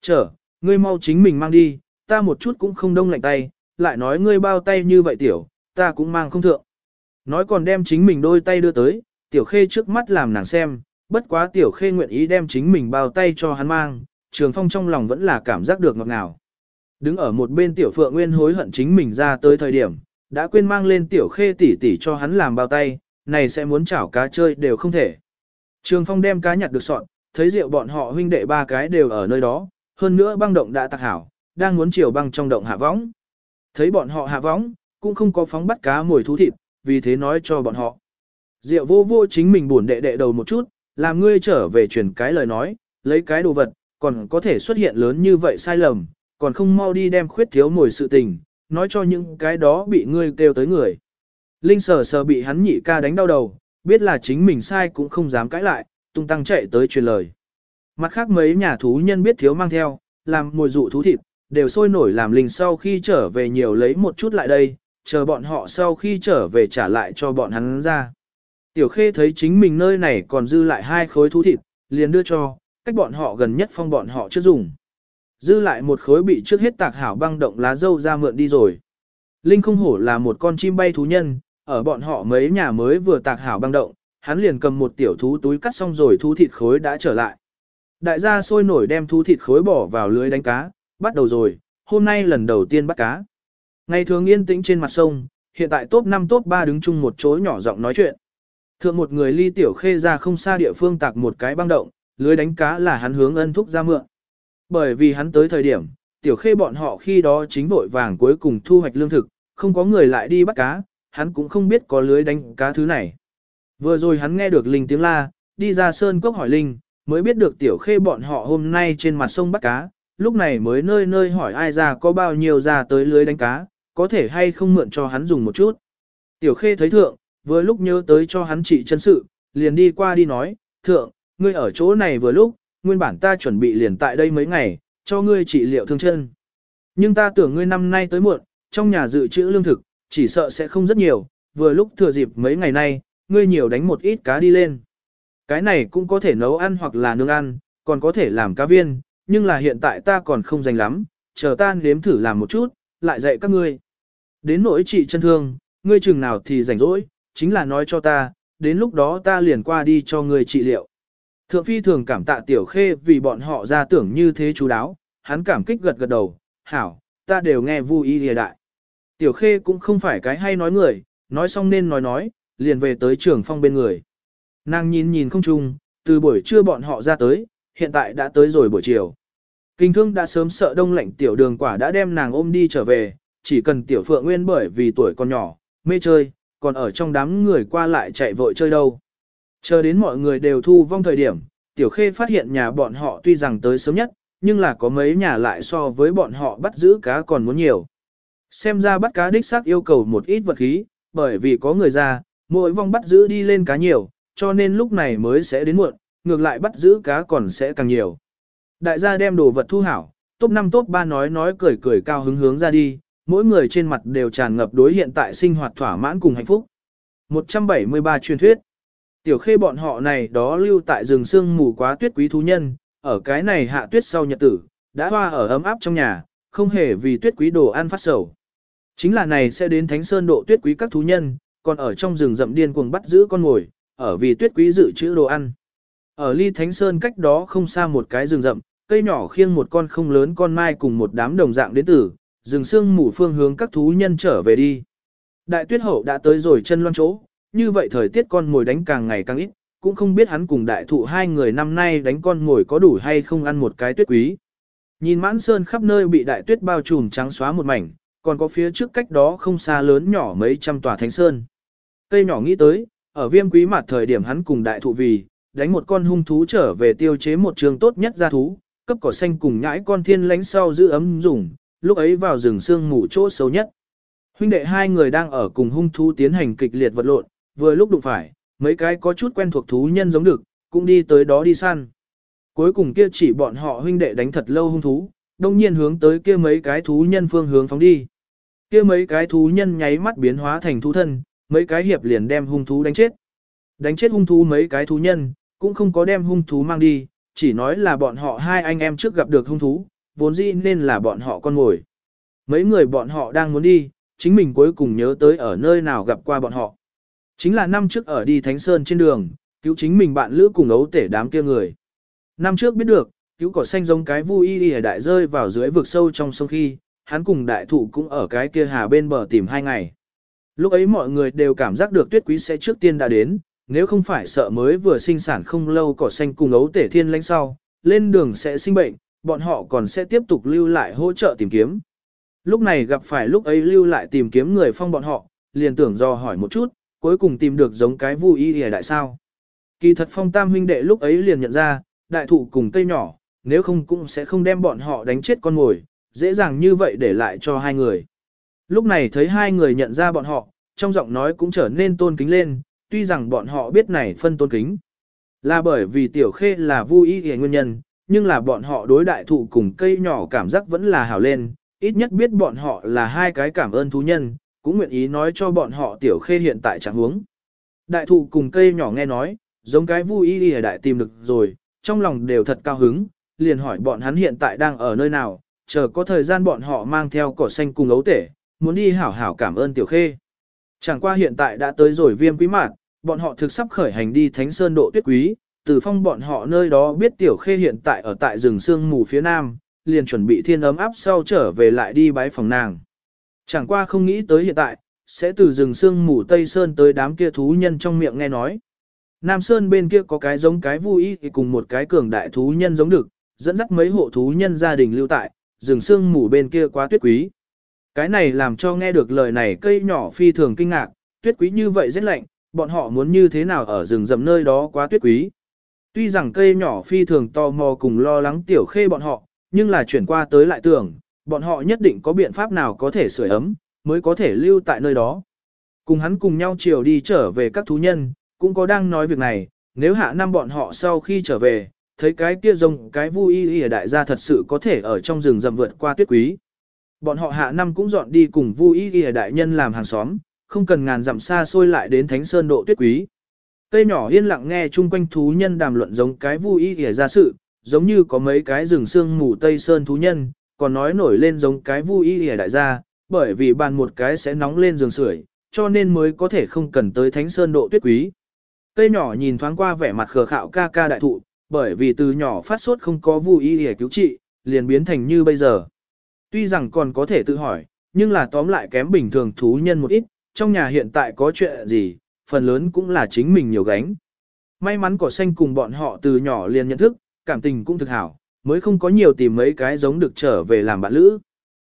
Chở, ngươi mau chính mình mang đi, ta một chút cũng không đông lạnh tay, lại nói ngươi bao tay như vậy tiểu, ta cũng mang không thượng. Nói còn đem chính mình đôi tay đưa tới, tiểu khê trước mắt làm nàng xem, bất quá tiểu khê nguyện ý đem chính mình bao tay cho hắn mang, trường phong trong lòng vẫn là cảm giác được ngọt ngào. Đứng ở một bên tiểu phượng nguyên hối hận chính mình ra tới thời điểm, đã quên mang lên tiểu khê tỉ tỉ cho hắn làm bao tay, này sẽ muốn chảo cá chơi đều không thể. Trường phong đem cá nhặt được sọn, thấy rượu bọn họ huynh đệ ba cái đều ở nơi đó, hơn nữa băng động đã tạc hảo, đang muốn chiều băng trong động hạ võng. Thấy bọn họ hạ võng, cũng không có phóng bắt cá mồi thú thịt, vì thế nói cho bọn họ. Diệu vô vô chính mình buồn đệ đệ đầu một chút, làm ngươi trở về truyền cái lời nói, lấy cái đồ vật, còn có thể xuất hiện lớn như vậy sai lầm, còn không mau đi đem khuyết thiếu mồi sự tình, nói cho những cái đó bị ngươi kêu tới người. Linh sờ sờ bị hắn nhị ca đánh đau đầu, biết là chính mình sai cũng không dám cãi lại, tung tăng chạy tới truyền lời. Mặt khác mấy nhà thú nhân biết thiếu mang theo, làm mồi dụ thú thịt, đều sôi nổi làm linh sau khi trở về nhiều lấy một chút lại đây, chờ bọn họ sau khi trở về trả lại cho bọn hắn ra. Tiểu khê thấy chính mình nơi này còn dư lại hai khối thú thịt, liền đưa cho, cách bọn họ gần nhất phong bọn họ chưa dùng. Dư lại một khối bị trước hết tạc hảo băng động lá dâu ra mượn đi rồi. Linh không hổ là một con chim bay thú nhân, ở bọn họ mấy nhà mới vừa tạc hảo băng động, hắn liền cầm một tiểu thú túi cắt xong rồi thú thịt khối đã trở lại. Đại gia sôi nổi đem thú thịt khối bỏ vào lưới đánh cá, bắt đầu rồi, hôm nay lần đầu tiên bắt cá. Ngày thường yên tĩnh trên mặt sông, hiện tại top 5 top 3 đứng chung một chỗ nhỏ giọng nói chuyện. Thượng một người ly tiểu khê ra không xa địa phương tạc một cái băng động, lưới đánh cá là hắn hướng ân thúc ra mượn. Bởi vì hắn tới thời điểm, tiểu khê bọn họ khi đó chính vội vàng cuối cùng thu hoạch lương thực, không có người lại đi bắt cá, hắn cũng không biết có lưới đánh cá thứ này. Vừa rồi hắn nghe được Linh tiếng la, đi ra sơn cốc hỏi Linh, mới biết được tiểu khê bọn họ hôm nay trên mặt sông bắt cá, lúc này mới nơi nơi hỏi ai ra có bao nhiêu ra tới lưới đánh cá, có thể hay không mượn cho hắn dùng một chút. Tiểu khê thấy thượng, vừa lúc nhớ tới cho hắn trị chân sự, liền đi qua đi nói, thượng, ngươi ở chỗ này vừa lúc, nguyên bản ta chuẩn bị liền tại đây mấy ngày, cho ngươi trị liệu thương chân. Nhưng ta tưởng ngươi năm nay tới muộn, trong nhà dự trữ lương thực, chỉ sợ sẽ không rất nhiều, vừa lúc thừa dịp mấy ngày nay, ngươi nhiều đánh một ít cá đi lên. Cái này cũng có thể nấu ăn hoặc là nướng ăn, còn có thể làm cá viên, nhưng là hiện tại ta còn không dành lắm, chờ ta nếm thử làm một chút, lại dạy các ngươi. Đến nỗi trị chân thương, ngươi chừng nào thì rảnh rỗi, chính là nói cho ta, đến lúc đó ta liền qua đi cho ngươi trị liệu. Thượng phi thường cảm tạ tiểu khê vì bọn họ ra tưởng như thế chú đáo, hắn cảm kích gật gật đầu, hảo, ta đều nghe vui y lìa đại. Tiểu khê cũng không phải cái hay nói người, nói xong nên nói nói, liền về tới trường phong bên người. Nàng nhìn nhìn không chung, từ buổi trưa bọn họ ra tới, hiện tại đã tới rồi buổi chiều. Kinh thương đã sớm sợ đông lạnh tiểu đường quả đã đem nàng ôm đi trở về, chỉ cần tiểu phượng nguyên bởi vì tuổi còn nhỏ, mê chơi, còn ở trong đám người qua lại chạy vội chơi đâu. Chờ đến mọi người đều thu vong thời điểm, tiểu khê phát hiện nhà bọn họ tuy rằng tới sớm nhất, nhưng là có mấy nhà lại so với bọn họ bắt giữ cá còn muốn nhiều. Xem ra bắt cá đích xác yêu cầu một ít vật khí, bởi vì có người ra, mỗi vong bắt giữ đi lên cá nhiều, cho nên lúc này mới sẽ đến muộn, ngược lại bắt giữ cá còn sẽ càng nhiều. Đại gia đem đồ vật thu hảo, top 5 top 3 nói nói cười cười cao hứng hướng ra đi, mỗi người trên mặt đều tràn ngập đối hiện tại sinh hoạt thỏa mãn cùng hạnh phúc. 173 truyền thuyết Tiểu khê bọn họ này đó lưu tại rừng sương mù quá tuyết quý thú nhân, ở cái này hạ tuyết sau nhật tử, đã hoa ở ấm áp trong nhà, không hề vì tuyết quý đồ ăn phát sầu. Chính là này sẽ đến thánh sơn độ tuyết quý các thú nhân, còn ở trong rừng rậm điên cuồng bắt giữ con ngồi, ở vì tuyết quý dự trữ đồ ăn. Ở ly thánh sơn cách đó không xa một cái rừng rậm, cây nhỏ khiêng một con không lớn con mai cùng một đám đồng dạng đến tử, rừng xương mù phương hướng các thú nhân trở về đi. Đại tuyết hậu đã tới rồi chân loan chỗ, như vậy thời tiết con ngồi đánh càng ngày càng ít, cũng không biết hắn cùng đại thụ hai người năm nay đánh con ngồi có đủ hay không ăn một cái tuyết quý. Nhìn mãn sơn khắp nơi bị đại tuyết bao trùm trắng xóa một mảnh, còn có phía trước cách đó không xa lớn nhỏ mấy trăm tòa thánh sơn. Cây nhỏ nghĩ tới, ở viêm quý mặt thời điểm hắn cùng đại thụ vì, đánh một con hung thú trở về tiêu chế một trường tốt nhất gia thú, cấp cỏ xanh cùng nhãi con thiên lánh sau giữ ấm dùng, lúc ấy vào rừng sương ngủ chỗ xấu nhất. Huynh đệ hai người đang ở cùng hung thú tiến hành kịch liệt vật lộn, vừa lúc đụng phải, mấy cái có chút quen thuộc thú nhân giống được, cũng đi tới đó đi săn. Cuối cùng kia chỉ bọn họ huynh đệ đánh thật lâu hung thú, đông nhiên hướng tới kia mấy cái thú nhân phương hướng phóng đi. Kia mấy cái thú nhân nháy mắt biến hóa thành thú thân, mấy cái hiệp liền đem hung thú đánh chết. Đánh chết hung thú mấy cái thú nhân, cũng không có đem hung thú mang đi, chỉ nói là bọn họ hai anh em trước gặp được hung thú, vốn dĩ nên là bọn họ con ngồi. Mấy người bọn họ đang muốn đi, chính mình cuối cùng nhớ tới ở nơi nào gặp qua bọn họ. Chính là năm trước ở đi Thánh Sơn trên đường, cứu chính mình bạn lữ cùng ấu tể đám kia người. Năm trước biết được, cứu cỏ xanh giống cái vui y đại rơi vào dưới vực sâu trong sông khi, hắn cùng đại thụ cũng ở cái kia hà bên bờ tìm hai ngày. Lúc ấy mọi người đều cảm giác được tuyết quý sẽ trước tiên đã đến, nếu không phải sợ mới vừa sinh sản không lâu cỏ xanh cùng ấu tể thiên lãnh sau, lên đường sẽ sinh bệnh, bọn họ còn sẽ tiếp tục lưu lại hỗ trợ tìm kiếm. Lúc này gặp phải lúc ấy lưu lại tìm kiếm người phong bọn họ, liền tưởng do hỏi một chút, cuối cùng tìm được giống cái vui y hề đại sao. Kỳ thật phong tam huynh đệ lúc ấy liền nhận ra, đại thụ cùng cây nhỏ, nếu không cũng sẽ không đem bọn họ đánh chết con mồi, dễ dàng như vậy để lại cho hai người. Lúc này thấy hai người nhận ra bọn họ, trong giọng nói cũng trở nên tôn kính lên, tuy rằng bọn họ biết này phân tôn kính. Là bởi vì tiểu khê là vui y nguyên nhân, nhưng là bọn họ đối đại thụ cùng cây nhỏ cảm giác vẫn là hào lên, ít nhất biết bọn họ là hai cái cảm ơn thú nhân, cũng nguyện ý nói cho bọn họ tiểu khê hiện tại trạng huống. Đại thụ cùng cây nhỏ nghe nói, giống cái vui y đại tìm được rồi, trong lòng đều thật cao hứng, liền hỏi bọn hắn hiện tại đang ở nơi nào, chờ có thời gian bọn họ mang theo cỏ xanh cùng ấu tể, muốn đi hảo hảo cảm ơn tiểu khê. Chẳng qua hiện tại đã tới rồi viêm quý mạn, bọn họ thực sắp khởi hành đi Thánh Sơn độ tuyết quý, từ phong bọn họ nơi đó biết tiểu khê hiện tại ở tại rừng sương mù phía nam, liền chuẩn bị thiên ấm áp sau trở về lại đi bái phòng nàng. Chẳng qua không nghĩ tới hiện tại, sẽ từ rừng sương mù Tây Sơn tới đám kia thú nhân trong miệng nghe nói. Nam Sơn bên kia có cái giống cái vui thì cùng một cái cường đại thú nhân giống được, dẫn dắt mấy hộ thú nhân gia đình lưu tại, rừng sương mù bên kia quá tuyết quý. Cái này làm cho nghe được lời này cây nhỏ phi thường kinh ngạc, tuyết quý như vậy rất lạnh, bọn họ muốn như thế nào ở rừng rậm nơi đó quá tuyết quý. Tuy rằng cây nhỏ phi thường tò mò cùng lo lắng tiểu khê bọn họ, nhưng là chuyển qua tới lại tưởng, bọn họ nhất định có biện pháp nào có thể sưởi ấm, mới có thể lưu tại nơi đó. Cùng hắn cùng nhau chiều đi trở về các thú nhân, cũng có đang nói việc này, nếu hạ năm bọn họ sau khi trở về, thấy cái kia rồng cái vui y đại gia thật sự có thể ở trong rừng rậm vượt qua tuyết quý. Bọn họ hạ năm cũng dọn đi cùng vui y đại nhân làm hàng xóm, không cần ngàn dặm xa xôi lại đến thánh sơn độ tuyết quý. Cây nhỏ yên lặng nghe chung quanh thú nhân đàm luận giống cái vui y ra sự, giống như có mấy cái rừng xương mù tây sơn thú nhân, còn nói nổi lên giống cái vui y đại gia, bởi vì bàn một cái sẽ nóng lên giường sưởi, cho nên mới có thể không cần tới thánh sơn độ tuyết quý. Cây nhỏ nhìn thoáng qua vẻ mặt khờ khạo ca ca đại thụ, bởi vì từ nhỏ phát sốt không có vui y để cứu trị, liền biến thành như bây giờ. Tuy rằng còn có thể tự hỏi, nhưng là tóm lại kém bình thường thú nhân một ít, trong nhà hiện tại có chuyện gì, phần lớn cũng là chính mình nhiều gánh. May mắn cỏ xanh cùng bọn họ từ nhỏ liền nhận thức, cảm tình cũng thực hảo, mới không có nhiều tìm mấy cái giống được trở về làm bạn lữ.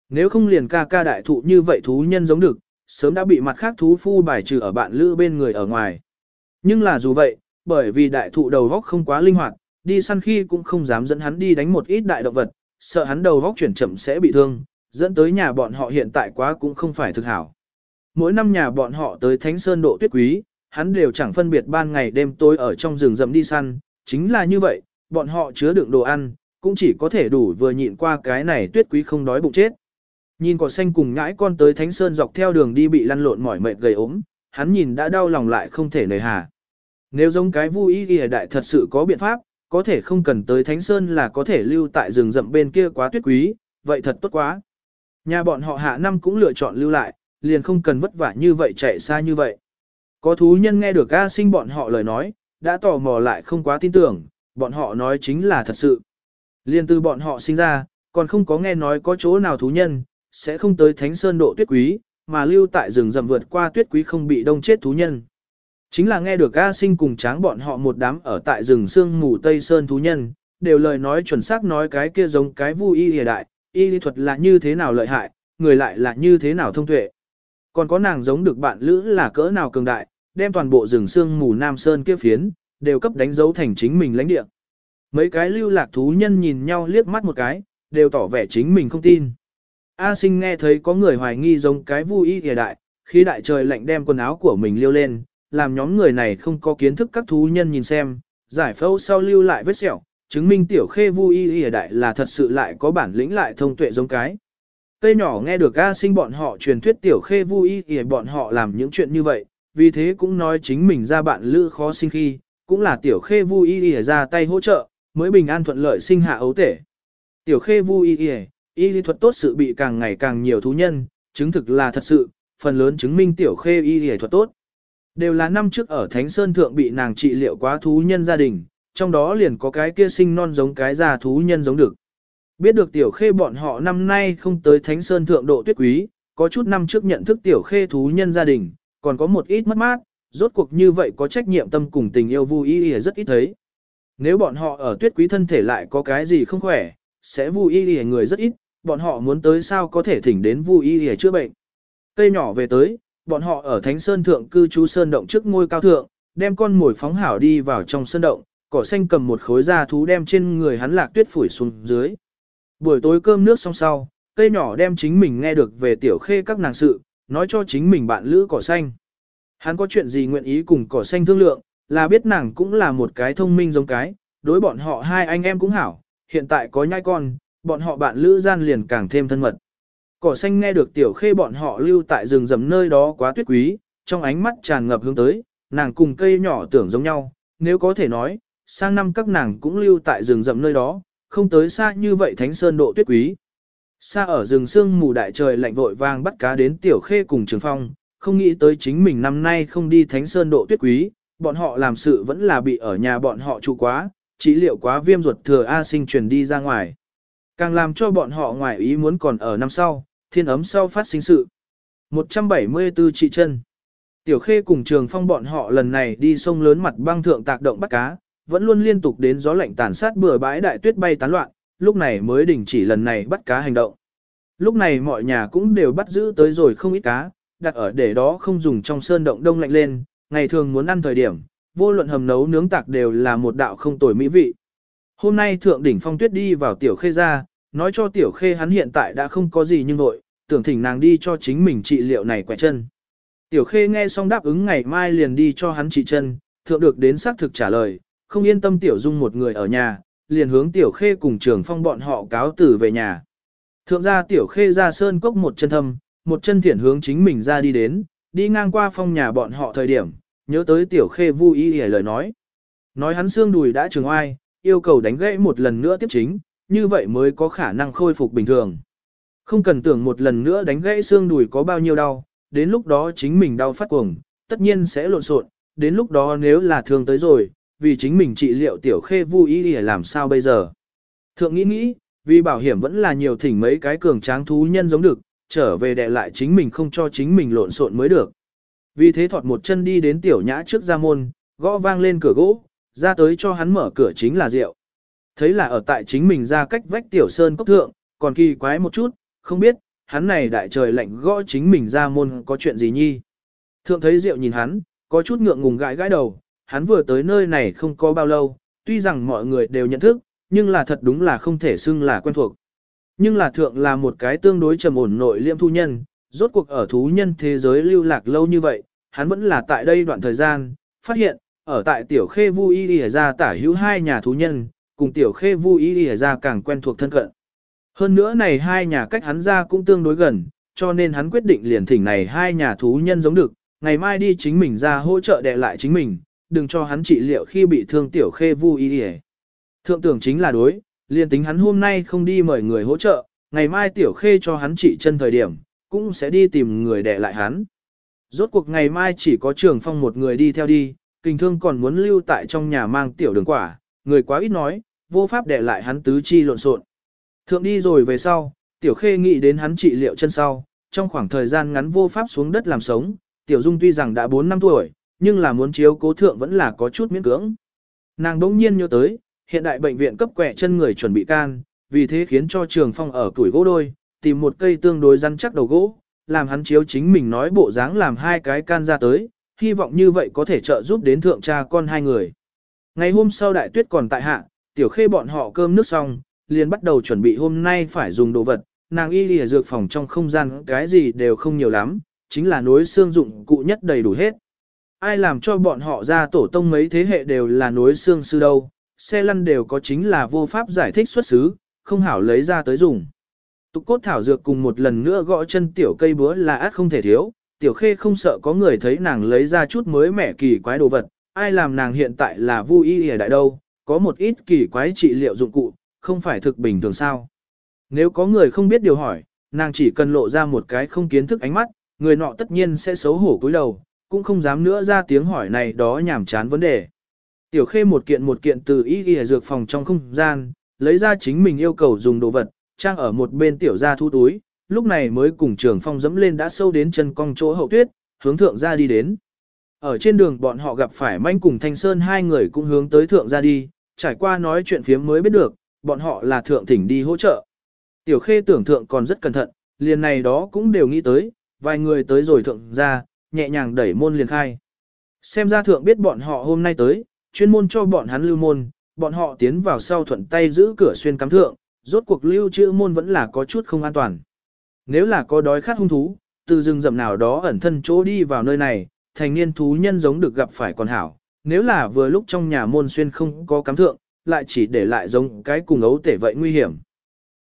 Nếu không liền ca ca đại thụ như vậy thú nhân giống được, sớm đã bị mặt khác thú phu bài trừ ở bạn lữ bên người ở ngoài. Nhưng là dù vậy, bởi vì đại thụ đầu góc không quá linh hoạt, đi săn khi cũng không dám dẫn hắn đi đánh một ít đại động vật, sợ hắn đầu góc chuyển chậm sẽ bị thương, dẫn tới nhà bọn họ hiện tại quá cũng không phải thực hảo. Mỗi năm nhà bọn họ tới Thánh Sơn độ tuyết quý, hắn đều chẳng phân biệt ban ngày đêm tối ở trong rừng rậm đi săn, chính là như vậy, bọn họ chứa đựng đồ ăn, cũng chỉ có thể đủ vừa nhịn qua cái này tuyết quý không đói bụng chết. Nhìn cỏ xanh cùng ngãi con tới Thánh Sơn dọc theo đường đi bị lăn lộn mỏi mệt gầy ốm, hắn nhìn đã đau lòng lại không thể nời hà. Nếu giống cái vui y đại thật sự có biện pháp, có thể không cần tới Thánh Sơn là có thể lưu tại rừng rậm bên kia quá tuyết quý, vậy thật tốt quá. Nhà bọn họ hạ năm cũng lựa chọn lưu lại, liền không cần vất vả như vậy chạy xa như vậy. Có thú nhân nghe được A sinh bọn họ lời nói, đã tò mò lại không quá tin tưởng, bọn họ nói chính là thật sự. Liên từ bọn họ sinh ra, còn không có nghe nói có chỗ nào thú nhân, sẽ không tới Thánh Sơn độ tuyết quý, mà lưu tại rừng rậm vượt qua tuyết quý không bị đông chết thú nhân. Chính là nghe được A sinh cùng tráng bọn họ một đám ở tại rừng sương mù Tây Sơn thú nhân, đều lời nói chuẩn xác nói cái kia giống cái vu y hề đại, y lý thuật là như thế nào lợi hại, người lại là như thế nào thông tuệ. Còn có nàng giống được bạn lữ là cỡ nào cường đại, đem toàn bộ rừng sương mù Nam Sơn kia phiến, đều cấp đánh dấu thành chính mình lãnh địa. Mấy cái lưu lạc thú nhân nhìn nhau liếc mắt một cái, đều tỏ vẻ chính mình không tin. A sinh nghe thấy có người hoài nghi giống cái vu y hề đại, khi đại trời lạnh đem quần áo của mình liêu lên, làm nhóm người này không có kiến thức các thú nhân nhìn xem, giải phẫu sau lưu lại vết sẹo, chứng minh tiểu khê vui y y đại là thật sự lại có bản lĩnh lại thông tuệ giống cái. Cây nhỏ nghe được A sinh bọn họ truyền thuyết tiểu khê vui y y bọn họ làm những chuyện như vậy, vì thế cũng nói chính mình ra bạn lữ khó sinh khi, cũng là tiểu khê vui y y ra tay hỗ trợ, mới bình an thuận lợi sinh hạ ấu tể. Tiểu khê vui y y, y lý thuật tốt sự bị càng ngày càng nhiều thú nhân, chứng thực là thật sự, phần lớn chứng minh tiểu khê y y thuật tốt. Đều là năm trước ở Thánh Sơn Thượng bị nàng trị liệu quá thú nhân gia đình, trong đó liền có cái kia sinh non giống cái già thú nhân giống được. Biết được tiểu khê bọn họ năm nay không tới Thánh Sơn Thượng độ tuyết quý, có chút năm trước nhận thức tiểu khê thú nhân gia đình, còn có một ít mất mát, rốt cuộc như vậy có trách nhiệm tâm cùng tình yêu vui y rất ít thấy. Nếu bọn họ ở tuyết quý thân thể lại có cái gì không khỏe, sẽ vui y người rất ít, bọn họ muốn tới sao có thể thỉnh đến vui y chữa bệnh. Cây nhỏ về tới, bọn họ ở Thánh Sơn Thượng cư trú Sơn Động trước ngôi cao thượng, đem con mồi phóng hảo đi vào trong Sơn Động, cỏ xanh cầm một khối da thú đem trên người hắn lạc tuyết phủi xuống dưới. Buổi tối cơm nước xong sau, cây nhỏ đem chính mình nghe được về tiểu khê các nàng sự, nói cho chính mình bạn lữ cỏ xanh. Hắn có chuyện gì nguyện ý cùng cỏ xanh thương lượng, là biết nàng cũng là một cái thông minh giống cái, đối bọn họ hai anh em cũng hảo, hiện tại có nhai con, bọn họ bạn lữ gian liền càng thêm thân mật. Cỏ xanh nghe được tiểu khê bọn họ lưu tại rừng rầm nơi đó quá tuyết quý, trong ánh mắt tràn ngập hướng tới, nàng cùng cây nhỏ tưởng giống nhau, nếu có thể nói, sang năm các nàng cũng lưu tại rừng rậm nơi đó, không tới xa như vậy thánh sơn độ tuyết quý. Xa ở rừng sương mù đại trời lạnh vội vàng bắt cá đến tiểu khê cùng trường phong, không nghĩ tới chính mình năm nay không đi thánh sơn độ tuyết quý, bọn họ làm sự vẫn là bị ở nhà bọn họ trụ quá, chỉ liệu quá viêm ruột thừa A sinh truyền đi ra ngoài. Càng làm cho bọn họ ngoài ý muốn còn ở năm sau, thiên ấm sau phát sinh sự. 174 trị chân. Tiểu khê cùng trường phong bọn họ lần này đi sông lớn mặt băng thượng tạc động bắt cá, vẫn luôn liên tục đến gió lạnh tàn sát bừa bãi đại tuyết bay tán loạn, lúc này mới đình chỉ lần này bắt cá hành động. Lúc này mọi nhà cũng đều bắt giữ tới rồi không ít cá, đặt ở để đó không dùng trong sơn động đông lạnh lên, ngày thường muốn ăn thời điểm, vô luận hầm nấu nướng tạc đều là một đạo không tồi mỹ vị. Hôm nay thượng đỉnh phong tuyết đi vào tiểu khê ra, nói cho tiểu khê hắn hiện tại đã không có gì nhưng nội, tưởng thỉnh nàng đi cho chính mình trị liệu này quẹt chân. Tiểu khê nghe xong đáp ứng ngày mai liền đi cho hắn trị chân, thượng được đến xác thực trả lời, không yên tâm tiểu dung một người ở nhà, liền hướng tiểu khê cùng trường phong bọn họ cáo tử về nhà. Thượng ra tiểu khê ra sơn cốc một chân thâm, một chân thiển hướng chính mình ra đi đến, đi ngang qua phong nhà bọn họ thời điểm, nhớ tới tiểu khê vui ý lời nói. Nói hắn xương đùi đã trường oai, yêu cầu đánh gãy một lần nữa tiếp chính, như vậy mới có khả năng khôi phục bình thường. Không cần tưởng một lần nữa đánh gãy xương đùi có bao nhiêu đau, đến lúc đó chính mình đau phát cuồng, tất nhiên sẽ lộn xộn, đến lúc đó nếu là thương tới rồi, vì chính mình trị liệu tiểu khê vui ý để làm sao bây giờ. Thượng nghĩ nghĩ, vì bảo hiểm vẫn là nhiều thỉnh mấy cái cường tráng thú nhân giống được, trở về đệ lại chính mình không cho chính mình lộn xộn mới được. Vì thế thọt một chân đi đến tiểu nhã trước ra môn, gõ vang lên cửa gỗ, ra tới cho hắn mở cửa chính là rượu. Thấy là ở tại chính mình ra cách vách tiểu sơn cốc thượng, còn kỳ quái một chút, không biết, hắn này đại trời lạnh gõ chính mình ra môn có chuyện gì nhi. Thượng thấy rượu nhìn hắn, có chút ngượng ngùng gãi gãi đầu, hắn vừa tới nơi này không có bao lâu, tuy rằng mọi người đều nhận thức, nhưng là thật đúng là không thể xưng là quen thuộc. Nhưng là thượng là một cái tương đối trầm ổn nội liêm thu nhân, rốt cuộc ở thú nhân thế giới lưu lạc lâu như vậy, hắn vẫn là tại đây đoạn thời gian, phát hiện, ở tại tiểu khê vu y lìa ra tả hữu hai nhà thú nhân, cùng tiểu khê vu y lìa ra càng quen thuộc thân cận. Hơn nữa này hai nhà cách hắn ra cũng tương đối gần, cho nên hắn quyết định liền thỉnh này hai nhà thú nhân giống được, ngày mai đi chính mình ra hỗ trợ đè lại chính mình, đừng cho hắn trị liệu khi bị thương tiểu khê vu y lìa. Thượng tưởng chính là đối, liền tính hắn hôm nay không đi mời người hỗ trợ, ngày mai tiểu khê cho hắn trị chân thời điểm, cũng sẽ đi tìm người để lại hắn. Rốt cuộc ngày mai chỉ có trường phong một người đi theo đi, Kình thương còn muốn lưu tại trong nhà mang tiểu đường quả, người quá ít nói, vô pháp để lại hắn tứ chi lộn xộn. Thượng đi rồi về sau, tiểu khê nghĩ đến hắn trị liệu chân sau, trong khoảng thời gian ngắn vô pháp xuống đất làm sống, tiểu dung tuy rằng đã 4 năm tuổi, nhưng là muốn chiếu cố thượng vẫn là có chút miễn cưỡng. Nàng đỗng nhiên nhớ tới, hiện đại bệnh viện cấp quẻ chân người chuẩn bị can, vì thế khiến cho trường phong ở tuổi gỗ đôi, tìm một cây tương đối rắn chắc đầu gỗ, làm hắn chiếu chính mình nói bộ dáng làm hai cái can ra tới, hy vọng như vậy có thể trợ giúp đến thượng cha con hai người. Ngày hôm sau đại tuyết còn tại hạ, tiểu khê bọn họ cơm nước xong, liền bắt đầu chuẩn bị hôm nay phải dùng đồ vật, nàng y lìa dược phòng trong không gian cái gì đều không nhiều lắm, chính là nối xương dụng cụ nhất đầy đủ hết. Ai làm cho bọn họ ra tổ tông mấy thế hệ đều là nối xương sư đâu, xe lăn đều có chính là vô pháp giải thích xuất xứ, không hảo lấy ra tới dùng. Tục cốt thảo dược cùng một lần nữa gõ chân tiểu cây búa là át không thể thiếu, tiểu khê không sợ có người thấy nàng lấy ra chút mới mẻ kỳ quái đồ vật, ai làm nàng hiện tại là vui y ở đại đâu, có một ít kỳ quái trị liệu dụng cụ, không phải thực bình thường sao. Nếu có người không biết điều hỏi, nàng chỉ cần lộ ra một cái không kiến thức ánh mắt, người nọ tất nhiên sẽ xấu hổ cúi đầu, cũng không dám nữa ra tiếng hỏi này đó nhảm chán vấn đề. Tiểu khê một kiện một kiện từ y y dược phòng trong không gian, lấy ra chính mình yêu cầu dùng đồ vật, trang ở một bên tiểu ra thu túi, lúc này mới cùng trường phong dẫm lên đã sâu đến chân cong chỗ hậu tuyết, hướng thượng ra đi đến. Ở trên đường bọn họ gặp phải manh cùng Thanh Sơn hai người cũng hướng tới thượng ra đi, trải qua nói chuyện phiếm mới biết được, bọn họ là thượng thỉnh đi hỗ trợ. Tiểu khê tưởng thượng còn rất cẩn thận, liền này đó cũng đều nghĩ tới, vài người tới rồi thượng ra, nhẹ nhàng đẩy môn liền khai. Xem ra thượng biết bọn họ hôm nay tới, chuyên môn cho bọn hắn lưu môn, bọn họ tiến vào sau thuận tay giữ cửa xuyên cắm thượng, rốt cuộc lưu trữ môn vẫn là có chút không an toàn. Nếu là có đói khát hung thú, từ rừng rậm nào đó ẩn thân chỗ đi vào nơi này, thành niên thú nhân giống được gặp phải còn hảo. Nếu là vừa lúc trong nhà môn xuyên không có cắm thượng, lại chỉ để lại giống cái cùng ấu tể vậy nguy hiểm.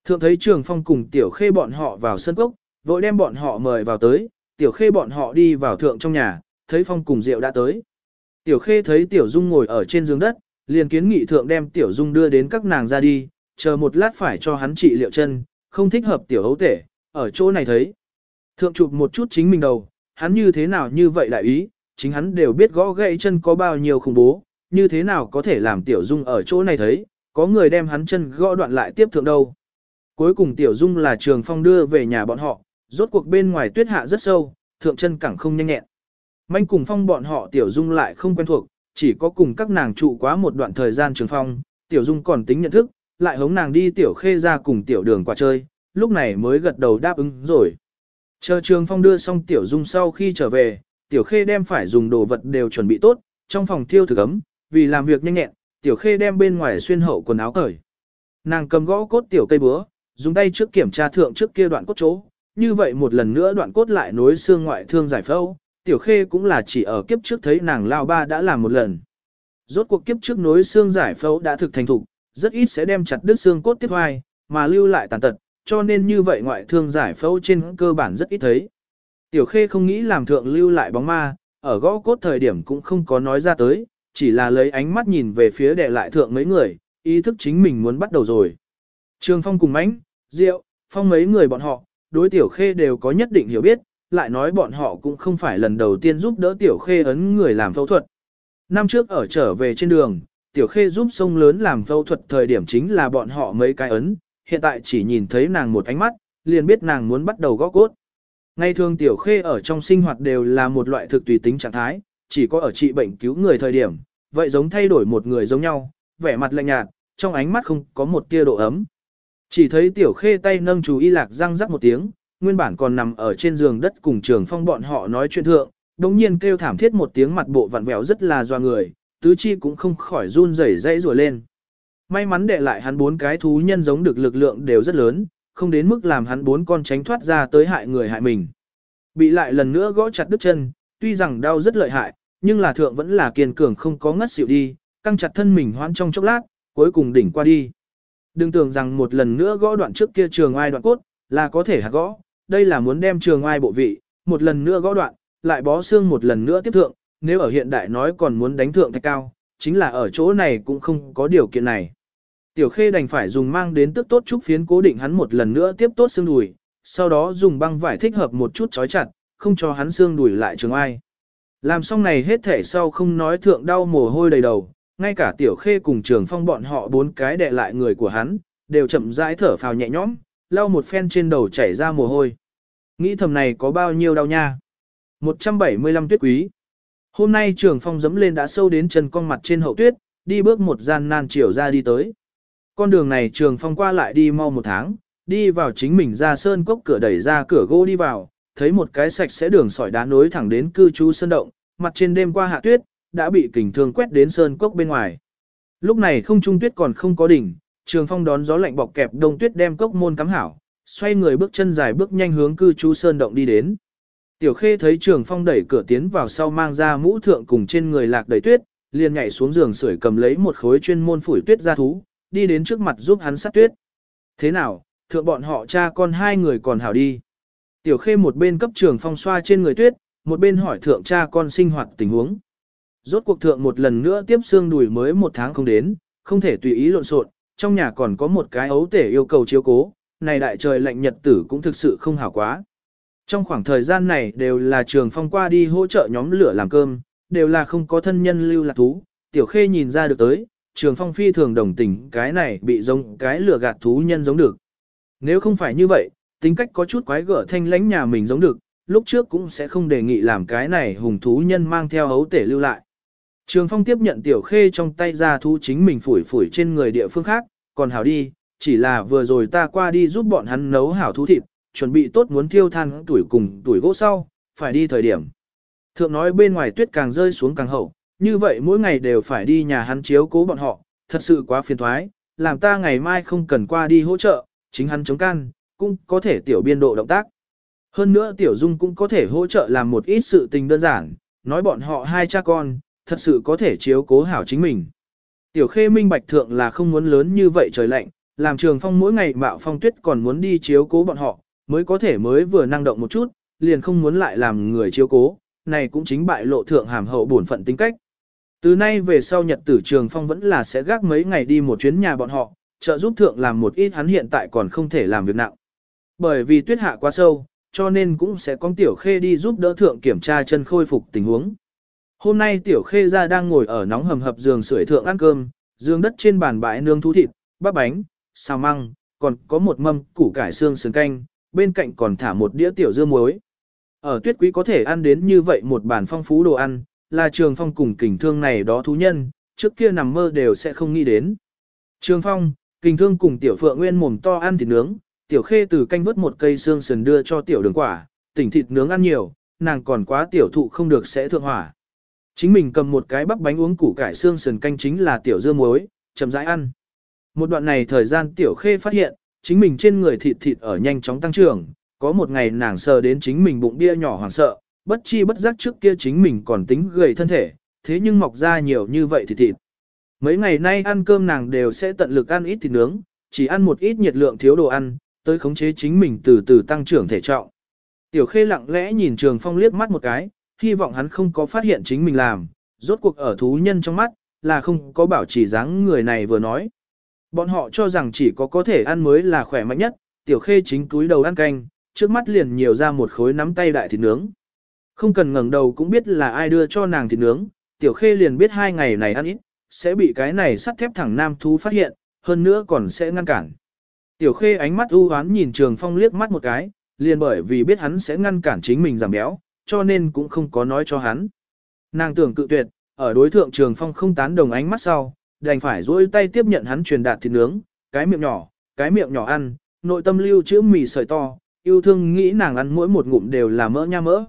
Thượng thấy trường phong cùng tiểu khê bọn họ vào sân cốc, vội đem bọn họ mời vào tới, tiểu khê bọn họ đi vào thượng trong nhà, thấy phong cùng rượu đã tới. Tiểu khê thấy tiểu dung ngồi ở trên giường đất, liền kiến nghị thượng đem tiểu dung đưa đến các nàng ra đi, chờ một lát phải cho hắn trị liệu chân, không thích hợp tiểu hấu tể, ở chỗ này thấy. Thượng chụp một chút chính mình đầu, hắn như thế nào như vậy đại ý, chính hắn đều biết gõ gãy chân có bao nhiêu khủng bố, như thế nào có thể làm tiểu dung ở chỗ này thấy, có người đem hắn chân gõ đoạn lại tiếp thượng đâu. Cuối cùng tiểu dung là trường phong đưa về nhà bọn họ, rốt cuộc bên ngoài tuyết hạ rất sâu, thượng chân cẳng không nhanh nhẹn. Manh cùng phong bọn họ tiểu dung lại không quen thuộc, chỉ có cùng các nàng trụ quá một đoạn thời gian trường phong, tiểu dung còn tính nhận thức, lại hống nàng đi tiểu khê ra cùng tiểu đường qua chơi, lúc này mới gật đầu đáp ứng rồi. Chờ trường phong đưa xong tiểu dung sau khi trở về, tiểu khê đem phải dùng đồ vật đều chuẩn bị tốt, trong phòng thiêu thực ấm, vì làm việc nhanh nhẹn, tiểu khê đem bên ngoài xuyên hậu quần áo cởi. Nàng cầm gõ cốt tiểu cây búa, dùng tay trước kiểm tra thượng trước kia đoạn cốt chỗ, như vậy một lần nữa đoạn cốt lại nối xương ngoại thương giải phẫu, tiểu khê cũng là chỉ ở kiếp trước thấy nàng lao ba đã làm một lần. Rốt cuộc kiếp trước nối xương giải phẫu đã thực thành thục, rất ít sẽ đem chặt đứt xương cốt tiếp hoài, mà lưu lại tàn tật, cho nên như vậy ngoại thương giải phẫu trên cơ bản rất ít thấy. Tiểu khê không nghĩ làm thượng lưu lại bóng ma, ở gõ cốt thời điểm cũng không có nói ra tới, chỉ là lấy ánh mắt nhìn về phía đệ lại thượng mấy người, ý thức chính mình muốn bắt đầu rồi. Trường Phong cùng mãnh, Diệu, Phong mấy người bọn họ, đối Tiểu Khê đều có nhất định hiểu biết, lại nói bọn họ cũng không phải lần đầu tiên giúp đỡ Tiểu Khê ấn người làm phẫu thuật. Năm trước ở trở về trên đường, Tiểu Khê giúp sông lớn làm phẫu thuật thời điểm chính là bọn họ mấy cái ấn, hiện tại chỉ nhìn thấy nàng một ánh mắt, liền biết nàng muốn bắt đầu gõ cốt. Ngày thường Tiểu Khê ở trong sinh hoạt đều là một loại thực tùy tính trạng thái, chỉ có ở trị bệnh cứu người thời điểm, vậy giống thay đổi một người giống nhau, vẻ mặt lạnh nhạt, trong ánh mắt không có một tia độ ấm. Chỉ thấy Tiểu Khê tay nâng chú y lạc răng rắc một tiếng, nguyên bản còn nằm ở trên giường đất cùng trường phong bọn họ nói chuyện thượng, đồng nhiên kêu thảm thiết một tiếng mặt bộ vặn vẹo rất là doa người, tứ chi cũng không khỏi run rẩy dãy rùa lên. May mắn để lại hắn bốn cái thú nhân giống được lực lượng đều rất lớn, không đến mức làm hắn bốn con tránh thoát ra tới hại người hại mình. Bị lại lần nữa gõ chặt đứt chân, tuy rằng đau rất lợi hại, nhưng là thượng vẫn là kiên cường không có ngất xỉu đi, căng chặt thân mình hoãn trong chốc lát, cuối cùng đỉnh qua đi. Đừng tưởng rằng một lần nữa gõ đoạn trước kia trường ai đoạn cốt, là có thể hạt gõ, đây là muốn đem trường ai bộ vị, một lần nữa gõ đoạn, lại bó xương một lần nữa tiếp thượng, nếu ở hiện đại nói còn muốn đánh thượng thạch cao, chính là ở chỗ này cũng không có điều kiện này. Tiểu khê đành phải dùng mang đến tức tốt trúc phiến cố định hắn một lần nữa tiếp tốt xương đùi, sau đó dùng băng vải thích hợp một chút trói chặt, không cho hắn xương đùi lại trường ai. Làm xong này hết thể sau không nói thượng đau mồ hôi đầy đầu, ngay cả tiểu khê cùng trường phong bọn họ bốn cái đè lại người của hắn, đều chậm rãi thở phào nhẹ nhõm, lau một phen trên đầu chảy ra mồ hôi. Nghĩ thầm này có bao nhiêu đau nha? 175 tuyết quý. Hôm nay trường phong dẫm lên đã sâu đến chân con mặt trên hậu tuyết, đi bước một gian nan chiều ra đi tới. Con đường này trường phong qua lại đi mau một tháng, đi vào chính mình ra sơn cốc cửa đẩy ra cửa gỗ đi vào, thấy một cái sạch sẽ đường sỏi đá nối thẳng đến cư trú sơn động, mặt trên đêm qua hạ tuyết, đã bị kình thương quét đến sơn cốc bên ngoài. Lúc này không trung tuyết còn không có đỉnh, trường phong đón gió lạnh bọc kẹp đông tuyết đem cốc môn cắm hảo, xoay người bước chân dài bước nhanh hướng cư trú sơn động đi đến. Tiểu khê thấy trường phong đẩy cửa tiến vào sau mang ra mũ thượng cùng trên người lạc đầy tuyết, liền nhảy xuống giường sưởi cầm lấy một khối chuyên môn phủi tuyết ra thú, đi đến trước mặt giúp hắn sát tuyết. Thế nào, thượng bọn họ cha con hai người còn hảo đi. Tiểu khê một bên cấp trường phong xoa trên người tuyết, một bên hỏi thượng cha con sinh hoạt tình huống. Rốt cuộc thượng một lần nữa tiếp xương đùi mới một tháng không đến, không thể tùy ý lộn xộn, trong nhà còn có một cái ấu tể yêu cầu chiếu cố, này đại trời lạnh nhật tử cũng thực sự không hảo quá. Trong khoảng thời gian này đều là trường phong qua đi hỗ trợ nhóm lửa làm cơm, đều là không có thân nhân lưu lạc thú, tiểu khê nhìn ra được tới, trường phong phi thường đồng tình cái này bị giống cái lửa gạt thú nhân giống được. Nếu không phải như vậy, tính cách có chút quái gở thanh lãnh nhà mình giống được, lúc trước cũng sẽ không đề nghị làm cái này hùng thú nhân mang theo hấu tể lưu lại. Trường phong tiếp nhận tiểu khê trong tay ra thú chính mình phủi phủi trên người địa phương khác, còn hảo đi, chỉ là vừa rồi ta qua đi giúp bọn hắn nấu hảo thú thịt, chuẩn bị tốt muốn thiêu than tuổi cùng tuổi gỗ sau, phải đi thời điểm. Thượng nói bên ngoài tuyết càng rơi xuống càng hậu, như vậy mỗi ngày đều phải đi nhà hắn chiếu cố bọn họ, thật sự quá phiền thoái, làm ta ngày mai không cần qua đi hỗ trợ, chính hắn chống can, cũng có thể tiểu biên độ động tác. Hơn nữa tiểu dung cũng có thể hỗ trợ làm một ít sự tình đơn giản, nói bọn họ hai cha con, thật sự có thể chiếu cố hảo chính mình. Tiểu khê minh bạch thượng là không muốn lớn như vậy trời lạnh, làm trường phong mỗi ngày mạo phong tuyết còn muốn đi chiếu cố bọn họ, mới có thể mới vừa năng động một chút, liền không muốn lại làm người chiếu cố, này cũng chính bại lộ thượng hàm hậu bổn phận tính cách. Từ nay về sau nhật tử trường phong vẫn là sẽ gác mấy ngày đi một chuyến nhà bọn họ, trợ giúp thượng làm một ít hắn hiện tại còn không thể làm việc nặng. Bởi vì tuyết hạ quá sâu, cho nên cũng sẽ có tiểu khê đi giúp đỡ thượng kiểm tra chân khôi phục tình huống. Hôm nay tiểu khê ra đang ngồi ở nóng hầm hập giường sưởi thượng ăn cơm, giường đất trên bàn bãi nướng thú thịt, bắp bánh, xào măng, còn có một mâm củ cải xương sườn canh, bên cạnh còn thả một đĩa tiểu dưa muối. Ở tuyết quý có thể ăn đến như vậy một bản phong phú đồ ăn, là trường phong cùng kình thương này đó thú nhân, trước kia nằm mơ đều sẽ không nghĩ đến. Trường phong, kình thương cùng tiểu phượng nguyên mồm to ăn thịt nướng, tiểu khê từ canh vớt một cây xương sườn đưa cho tiểu đường quả, tỉnh thịt nướng ăn nhiều, nàng còn quá tiểu thụ không được sẽ thượng hỏa. Chính mình cầm một cái bắp bánh uống củ cải xương sườn canh chính là tiểu dưa muối, chậm rãi ăn. Một đoạn này thời gian tiểu khê phát hiện, chính mình trên người thịt thịt ở nhanh chóng tăng trưởng, có một ngày nàng sờ đến chính mình bụng bia nhỏ hoảng sợ, bất chi bất giác trước kia chính mình còn tính gầy thân thể, thế nhưng mọc ra nhiều như vậy thịt thịt. Mấy ngày nay ăn cơm nàng đều sẽ tận lực ăn ít thịt nướng, chỉ ăn một ít nhiệt lượng thiếu đồ ăn, tới khống chế chính mình từ từ tăng trưởng thể trọng. Tiểu khê lặng lẽ nhìn trường phong liếc mắt một cái, hy vọng hắn không có phát hiện chính mình làm, rốt cuộc ở thú nhân trong mắt, là không có bảo chỉ dáng người này vừa nói. Bọn họ cho rằng chỉ có có thể ăn mới là khỏe mạnh nhất, tiểu khê chính túi đầu ăn canh, trước mắt liền nhiều ra một khối nắm tay đại thịt nướng. Không cần ngẩng đầu cũng biết là ai đưa cho nàng thịt nướng, tiểu khê liền biết hai ngày này ăn ít, sẽ bị cái này sắt thép thẳng nam thú phát hiện, hơn nữa còn sẽ ngăn cản. Tiểu khê ánh mắt u hoán nhìn trường phong liếc mắt một cái, liền bởi vì biết hắn sẽ ngăn cản chính mình giảm béo, cho nên cũng không có nói cho hắn. Nàng tưởng cự tuyệt, ở đối thượng trường phong không tán đồng ánh mắt sau, đành phải duỗi tay tiếp nhận hắn truyền đạt thịt nướng, cái miệng nhỏ, cái miệng nhỏ ăn, nội tâm lưu chữ mì sợi to, yêu thương nghĩ nàng ăn mỗi một ngụm đều là mỡ nha mỡ.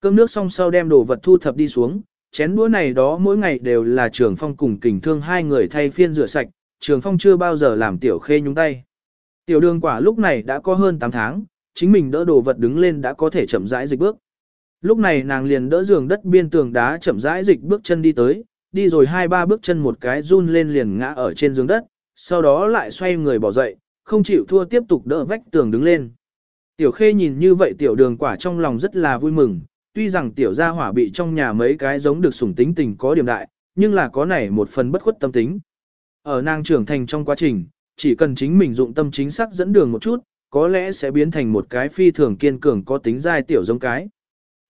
Cơm nước xong sau đem đồ vật thu thập đi xuống, chén đũa này đó mỗi ngày đều là trường phong cùng kình thương hai người thay phiên rửa sạch, trường phong chưa bao giờ làm tiểu khê nhúng tay. Tiểu đường quả lúc này đã có hơn 8 tháng, chính mình đỡ đồ vật đứng lên đã có thể chậm rãi dịch bước. Lúc này nàng liền đỡ giường đất biên tường đá chậm rãi dịch bước chân đi tới, đi rồi hai ba bước chân một cái run lên liền ngã ở trên giường đất, sau đó lại xoay người bỏ dậy, không chịu thua tiếp tục đỡ vách tường đứng lên. Tiểu khê nhìn như vậy tiểu đường quả trong lòng rất là vui mừng, tuy rằng tiểu gia hỏa bị trong nhà mấy cái giống được sủng tính tình có điểm đại, nhưng là có này một phần bất khuất tâm tính. Ở nàng trưởng thành trong quá trình, chỉ cần chính mình dụng tâm chính xác dẫn đường một chút, có lẽ sẽ biến thành một cái phi thường kiên cường có tính dai tiểu giống cái.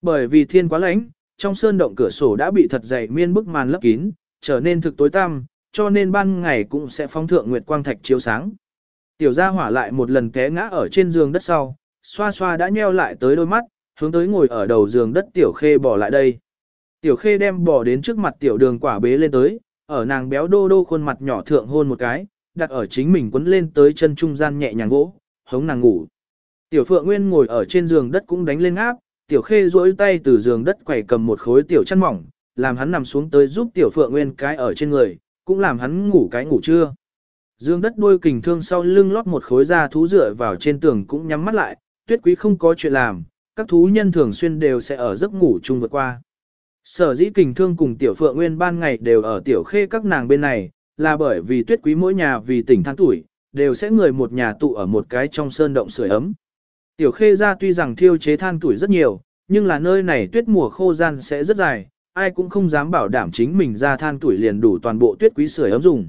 Bởi vì thiên quá lãnh trong sơn động cửa sổ đã bị thật dày miên bức màn lấp kín, trở nên thực tối tăm, cho nên ban ngày cũng sẽ phóng thượng nguyệt quang thạch chiếu sáng. Tiểu gia hỏa lại một lần té ngã ở trên giường đất sau, xoa xoa đã nheo lại tới đôi mắt, hướng tới ngồi ở đầu giường đất tiểu khê bỏ lại đây. Tiểu khê đem bỏ đến trước mặt tiểu đường quả bế lên tới, ở nàng béo đô đô khuôn mặt nhỏ thượng hôn một cái, đặt ở chính mình quấn lên tới chân trung gian nhẹ nhàng vỗ, hống nàng ngủ. Tiểu phượng nguyên ngồi ở trên giường đất cũng đánh lên áp, tiểu khê duỗi tay từ giường đất quẩy cầm một khối tiểu chăn mỏng, làm hắn nằm xuống tới giúp tiểu phượng nguyên cái ở trên người, cũng làm hắn ngủ cái ngủ trưa. Dương đất đuôi kình thương sau lưng lót một khối da thú dựa vào trên tường cũng nhắm mắt lại, tuyết quý không có chuyện làm, các thú nhân thường xuyên đều sẽ ở giấc ngủ chung vượt qua. Sở dĩ kình thương cùng tiểu phượng nguyên ban ngày đều ở tiểu khê các nàng bên này, là bởi vì tuyết quý mỗi nhà vì tỉnh tháng tuổi, đều sẽ người một nhà tụ ở một cái trong sơn động sưởi ấm. Tiểu khê ra tuy rằng thiêu chế than tuổi rất nhiều, nhưng là nơi này tuyết mùa khô gian sẽ rất dài, ai cũng không dám bảo đảm chính mình ra than tuổi liền đủ toàn bộ tuyết quý sưởi ấm dùng.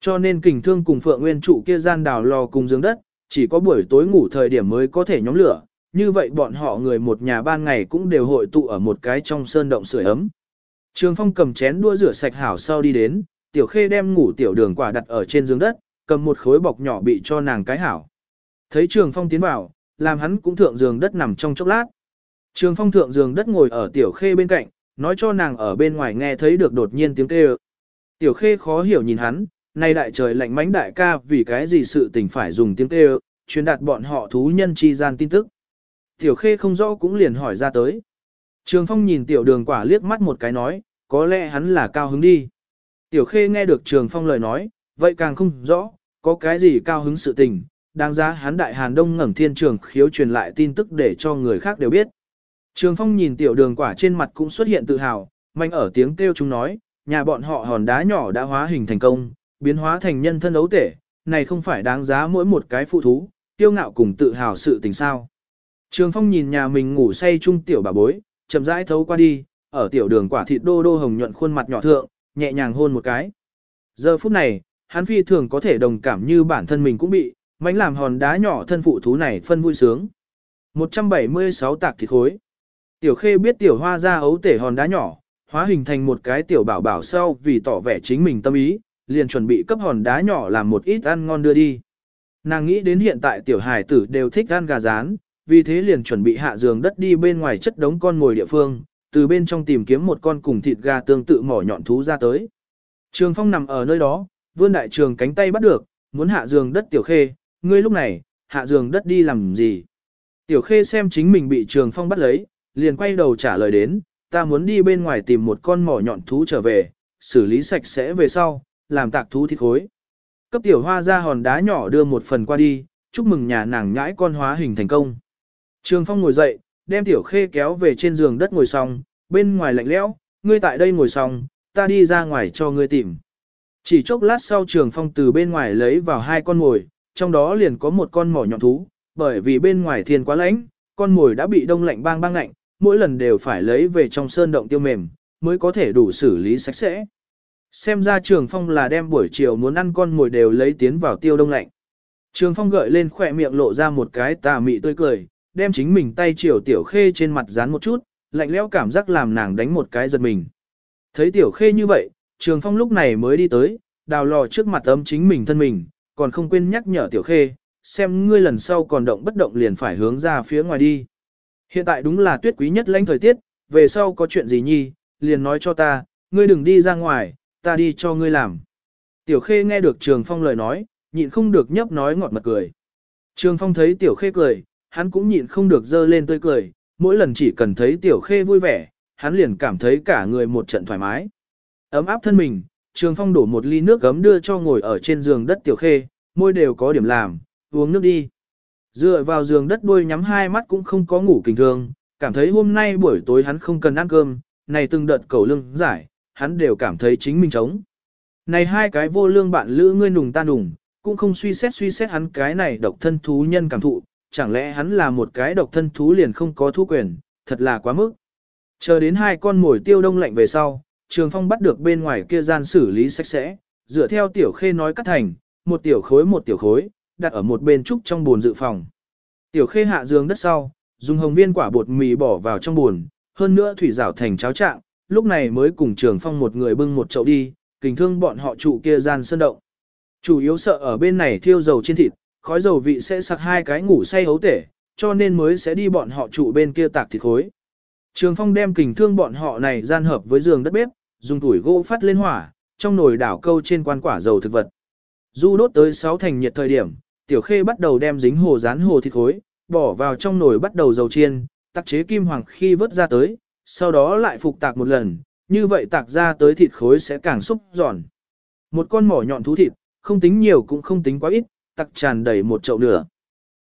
Cho nên kình thương cùng Phượng Nguyên trụ kia gian đào lò cùng giường đất, chỉ có buổi tối ngủ thời điểm mới có thể nhóm lửa, như vậy bọn họ người một nhà ban ngày cũng đều hội tụ ở một cái trong sơn động sưởi ấm. Trường Phong cầm chén đua rửa sạch hảo sau đi đến, Tiểu Khê đem ngủ tiểu đường quả đặt ở trên giường đất, cầm một khối bọc nhỏ bị cho nàng cái hảo. Thấy Trường Phong tiến vào, làm hắn cũng thượng giường đất nằm trong chốc lát. Trường Phong thượng giường đất ngồi ở Tiểu Khê bên cạnh, nói cho nàng ở bên ngoài nghe thấy được đột nhiên tiếng kêu. Tiểu Khê khó hiểu nhìn hắn, nay đại trời lạnh mánh đại ca vì cái gì sự tình phải dùng tiếng kêu, truyền đạt bọn họ thú nhân chi gian tin tức. Tiểu Khê không rõ cũng liền hỏi ra tới. Trường Phong nhìn Tiểu Đường Quả liếc mắt một cái nói, có lẽ hắn là cao hứng đi. Tiểu Khê nghe được Trường Phong lời nói, vậy càng không rõ, có cái gì cao hứng sự tình, đáng giá hắn đại Hàn Đông ngẩng thiên trường khiếu truyền lại tin tức để cho người khác đều biết. Trường Phong nhìn Tiểu Đường Quả trên mặt cũng xuất hiện tự hào, mạnh ở tiếng kêu chúng nói, nhà bọn họ hòn đá nhỏ đã hóa hình thành công, biến hóa thành nhân thân ấu tể, này không phải đáng giá mỗi một cái phụ thú, tiêu ngạo cùng tự hào sự tình sao. Trường Phong nhìn nhà mình ngủ say chung tiểu bà bối, chậm rãi thấu qua đi, ở tiểu đường quả thịt đô đô hồng nhuận khuôn mặt nhỏ thượng, nhẹ nhàng hôn một cái. Giờ phút này, hắn phi thường có thể đồng cảm như bản thân mình cũng bị, mánh làm hòn đá nhỏ thân phụ thú này phân vui sướng. 176 tạc thịt khối. Tiểu khê biết tiểu hoa ra ấu tể hòn đá nhỏ, hóa hình thành một cái tiểu bảo bảo sau vì tỏ vẻ chính mình tâm ý, liền chuẩn bị cấp hòn đá nhỏ làm một ít ăn ngon đưa đi. Nàng nghĩ đến hiện tại tiểu hài tử đều thích ăn gà rán, vì thế liền chuẩn bị hạ giường đất đi bên ngoài chất đống con ngồi địa phương, từ bên trong tìm kiếm một con cùng thịt gà tương tự mỏ nhọn thú ra tới. Trường Phong nằm ở nơi đó, vươn đại trường cánh tay bắt được, muốn hạ giường đất tiểu khê, ngươi lúc này, hạ giường đất đi làm gì? Tiểu khê xem chính mình bị trường phong bắt lấy, liền quay đầu trả lời đến, ta muốn đi bên ngoài tìm một con mỏ nhọn thú trở về, xử lý sạch sẽ về sau, làm tạc thú thịt khối. Cấp tiểu hoa ra hòn đá nhỏ đưa một phần qua đi, chúc mừng nhà nàng nhãi con hóa hình thành công. Trường Phong ngồi dậy, đem tiểu khê kéo về trên giường đất ngồi xong, bên ngoài lạnh lẽo, ngươi tại đây ngồi xong, ta đi ra ngoài cho ngươi tìm. Chỉ chốc lát sau Trường Phong từ bên ngoài lấy vào hai con ngồi, trong đó liền có một con mỏ nhọn thú, bởi vì bên ngoài thiên quá lạnh, con mồi đã bị đông lạnh bang bang lạnh, mỗi lần đều phải lấy về trong sơn động tiêu mềm, mới có thể đủ xử lý sạch sẽ. Xem ra Trường Phong là đem buổi chiều muốn ăn con mồi đều lấy tiến vào tiêu đông lạnh. Trường Phong gợi lên khỏe miệng lộ ra một cái tà mị tươi cười, đem chính mình tay chiều tiểu khê trên mặt dán một chút, lạnh lẽo cảm giác làm nàng đánh một cái giật mình. Thấy tiểu khê như vậy, Trường Phong lúc này mới đi tới, đào lò trước mặt ấm chính mình thân mình, còn không quên nhắc nhở tiểu khê, xem ngươi lần sau còn động bất động liền phải hướng ra phía ngoài đi. Hiện tại đúng là tuyết quý nhất lãnh thời tiết, về sau có chuyện gì nhi, liền nói cho ta, ngươi đừng đi ra ngoài, ta đi cho ngươi làm. Tiểu khê nghe được Trường Phong lời nói, nhịn không được nhấp nói ngọt mật cười. Trường Phong thấy tiểu khê cười, hắn cũng nhịn không được dơ lên tươi cười, mỗi lần chỉ cần thấy tiểu khê vui vẻ, hắn liền cảm thấy cả người một trận thoải mái. Ấm áp thân mình, Trường Phong đổ một ly nước gấm đưa cho ngồi ở trên giường đất tiểu khê, môi đều có điểm làm, uống nước đi. Dựa vào giường đất đuôi nhắm hai mắt cũng không có ngủ kinh thường, cảm thấy hôm nay buổi tối hắn không cần ăn cơm, này từng đợt cầu lưng giải, hắn đều cảm thấy chính mình trống. Này hai cái vô lương bạn lữ ngươi nùng ta nùng, cũng không suy xét suy xét hắn cái này độc thân thú nhân cảm thụ, chẳng lẽ hắn là một cái độc thân thú liền không có thú quyền, thật là quá mức. Chờ đến hai con mồi tiêu đông lạnh về sau, Trường Phong bắt được bên ngoài kia gian xử lý sạch sẽ, dựa theo tiểu khê nói cắt thành, một tiểu khối một tiểu khối, đặt ở một bên trúc trong buồn dự phòng. Tiểu khê hạ giường đất sau, dùng hồng viên quả bột mì bỏ vào trong buồn, hơn nữa thủy rảo thành cháo trạng, lúc này mới cùng Trường Phong một người bưng một chậu đi, kình thương bọn họ trụ kia gian sơn động. Chủ yếu sợ ở bên này thiêu dầu trên thịt, khói dầu vị sẽ sặc hai cái ngủ say hấu tể, cho nên mới sẽ đi bọn họ trụ bên kia tạc thịt khối. Trường Phong đem kình thương bọn họ này gian hợp với giường đất bếp, dùng tuổi gỗ phát lên hỏa, trong nồi đảo câu trên quan quả dầu thực vật. Du đốt tới 6 thành nhiệt thời điểm, Tiểu Khê bắt đầu đem dính hồ rán hồ thịt khối, bỏ vào trong nồi bắt đầu dầu chiên, tạc chế kim hoàng khi vớt ra tới, sau đó lại phục tạc một lần, như vậy tạc ra tới thịt khối sẽ càng xúc giòn. Một con mỏ nhọn thú thịt, không tính nhiều cũng không tính quá ít, tạc tràn đầy một chậu nửa.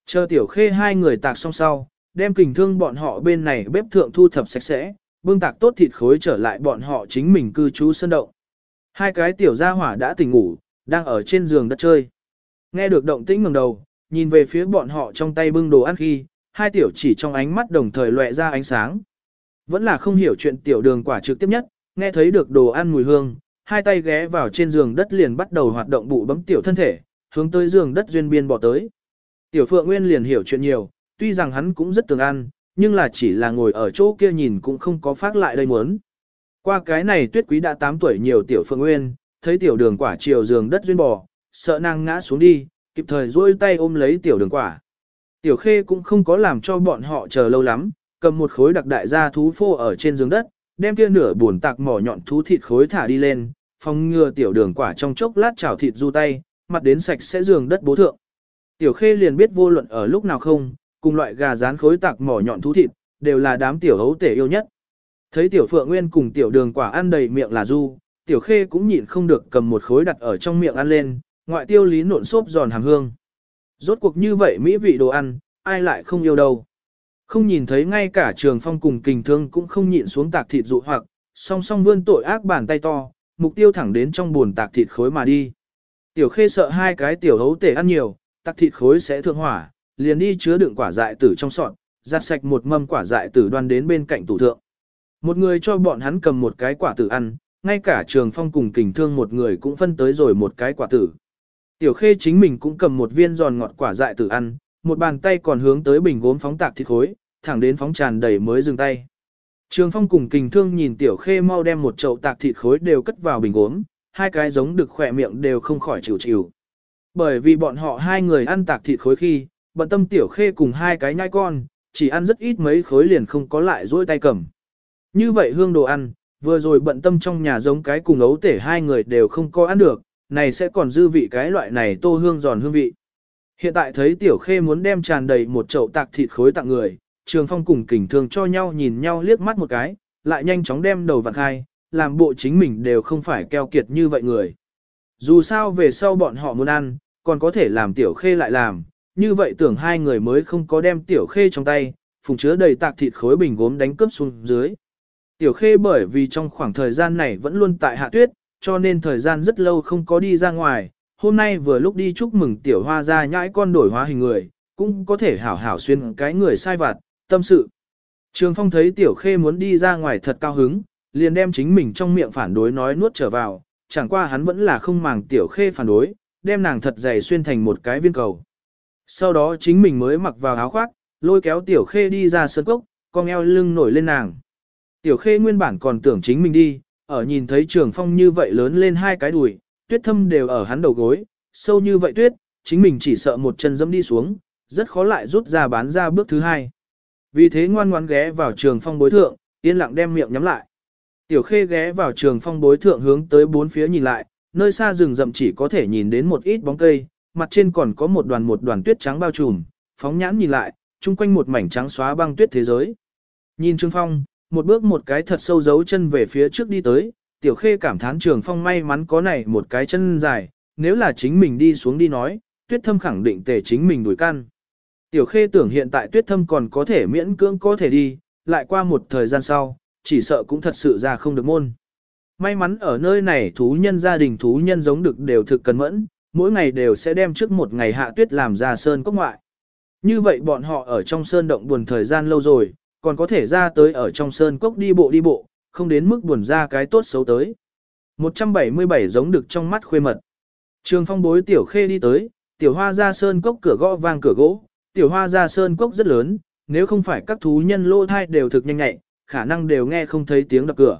Chờ tiểu khê hai người tạc xong sau, đem kình thương bọn họ bên này bếp thượng thu thập sạch sẽ, bưng tạc tốt thịt khối trở lại bọn họ chính mình cư trú sân động. Hai cái tiểu gia hỏa đã tỉnh ngủ, đang ở trên giường đất chơi. Nghe được động tĩnh ngẩng đầu, nhìn về phía bọn họ trong tay bưng đồ ăn khi, hai tiểu chỉ trong ánh mắt đồng thời lóe ra ánh sáng. Vẫn là không hiểu chuyện tiểu đường quả trực tiếp nhất, nghe thấy được đồ ăn mùi hương, hai tay ghé vào trên giường đất liền bắt đầu hoạt động bụ bấm tiểu thân thể, hướng tới giường đất duyên biên bỏ tới. Tiểu Phượng Nguyên liền hiểu chuyện nhiều, tuy rằng hắn cũng rất tường ăn, nhưng là chỉ là ngồi ở chỗ kia nhìn cũng không có phát lại đây muốn. Qua cái này tuyết quý đã 8 tuổi nhiều Tiểu Phượng Nguyên, thấy tiểu đường quả chiều giường đất duyên bò, sợ nàng ngã xuống đi, kịp thời duỗi tay ôm lấy tiểu đường quả. Tiểu khê cũng không có làm cho bọn họ chờ lâu lắm, cầm một khối đặc đại gia thú phô ở trên giường đất, đem kia nửa buồn tạc mỏ nhọn thú thịt khối thả đi lên, phòng ngừa tiểu đường quả trong chốc lát chảo thịt du tay, mặt đến sạch sẽ giường đất bố thượng. Tiểu khê liền biết vô luận ở lúc nào không, cùng loại gà rán khối tạc mỏ nhọn thú thịt, đều là đám tiểu hấu tể yêu nhất. Thấy tiểu phượng nguyên cùng tiểu đường quả ăn đầy miệng là du, tiểu khê cũng nhịn không được cầm một khối đặt ở trong miệng ăn lên, ngoại tiêu lý nộn xốp giòn hàm hương. Rốt cuộc như vậy mỹ vị đồ ăn, ai lại không yêu đâu. Không nhìn thấy ngay cả trường phong cùng kình thương cũng không nhịn xuống tạc thịt dụ hoặc, song song vươn tội ác bàn tay to, mục tiêu thẳng đến trong buồn tạc thịt khối mà đi. Tiểu khê sợ hai cái tiểu hấu tể ăn nhiều, tạc thịt khối sẽ thượng hỏa, liền đi chứa đựng quả dại tử trong sọt, giặt sạch một mâm quả dại tử đoan đến bên cạnh tủ thượng. Một người cho bọn hắn cầm một cái quả tử ăn, ngay cả trường phong cùng kình thương một người cũng phân tới rồi một cái quả tử. Tiểu khê chính mình cũng cầm một viên giòn ngọt quả dại tử ăn, một bàn tay còn hướng tới bình gốm phóng tạc thịt khối, thẳng đến phóng tràn đầy mới dừng tay. Trường phong cùng kình thương nhìn tiểu khê mau đem một chậu tạc thịt khối đều cất vào bình gốm, hai cái giống được khỏe miệng đều không khỏi chịu chịu. Bởi vì bọn họ hai người ăn tạc thịt khối khi, bận tâm tiểu khê cùng hai cái nhai con, chỉ ăn rất ít mấy khối liền không có lại dỗi tay cầm. Như vậy hương đồ ăn, vừa rồi bận tâm trong nhà giống cái cùng ấu tể hai người đều không có ăn được, này sẽ còn dư vị cái loại này tô hương giòn hương vị. Hiện tại thấy tiểu khê muốn đem tràn đầy một chậu tạc thịt khối tặng người, trường phong cùng kình thương cho nhau nhìn nhau liếc mắt một cái, lại nhanh chóng đem đầu vặn khai, làm bộ chính mình đều không phải keo kiệt như vậy người. Dù sao về sau bọn họ muốn ăn, còn có thể làm tiểu khê lại làm, như vậy tưởng hai người mới không có đem tiểu khê trong tay, phùng chứa đầy tạc thịt khối bình gốm đánh cướp xuống dưới. Tiểu khê bởi vì trong khoảng thời gian này vẫn luôn tại hạ tuyết, cho nên thời gian rất lâu không có đi ra ngoài, hôm nay vừa lúc đi chúc mừng tiểu hoa ra nhãi con đổi hóa hình người, cũng có thể hảo hảo xuyên cái người sai vặt, tâm sự. Trường Phong thấy tiểu khê muốn đi ra ngoài thật cao hứng, liền đem chính mình trong miệng phản đối nói nuốt trở vào, chẳng qua hắn vẫn là không màng tiểu khê phản đối, đem nàng thật dày xuyên thành một cái viên cầu. Sau đó chính mình mới mặc vào áo khoác, lôi kéo tiểu khê đi ra sân cốc, con eo lưng nổi lên nàng. Tiểu khê nguyên bản còn tưởng chính mình đi, ở nhìn thấy trường phong như vậy lớn lên hai cái đùi, tuyết thâm đều ở hắn đầu gối, sâu như vậy tuyết, chính mình chỉ sợ một chân dẫm đi xuống, rất khó lại rút ra bán ra bước thứ hai. Vì thế ngoan ngoãn ghé vào trường phong bối thượng, yên lặng đem miệng nhắm lại. Tiểu khê ghé vào trường phong bối thượng hướng tới bốn phía nhìn lại, nơi xa rừng rậm chỉ có thể nhìn đến một ít bóng cây, mặt trên còn có một đoàn một đoàn tuyết trắng bao trùm, phóng nhãn nhìn lại, chung quanh một mảnh trắng xóa băng tuyết thế giới. Nhìn Trương Phong, một bước một cái thật sâu dấu chân về phía trước đi tới, tiểu khê cảm thán trường phong may mắn có này một cái chân dài, nếu là chính mình đi xuống đi nói, tuyết thâm khẳng định tề chính mình đuổi căn. Tiểu khê tưởng hiện tại tuyết thâm còn có thể miễn cưỡng có thể đi, lại qua một thời gian sau, chỉ sợ cũng thật sự ra không được môn. May mắn ở nơi này thú nhân gia đình thú nhân giống được đều thực cần mẫn, mỗi ngày đều sẽ đem trước một ngày hạ tuyết làm ra sơn cốc ngoại. Như vậy bọn họ ở trong sơn động buồn thời gian lâu rồi, còn có thể ra tới ở trong sơn cốc đi bộ đi bộ, không đến mức buồn ra cái tốt xấu tới. 177 giống được trong mắt khuê mật. Trường phong bối tiểu khê đi tới, tiểu hoa ra sơn cốc cửa gõ vang cửa gỗ, tiểu hoa ra sơn cốc rất lớn, nếu không phải các thú nhân lô thai đều thực nhanh nhạy, khả năng đều nghe không thấy tiếng đập cửa.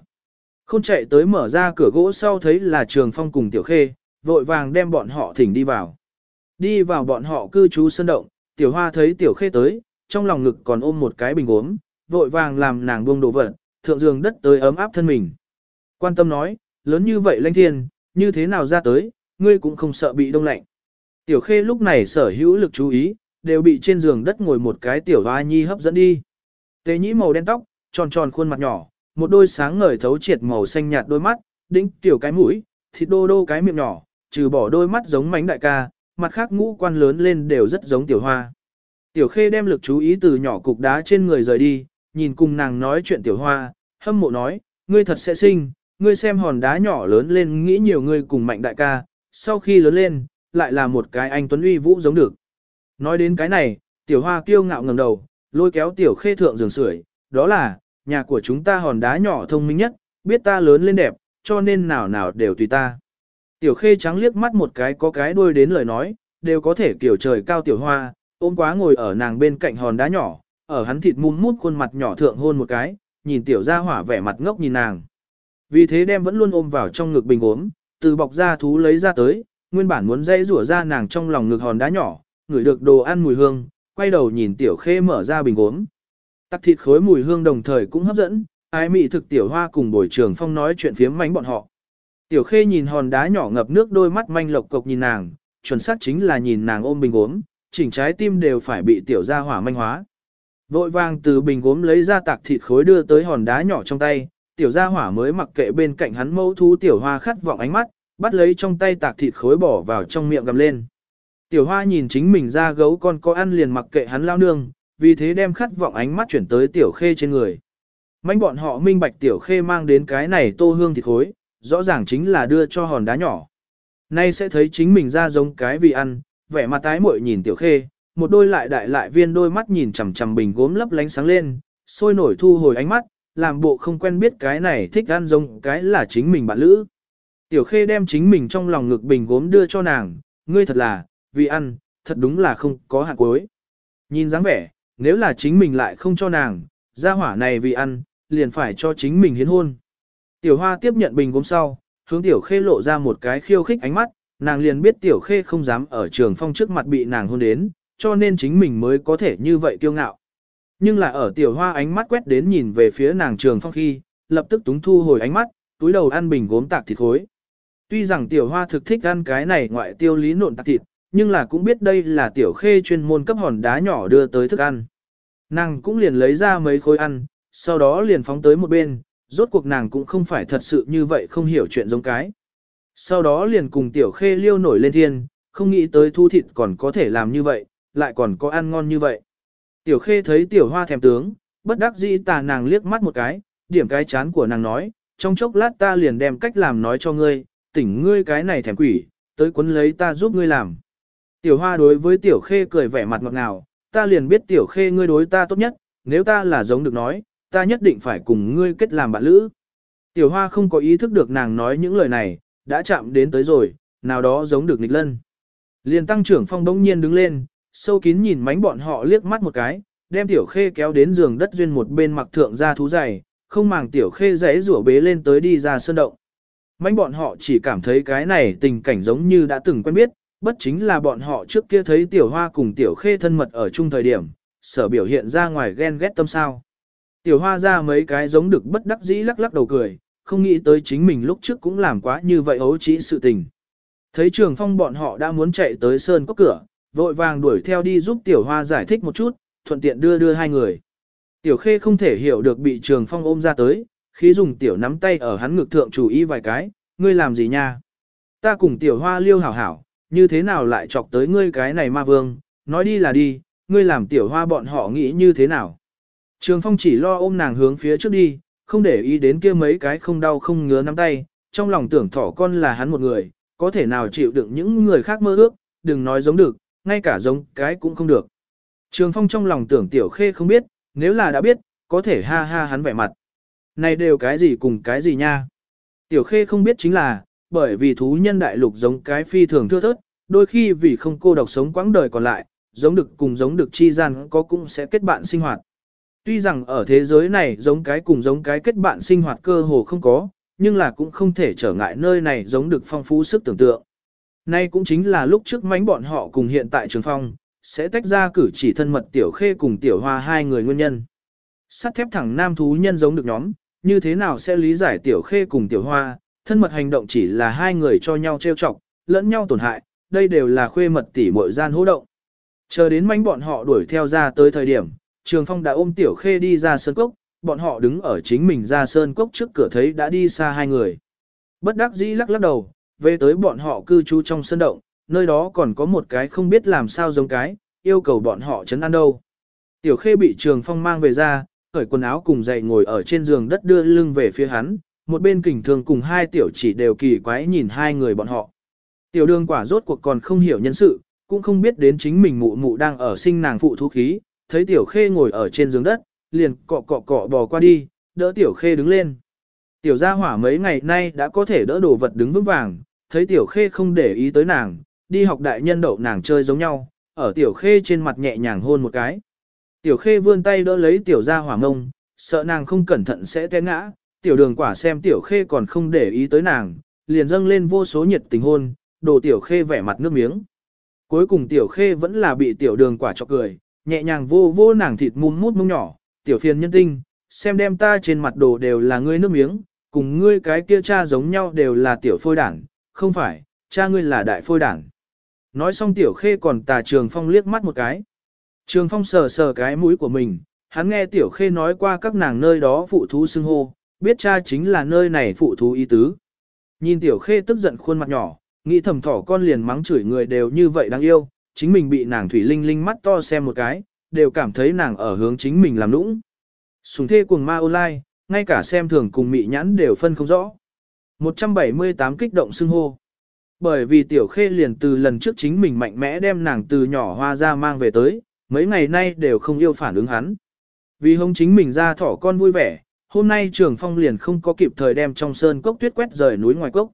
Không chạy tới mở ra cửa gỗ sau thấy là trường phong cùng tiểu khê, vội vàng đem bọn họ thỉnh đi vào. Đi vào bọn họ cư trú sân động, tiểu hoa thấy tiểu khê tới, trong lòng ngực còn ôm một cái bình uống, vội vàng làm nàng buông đồ vật, thượng giường đất tới ấm áp thân mình. Quan tâm nói, lớn như vậy lãnh thiên, như thế nào ra tới, ngươi cũng không sợ bị đông lạnh. Tiểu khê lúc này sở hữu lực chú ý, đều bị trên giường đất ngồi một cái tiểu hoa nhi hấp dẫn đi. Tế nhĩ màu đen tóc, tròn tròn khuôn mặt nhỏ, một đôi sáng ngời thấu triệt màu xanh nhạt đôi mắt, đĩnh tiểu cái mũi, thịt đô đô cái miệng nhỏ, trừ bỏ đôi mắt giống mánh đại ca, mặt khác ngũ quan lớn lên đều rất giống tiểu hoa. Tiểu khê đem lực chú ý từ nhỏ cục đá trên người rời đi, nhìn cùng nàng nói chuyện tiểu hoa, hâm mộ nói, ngươi thật sẽ sinh, ngươi xem hòn đá nhỏ lớn lên nghĩ nhiều ngươi cùng mạnh đại ca, sau khi lớn lên, lại là một cái anh tuấn uy vũ giống được. Nói đến cái này, tiểu hoa kiêu ngạo ngẩng đầu, lôi kéo tiểu khê thượng giường sưởi, đó là, nhà của chúng ta hòn đá nhỏ thông minh nhất, biết ta lớn lên đẹp, cho nên nào nào đều tùy ta. Tiểu khê trắng liếc mắt một cái có cái đuôi đến lời nói, đều có thể kiểu trời cao tiểu hoa, ôm quá ngồi ở nàng bên cạnh hòn đá nhỏ, ở hắn thịt mum mút khuôn mặt nhỏ thượng hôn một cái, nhìn tiểu gia hỏa vẻ mặt ngốc nhìn nàng. Vì thế đem vẫn luôn ôm vào trong ngực bình ốm, từ bọc da thú lấy ra tới, nguyên bản muốn dây rủa ra nàng trong lòng ngực hòn đá nhỏ, ngửi được đồ ăn mùi hương, quay đầu nhìn tiểu khê mở ra bình ốm. Tắc thịt khối mùi hương đồng thời cũng hấp dẫn, ai mị thực tiểu hoa cùng bồi trường phong nói chuyện phiếm mánh bọn họ. Tiểu khê nhìn hòn đá nhỏ ngập nước đôi mắt manh lộc cộc nhìn nàng, chuẩn xác chính là nhìn nàng ôm bình gốm, chỉnh trái tim đều phải bị tiểu gia hỏa manh hóa. Vội vàng từ bình gốm lấy ra tạc thịt khối đưa tới hòn đá nhỏ trong tay, tiểu gia hỏa mới mặc kệ bên cạnh hắn mẫu thú tiểu hoa khát vọng ánh mắt, bắt lấy trong tay tạc thịt khối bỏ vào trong miệng gầm lên. Tiểu hoa nhìn chính mình ra gấu con có ăn liền mặc kệ hắn lao nương, vì thế đem khát vọng ánh mắt chuyển tới tiểu khê trên người. Mánh bọn họ minh bạch tiểu khê mang đến cái này tô hương thịt khối, rõ ràng chính là đưa cho hòn đá nhỏ. Nay sẽ thấy chính mình ra giống cái vì ăn, vẻ mặt tái muội nhìn tiểu khê, một đôi lại đại lại viên đôi mắt nhìn chằm chằm bình gốm lấp lánh sáng lên, sôi nổi thu hồi ánh mắt, làm bộ không quen biết cái này thích ăn giống cái là chính mình bạn lữ. Tiểu khê đem chính mình trong lòng ngực bình gốm đưa cho nàng, ngươi thật là, vì ăn, thật đúng là không có hạt cuối. Nhìn dáng vẻ, nếu là chính mình lại không cho nàng, gia hỏa này vì ăn, liền phải cho chính mình hiến hôn. Tiểu hoa tiếp nhận bình gốm sau, hướng tiểu khê lộ ra một cái khiêu khích ánh mắt, nàng liền biết tiểu khê không dám ở trường phong trước mặt bị nàng hôn đến, cho nên chính mình mới có thể như vậy kiêu ngạo. Nhưng là ở tiểu hoa ánh mắt quét đến nhìn về phía nàng trường phong khi, lập tức túng thu hồi ánh mắt, túi đầu ăn bình gốm tạc thịt khối. Tuy rằng tiểu hoa thực thích ăn cái này ngoại tiêu lý nộn tạc thịt, nhưng là cũng biết đây là tiểu khê chuyên môn cấp hòn đá nhỏ đưa tới thức ăn. Nàng cũng liền lấy ra mấy khối ăn, sau đó liền phóng tới một bên, rốt cuộc nàng cũng không phải thật sự như vậy không hiểu chuyện giống cái. Sau đó liền cùng tiểu khê liêu nổi lên thiên, không nghĩ tới thu thịt còn có thể làm như vậy, lại còn có ăn ngon như vậy. Tiểu khê thấy tiểu hoa thèm tướng, bất đắc dĩ tà nàng liếc mắt một cái, điểm cái chán của nàng nói, trong chốc lát ta liền đem cách làm nói cho ngươi, tỉnh ngươi cái này thèm quỷ, tới quấn lấy ta giúp ngươi làm. Tiểu hoa đối với tiểu khê cười vẻ mặt ngọt ngào, ta liền biết tiểu khê ngươi đối ta tốt nhất, nếu ta là giống được nói, ta nhất định phải cùng ngươi kết làm bạn lữ. Tiểu hoa không có ý thức được nàng nói những lời này, đã chạm đến tới rồi, nào đó giống được nịch lân. Liền tăng trưởng phong bỗng nhiên đứng lên, sâu kín nhìn mánh bọn họ liếc mắt một cái, đem tiểu khê kéo đến giường đất duyên một bên mặc thượng ra thú dày, không màng tiểu khê rẽ rủa bế lên tới đi ra sơn động. Mánh bọn họ chỉ cảm thấy cái này tình cảnh giống như đã từng quen biết, bất chính là bọn họ trước kia thấy tiểu hoa cùng tiểu khê thân mật ở chung thời điểm, sở biểu hiện ra ngoài ghen ghét tâm sao. Tiểu hoa ra mấy cái giống được bất đắc dĩ lắc lắc đầu cười, không nghĩ tới chính mình lúc trước cũng làm quá như vậy ấu trĩ sự tình. Thấy trường phong bọn họ đã muốn chạy tới sơn cốc cửa, vội vàng đuổi theo đi giúp tiểu hoa giải thích một chút, thuận tiện đưa đưa hai người. Tiểu khê không thể hiểu được bị trường phong ôm ra tới, khi dùng tiểu nắm tay ở hắn ngực thượng chủ ý vài cái, ngươi làm gì nha? Ta cùng tiểu hoa liêu hảo hảo, như thế nào lại chọc tới ngươi cái này ma vương, nói đi là đi, ngươi làm tiểu hoa bọn họ nghĩ như thế nào? Trường phong chỉ lo ôm nàng hướng phía trước đi, không để ý đến kia mấy cái không đau không ngứa nắm tay, trong lòng tưởng thỏ con là hắn một người, có thể nào chịu đựng những người khác mơ ước, đừng nói giống được, ngay cả giống cái cũng không được. Trường Phong trong lòng tưởng Tiểu Khê không biết, nếu là đã biết, có thể ha ha hắn vẻ mặt. Này đều cái gì cùng cái gì nha? Tiểu Khê không biết chính là, bởi vì thú nhân đại lục giống cái phi thường thưa thớt, đôi khi vì không cô độc sống quãng đời còn lại, giống được cùng giống được chi gian có cũng sẽ kết bạn sinh hoạt. Tuy rằng ở thế giới này giống cái cùng giống cái kết bạn sinh hoạt cơ hồ không có, nhưng là cũng không thể trở ngại nơi này giống được phong phú sức tưởng tượng. Nay cũng chính là lúc trước mánh bọn họ cùng hiện tại trường phong, sẽ tách ra cử chỉ thân mật tiểu khê cùng tiểu hoa hai người nguyên nhân. Sắt thép thẳng nam thú nhân giống được nhóm, như thế nào sẽ lý giải tiểu khê cùng tiểu hoa, thân mật hành động chỉ là hai người cho nhau trêu chọc, lẫn nhau tổn hại, đây đều là khuê mật tỉ muội gian hỗ động. Chờ đến mánh bọn họ đuổi theo ra tới thời điểm, trường phong đã ôm tiểu khê đi ra sơn cốc, bọn họ đứng ở chính mình ra sơn cốc trước cửa thấy đã đi xa hai người. Bất đắc dĩ lắc lắc đầu, về tới bọn họ cư trú trong sân động, nơi đó còn có một cái không biết làm sao giống cái, yêu cầu bọn họ chấn ăn đâu. Tiểu khê bị trường phong mang về ra, cởi quần áo cùng dậy ngồi ở trên giường đất đưa lưng về phía hắn, một bên kình thường cùng hai tiểu chỉ đều kỳ quái nhìn hai người bọn họ. Tiểu đường quả rốt cuộc còn không hiểu nhân sự, cũng không biết đến chính mình mụ mụ đang ở sinh nàng phụ thú khí, thấy tiểu khê ngồi ở trên giường đất, liền cọ cọ cọ bò qua đi, đỡ tiểu khê đứng lên. Tiểu gia hỏa mấy ngày nay đã có thể đỡ đồ vật đứng vững vàng, thấy tiểu khê không để ý tới nàng, đi học đại nhân đậu nàng chơi giống nhau, ở tiểu khê trên mặt nhẹ nhàng hôn một cái. Tiểu khê vươn tay đỡ lấy tiểu gia hỏa mông, sợ nàng không cẩn thận sẽ té ngã, tiểu đường quả xem tiểu khê còn không để ý tới nàng, liền dâng lên vô số nhiệt tình hôn, đồ tiểu khê vẻ mặt nước miếng. Cuối cùng tiểu khê vẫn là bị tiểu đường quả chọc cười, nhẹ nhàng vô vô nàng thịt mum mút mông nhỏ, tiểu phiền nhân tinh, xem đem ta trên mặt đồ đều là ngươi nước miếng, cùng ngươi cái kia cha giống nhau đều là tiểu phôi đảng, không phải, cha ngươi là đại phôi đảng. Nói xong tiểu khê còn tà trường phong liếc mắt một cái. Trường phong sờ sờ cái mũi của mình, hắn nghe tiểu khê nói qua các nàng nơi đó phụ thú xưng hô, biết cha chính là nơi này phụ thú y tứ. Nhìn tiểu khê tức giận khuôn mặt nhỏ, nghĩ thầm thỏ con liền mắng chửi người đều như vậy đáng yêu, chính mình bị nàng thủy linh linh mắt to xem một cái, đều cảm thấy nàng ở hướng chính mình làm nũng. Sùng thê cuồng ma online, ngay cả xem thường cùng mị nhãn đều phân không rõ. 178 kích động xưng hô. Bởi vì tiểu khê liền từ lần trước chính mình mạnh mẽ đem nàng từ nhỏ hoa ra mang về tới, mấy ngày nay đều không yêu phản ứng hắn. Vì hông chính mình ra thỏ con vui vẻ, hôm nay trường phong liền không có kịp thời đem trong sơn cốc tuyết quét rời núi ngoài cốc.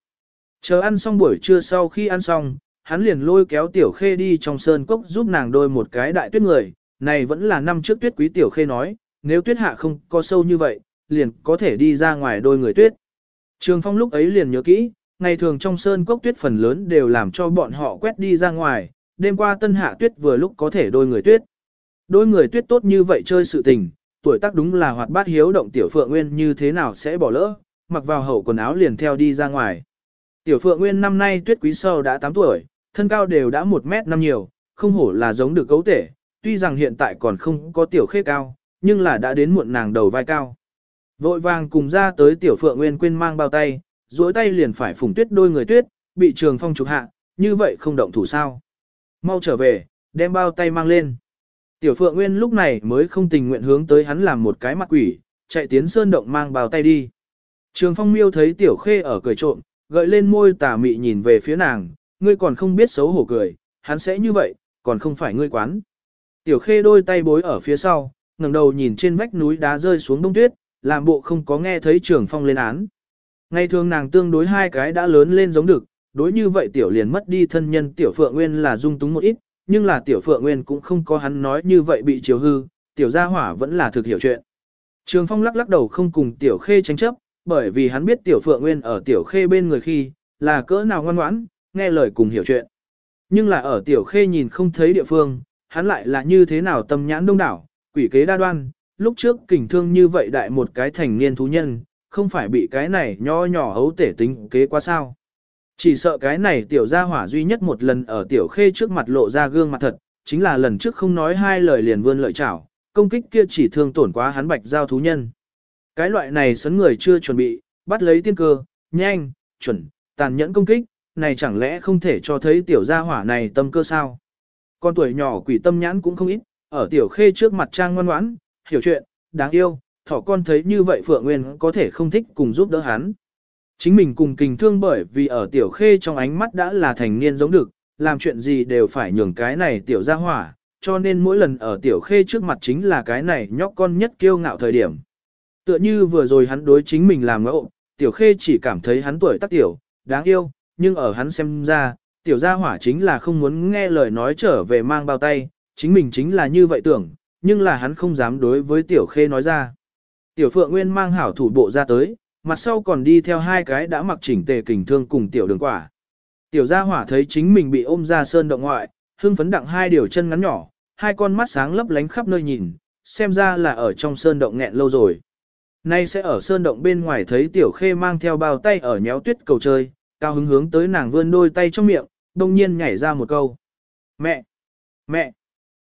Chờ ăn xong buổi trưa sau khi ăn xong, hắn liền lôi kéo tiểu khê đi trong sơn cốc giúp nàng đôi một cái đại tuyết người, này vẫn là năm trước tuyết quý tiểu khê nói, nếu tuyết hạ không có sâu như vậy, liền có thể đi ra ngoài đôi người tuyết. Trường phong lúc ấy liền nhớ kỹ, ngày thường trong sơn cốc tuyết phần lớn đều làm cho bọn họ quét đi ra ngoài, đêm qua tân hạ tuyết vừa lúc có thể đôi người tuyết. Đôi người tuyết tốt như vậy chơi sự tình, tuổi tác đúng là hoạt bát hiếu động tiểu phượng nguyên như thế nào sẽ bỏ lỡ, mặc vào hậu quần áo liền theo đi ra ngoài. Tiểu phượng nguyên năm nay tuyết quý sâu đã 8 tuổi, thân cao đều đã 1 mét năm nhiều, không hổ là giống được cấu thể, tuy rằng hiện tại còn không có tiểu khê cao, nhưng là đã đến muộn nàng đầu vai cao. Vội vàng cùng ra tới tiểu phượng nguyên quên mang bao tay, duỗi tay liền phải phủng tuyết đôi người tuyết, bị trường phong trục hạ, như vậy không động thủ sao. Mau trở về, đem bao tay mang lên. Tiểu phượng nguyên lúc này mới không tình nguyện hướng tới hắn làm một cái mặt quỷ, chạy tiến sơn động mang bao tay đi. Trường phong miêu thấy tiểu khê ở cười trộm, gợi lên môi tà mị nhìn về phía nàng, ngươi còn không biết xấu hổ cười, hắn sẽ như vậy, còn không phải ngươi quán. Tiểu khê đôi tay bối ở phía sau, ngẩng đầu nhìn trên vách núi đá rơi xuống đông tuyết, làm bộ không có nghe thấy trường phong lên án. Ngày thường nàng tương đối hai cái đã lớn lên giống được, đối như vậy tiểu liền mất đi thân nhân tiểu phượng nguyên là dung túng một ít, nhưng là tiểu phượng nguyên cũng không có hắn nói như vậy bị chiều hư, tiểu gia hỏa vẫn là thực hiểu chuyện. Trường phong lắc lắc đầu không cùng tiểu khê tranh chấp, bởi vì hắn biết tiểu phượng nguyên ở tiểu khê bên người khi, là cỡ nào ngoan ngoãn, nghe lời cùng hiểu chuyện. Nhưng là ở tiểu khê nhìn không thấy địa phương, hắn lại là như thế nào tâm nhãn đông đảo, quỷ kế đa đoan, lúc trước kình thương như vậy đại một cái thành niên thú nhân, không phải bị cái này nho nhỏ hấu tể tính kế quá sao. Chỉ sợ cái này tiểu gia hỏa duy nhất một lần ở tiểu khê trước mặt lộ ra gương mặt thật, chính là lần trước không nói hai lời liền vươn lợi chảo, công kích kia chỉ thương tổn quá hắn bạch giao thú nhân. Cái loại này sấn người chưa chuẩn bị, bắt lấy tiên cơ, nhanh, chuẩn, tàn nhẫn công kích, này chẳng lẽ không thể cho thấy tiểu gia hỏa này tâm cơ sao? Con tuổi nhỏ quỷ tâm nhãn cũng không ít, ở tiểu khê trước mặt trang ngoan ngoãn, hiểu chuyện, đáng yêu, thỏ con thấy như vậy Phượng Nguyên có thể không thích cùng giúp đỡ hắn. Chính mình cùng kình thương bởi vì ở tiểu khê trong ánh mắt đã là thành niên giống được, làm chuyện gì đều phải nhường cái này tiểu gia hỏa, cho nên mỗi lần ở tiểu khê trước mặt chính là cái này nhóc con nhất kiêu ngạo thời điểm. Tựa như vừa rồi hắn đối chính mình làm ngẫu, tiểu khê chỉ cảm thấy hắn tuổi tác tiểu, đáng yêu, nhưng ở hắn xem ra, tiểu gia hỏa chính là không muốn nghe lời nói trở về mang bao tay, chính mình chính là như vậy tưởng, nhưng là hắn không dám đối với tiểu khê nói ra. Tiểu phượng nguyên mang hảo thủ bộ ra tới, mặt sau còn đi theo hai cái đã mặc chỉnh tề kình thương cùng tiểu đường quả. Tiểu gia hỏa thấy chính mình bị ôm ra sơn động ngoại, hưng phấn đặng hai điều chân ngắn nhỏ, hai con mắt sáng lấp lánh khắp nơi nhìn, xem ra là ở trong sơn động nghẹn lâu rồi. Nay sẽ ở sơn động bên ngoài thấy tiểu khê mang theo bao tay ở nhéo tuyết cầu chơi, cao hứng hướng tới nàng vươn đôi tay trong miệng, đông nhiên nhảy ra một câu. Mẹ! Mẹ!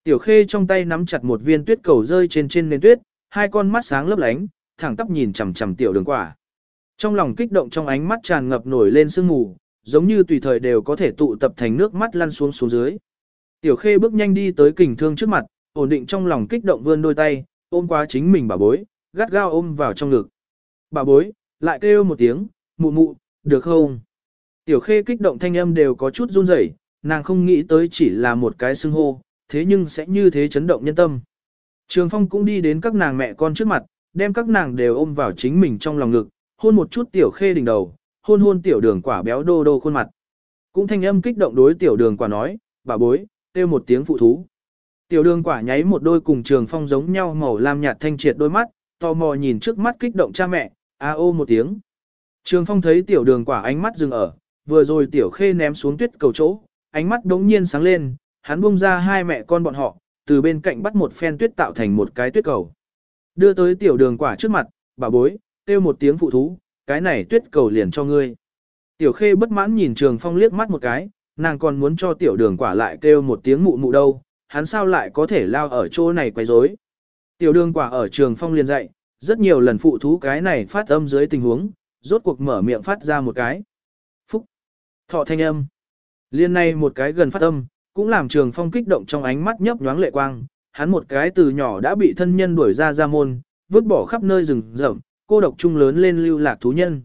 Tiểu khê trong tay nắm chặt một viên tuyết cầu rơi trên trên nền tuyết, hai con mắt sáng lấp lánh, thẳng tắp nhìn chằm chằm tiểu đường quả. Trong lòng kích động trong ánh mắt tràn ngập nổi lên sương mù, giống như tùy thời đều có thể tụ tập thành nước mắt lăn xuống xuống dưới. Tiểu khê bước nhanh đi tới kình thương trước mặt, ổn định trong lòng kích động vươn đôi tay, ôm qua chính mình bà bối, gắt gao ôm vào trong ngực. Bà bối, lại kêu một tiếng, mụ mụ, được không? Tiểu khê kích động thanh âm đều có chút run rẩy, nàng không nghĩ tới chỉ là một cái xưng hô, thế nhưng sẽ như thế chấn động nhân tâm. Trường Phong cũng đi đến các nàng mẹ con trước mặt, đem các nàng đều ôm vào chính mình trong lòng ngực, hôn một chút tiểu khê đỉnh đầu, hôn hôn tiểu đường quả béo đô đô khuôn mặt. Cũng thanh âm kích động đối tiểu đường quả nói, bà bối, kêu một tiếng phụ thú. Tiểu đường quả nháy một đôi cùng trường phong giống nhau màu lam nhạt thanh triệt đôi mắt, tò mò nhìn trước mắt kích động cha mẹ, a ô một tiếng. Trường phong thấy tiểu đường quả ánh mắt dừng ở, vừa rồi tiểu khê ném xuống tuyết cầu chỗ, ánh mắt đống nhiên sáng lên, hắn buông ra hai mẹ con bọn họ, từ bên cạnh bắt một phen tuyết tạo thành một cái tuyết cầu. Đưa tới tiểu đường quả trước mặt, bà bối, kêu một tiếng phụ thú, cái này tuyết cầu liền cho ngươi. Tiểu khê bất mãn nhìn trường phong liếc mắt một cái, nàng còn muốn cho tiểu đường quả lại kêu một tiếng mụ mụ đâu, hắn sao lại có thể lao ở chỗ này quấy rối. Tiểu đường quả ở trường phong liền dạy, rất nhiều lần phụ thú cái này phát âm dưới tình huống, rốt cuộc mở miệng phát ra một cái. Thọ thanh âm. Liên này một cái gần phát âm, cũng làm trường phong kích động trong ánh mắt nhấp nhoáng lệ quang, hắn một cái từ nhỏ đã bị thân nhân đuổi ra ra môn, vứt bỏ khắp nơi rừng rậm, cô độc chung lớn lên lưu lạc thú nhân.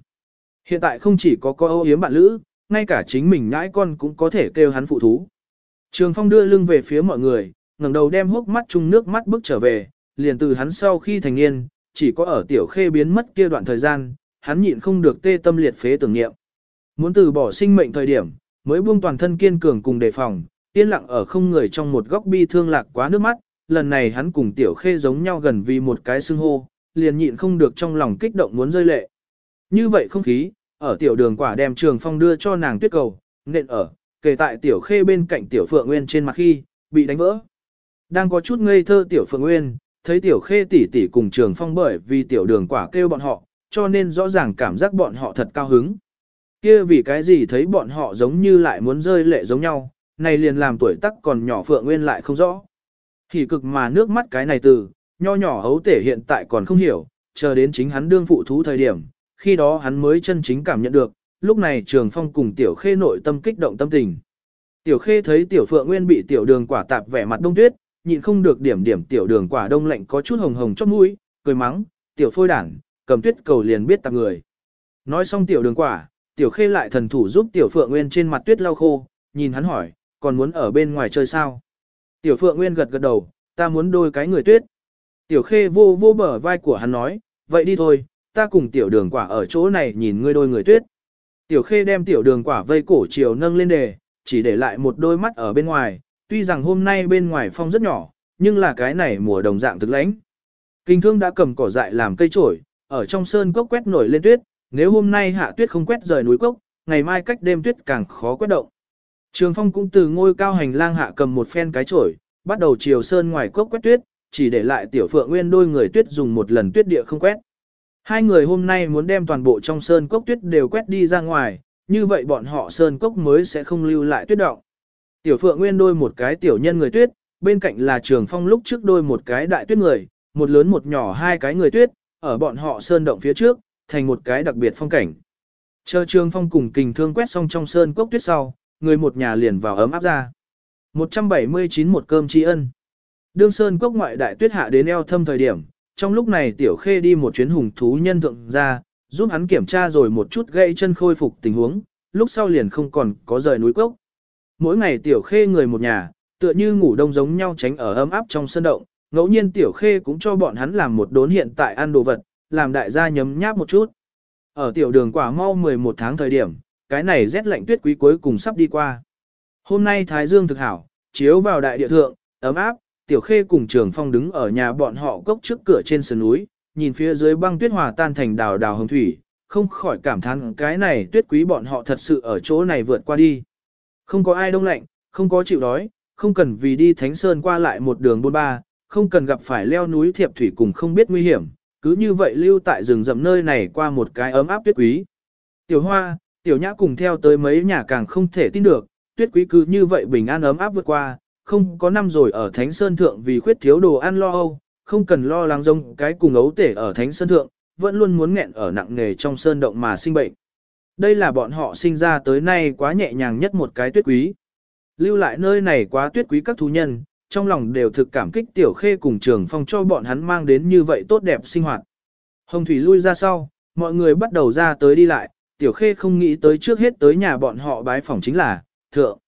Hiện tại không chỉ có coi ô yếm bạn lữ, ngay cả chính mình ngãi con cũng có thể kêu hắn phụ thú. Trường phong đưa lưng về phía mọi người, ngẩng đầu đem hốc mắt chung nước mắt bước trở về, liền từ hắn sau khi thành niên, chỉ có ở tiểu khê biến mất kia đoạn thời gian, hắn nhịn không được tê tâm liệt phế tưởng niệm. Muốn từ bỏ sinh mệnh thời điểm, mới buông toàn thân kiên cường cùng đề phòng, yên lặng ở không người trong một góc bi thương lạc quá nước mắt, lần này hắn cùng tiểu khê giống nhau gần vì một cái xưng hô, liền nhịn không được trong lòng kích động muốn rơi lệ. Như vậy không khí, ở tiểu đường quả đem trường phong đưa cho nàng tuyết cầu, nện ở, kể tại tiểu khê bên cạnh tiểu phượng nguyên trên mặt khi, bị đánh vỡ. Đang có chút ngây thơ tiểu phượng nguyên, thấy tiểu khê tỷ tỷ cùng trường phong bởi vì tiểu đường quả kêu bọn họ, cho nên rõ ràng cảm giác bọn họ thật cao hứng. Kia vì cái gì thấy bọn họ giống như lại muốn rơi lệ giống nhau, này liền làm tuổi tắc còn nhỏ Phượng Nguyên lại không rõ. Hỉ cực mà nước mắt cái này từ, nho nhỏ hấu tể hiện tại còn không hiểu, chờ đến chính hắn đương phụ thú thời điểm, khi đó hắn mới chân chính cảm nhận được, lúc này Trường Phong cùng Tiểu Khê nội tâm kích động tâm tình. Tiểu Khê thấy Tiểu Phượng Nguyên bị Tiểu Đường quả tạp vẻ mặt đông tuyết, nhịn không được điểm điểm Tiểu Đường quả đông lạnh có chút hồng hồng chót mũi, cười mắng, Tiểu Phôi đảng, cầm tuyết cầu liền biết tạp người. Nói xong Tiểu Đường quả, Tiểu Khê lại thần thủ giúp Tiểu Phượng Nguyên trên mặt tuyết lau khô, nhìn hắn hỏi, còn muốn ở bên ngoài chơi sao? Tiểu Phượng Nguyên gật gật đầu, ta muốn đôi cái người tuyết. Tiểu Khê vô vô bờ vai của hắn nói, vậy đi thôi, ta cùng Tiểu Đường quả ở chỗ này nhìn ngươi đôi người tuyết. Tiểu Khê đem Tiểu Đường quả vây cổ chiều nâng lên đề, chỉ để lại một đôi mắt ở bên ngoài, tuy rằng hôm nay bên ngoài phong rất nhỏ, nhưng là cái này mùa đồng dạng thực lãnh. Kinh thương đã cầm cỏ dại làm cây trổi, ở trong sơn cốc quét nổi lên tuyết, nếu hôm nay hạ tuyết không quét rời núi cốc, ngày mai cách đêm tuyết càng khó quét động. Trường phong cũng từ ngôi cao hành lang hạ cầm một phen cái chổi, bắt đầu chiều sơn ngoài cốc quét tuyết, chỉ để lại tiểu phượng nguyên đôi người tuyết dùng một lần tuyết địa không quét. Hai người hôm nay muốn đem toàn bộ trong sơn cốc tuyết đều quét đi ra ngoài, như vậy bọn họ sơn cốc mới sẽ không lưu lại tuyết động. Tiểu phượng nguyên đôi một cái tiểu nhân người tuyết, bên cạnh là trường phong lúc trước đôi một cái đại tuyết người, một lớn một nhỏ hai cái người tuyết, ở bọn họ sơn động phía trước, thành một cái đặc biệt phong cảnh. Chờ trường phong cùng kình thương quét xong trong sơn cốc tuyết sau, người một nhà liền vào ấm áp ra. 179 một cơm tri ân. Đương Sơn Cốc ngoại đại tuyết hạ đến eo thâm thời điểm, trong lúc này Tiểu Khê đi một chuyến hùng thú nhân thượng ra, giúp hắn kiểm tra rồi một chút gãy chân khôi phục tình huống, lúc sau liền không còn có rời núi cốc. Mỗi ngày Tiểu Khê người một nhà, tựa như ngủ đông giống nhau tránh ở ấm áp trong sân động, ngẫu nhiên Tiểu Khê cũng cho bọn hắn làm một đốn hiện tại ăn đồ vật, làm đại gia nhấm nháp một chút. Ở tiểu đường quả mau 11 tháng thời điểm, cái này rét lạnh tuyết quý cuối cùng sắp đi qua. Hôm nay Thái Dương thực hảo, chiếu vào đại địa thượng, ấm áp, Tiểu Khê cùng Trường Phong đứng ở nhà bọn họ gốc trước cửa trên sườn núi, nhìn phía dưới băng tuyết hòa tan thành đào đào hồng thủy, không khỏi cảm thán cái này tuyết quý bọn họ thật sự ở chỗ này vượt qua đi. Không có ai đông lạnh, không có chịu đói, không cần vì đi Thánh Sơn qua lại một đường buôn ba, không cần gặp phải leo núi thiệp thủy cùng không biết nguy hiểm, cứ như vậy lưu tại rừng rậm nơi này qua một cái ấm áp tuyết quý. Tiểu Hoa, Tiểu Nhã cùng theo tới mấy nhà càng không thể tin được, tuyết quý cứ như vậy bình an ấm áp vượt qua, không có năm rồi ở Thánh Sơn Thượng vì khuyết thiếu đồ ăn lo âu, không cần lo lắng rông cái cùng ấu tể ở Thánh Sơn Thượng, vẫn luôn muốn nghẹn ở nặng nghề trong sơn động mà sinh bệnh. Đây là bọn họ sinh ra tới nay quá nhẹ nhàng nhất một cái tuyết quý. Lưu lại nơi này quá tuyết quý các thú nhân, trong lòng đều thực cảm kích tiểu khê cùng trường phong cho bọn hắn mang đến như vậy tốt đẹp sinh hoạt. Hồng Thủy lui ra sau, mọi người bắt đầu ra tới đi lại, tiểu khê không nghĩ tới trước hết tới nhà bọn họ bái phỏng chính là, thượng.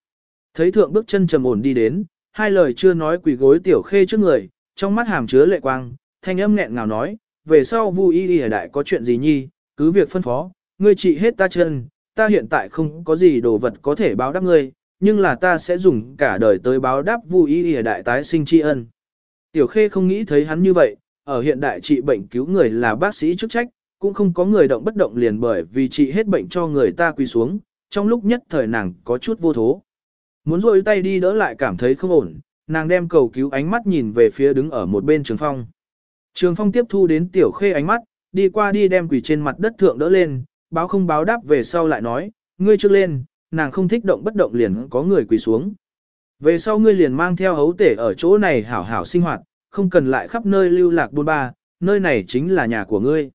Thấy thượng bước chân trầm ổn đi đến, hai lời chưa nói quỳ gối tiểu khê trước người, trong mắt hàm chứa lệ quang, thanh âm nghẹn ngào nói, về sau vu y y đại có chuyện gì nhi, cứ việc phân phó, ngươi trị hết ta chân, ta hiện tại không có gì đồ vật có thể báo đáp ngươi, nhưng là ta sẽ dùng cả đời tới báo đáp Vu Y Y đại tái sinh tri ân. Tiểu Khê không nghĩ thấy hắn như vậy, ở hiện đại trị bệnh cứu người là bác sĩ chức trách, cũng không có người động bất động liền bởi vì trị hết bệnh cho người ta quỳ xuống, trong lúc nhất thời nàng có chút vô thố. Muốn rôi tay đi đỡ lại cảm thấy không ổn, nàng đem cầu cứu ánh mắt nhìn về phía đứng ở một bên trường phong. Trường phong tiếp thu đến tiểu khê ánh mắt, đi qua đi đem quỳ trên mặt đất thượng đỡ lên, báo không báo đáp về sau lại nói, ngươi trước lên, nàng không thích động bất động liền có người quỳ xuống. Về sau ngươi liền mang theo hấu tể ở chỗ này hảo hảo sinh hoạt, không cần lại khắp nơi lưu lạc buôn ba, nơi này chính là nhà của ngươi.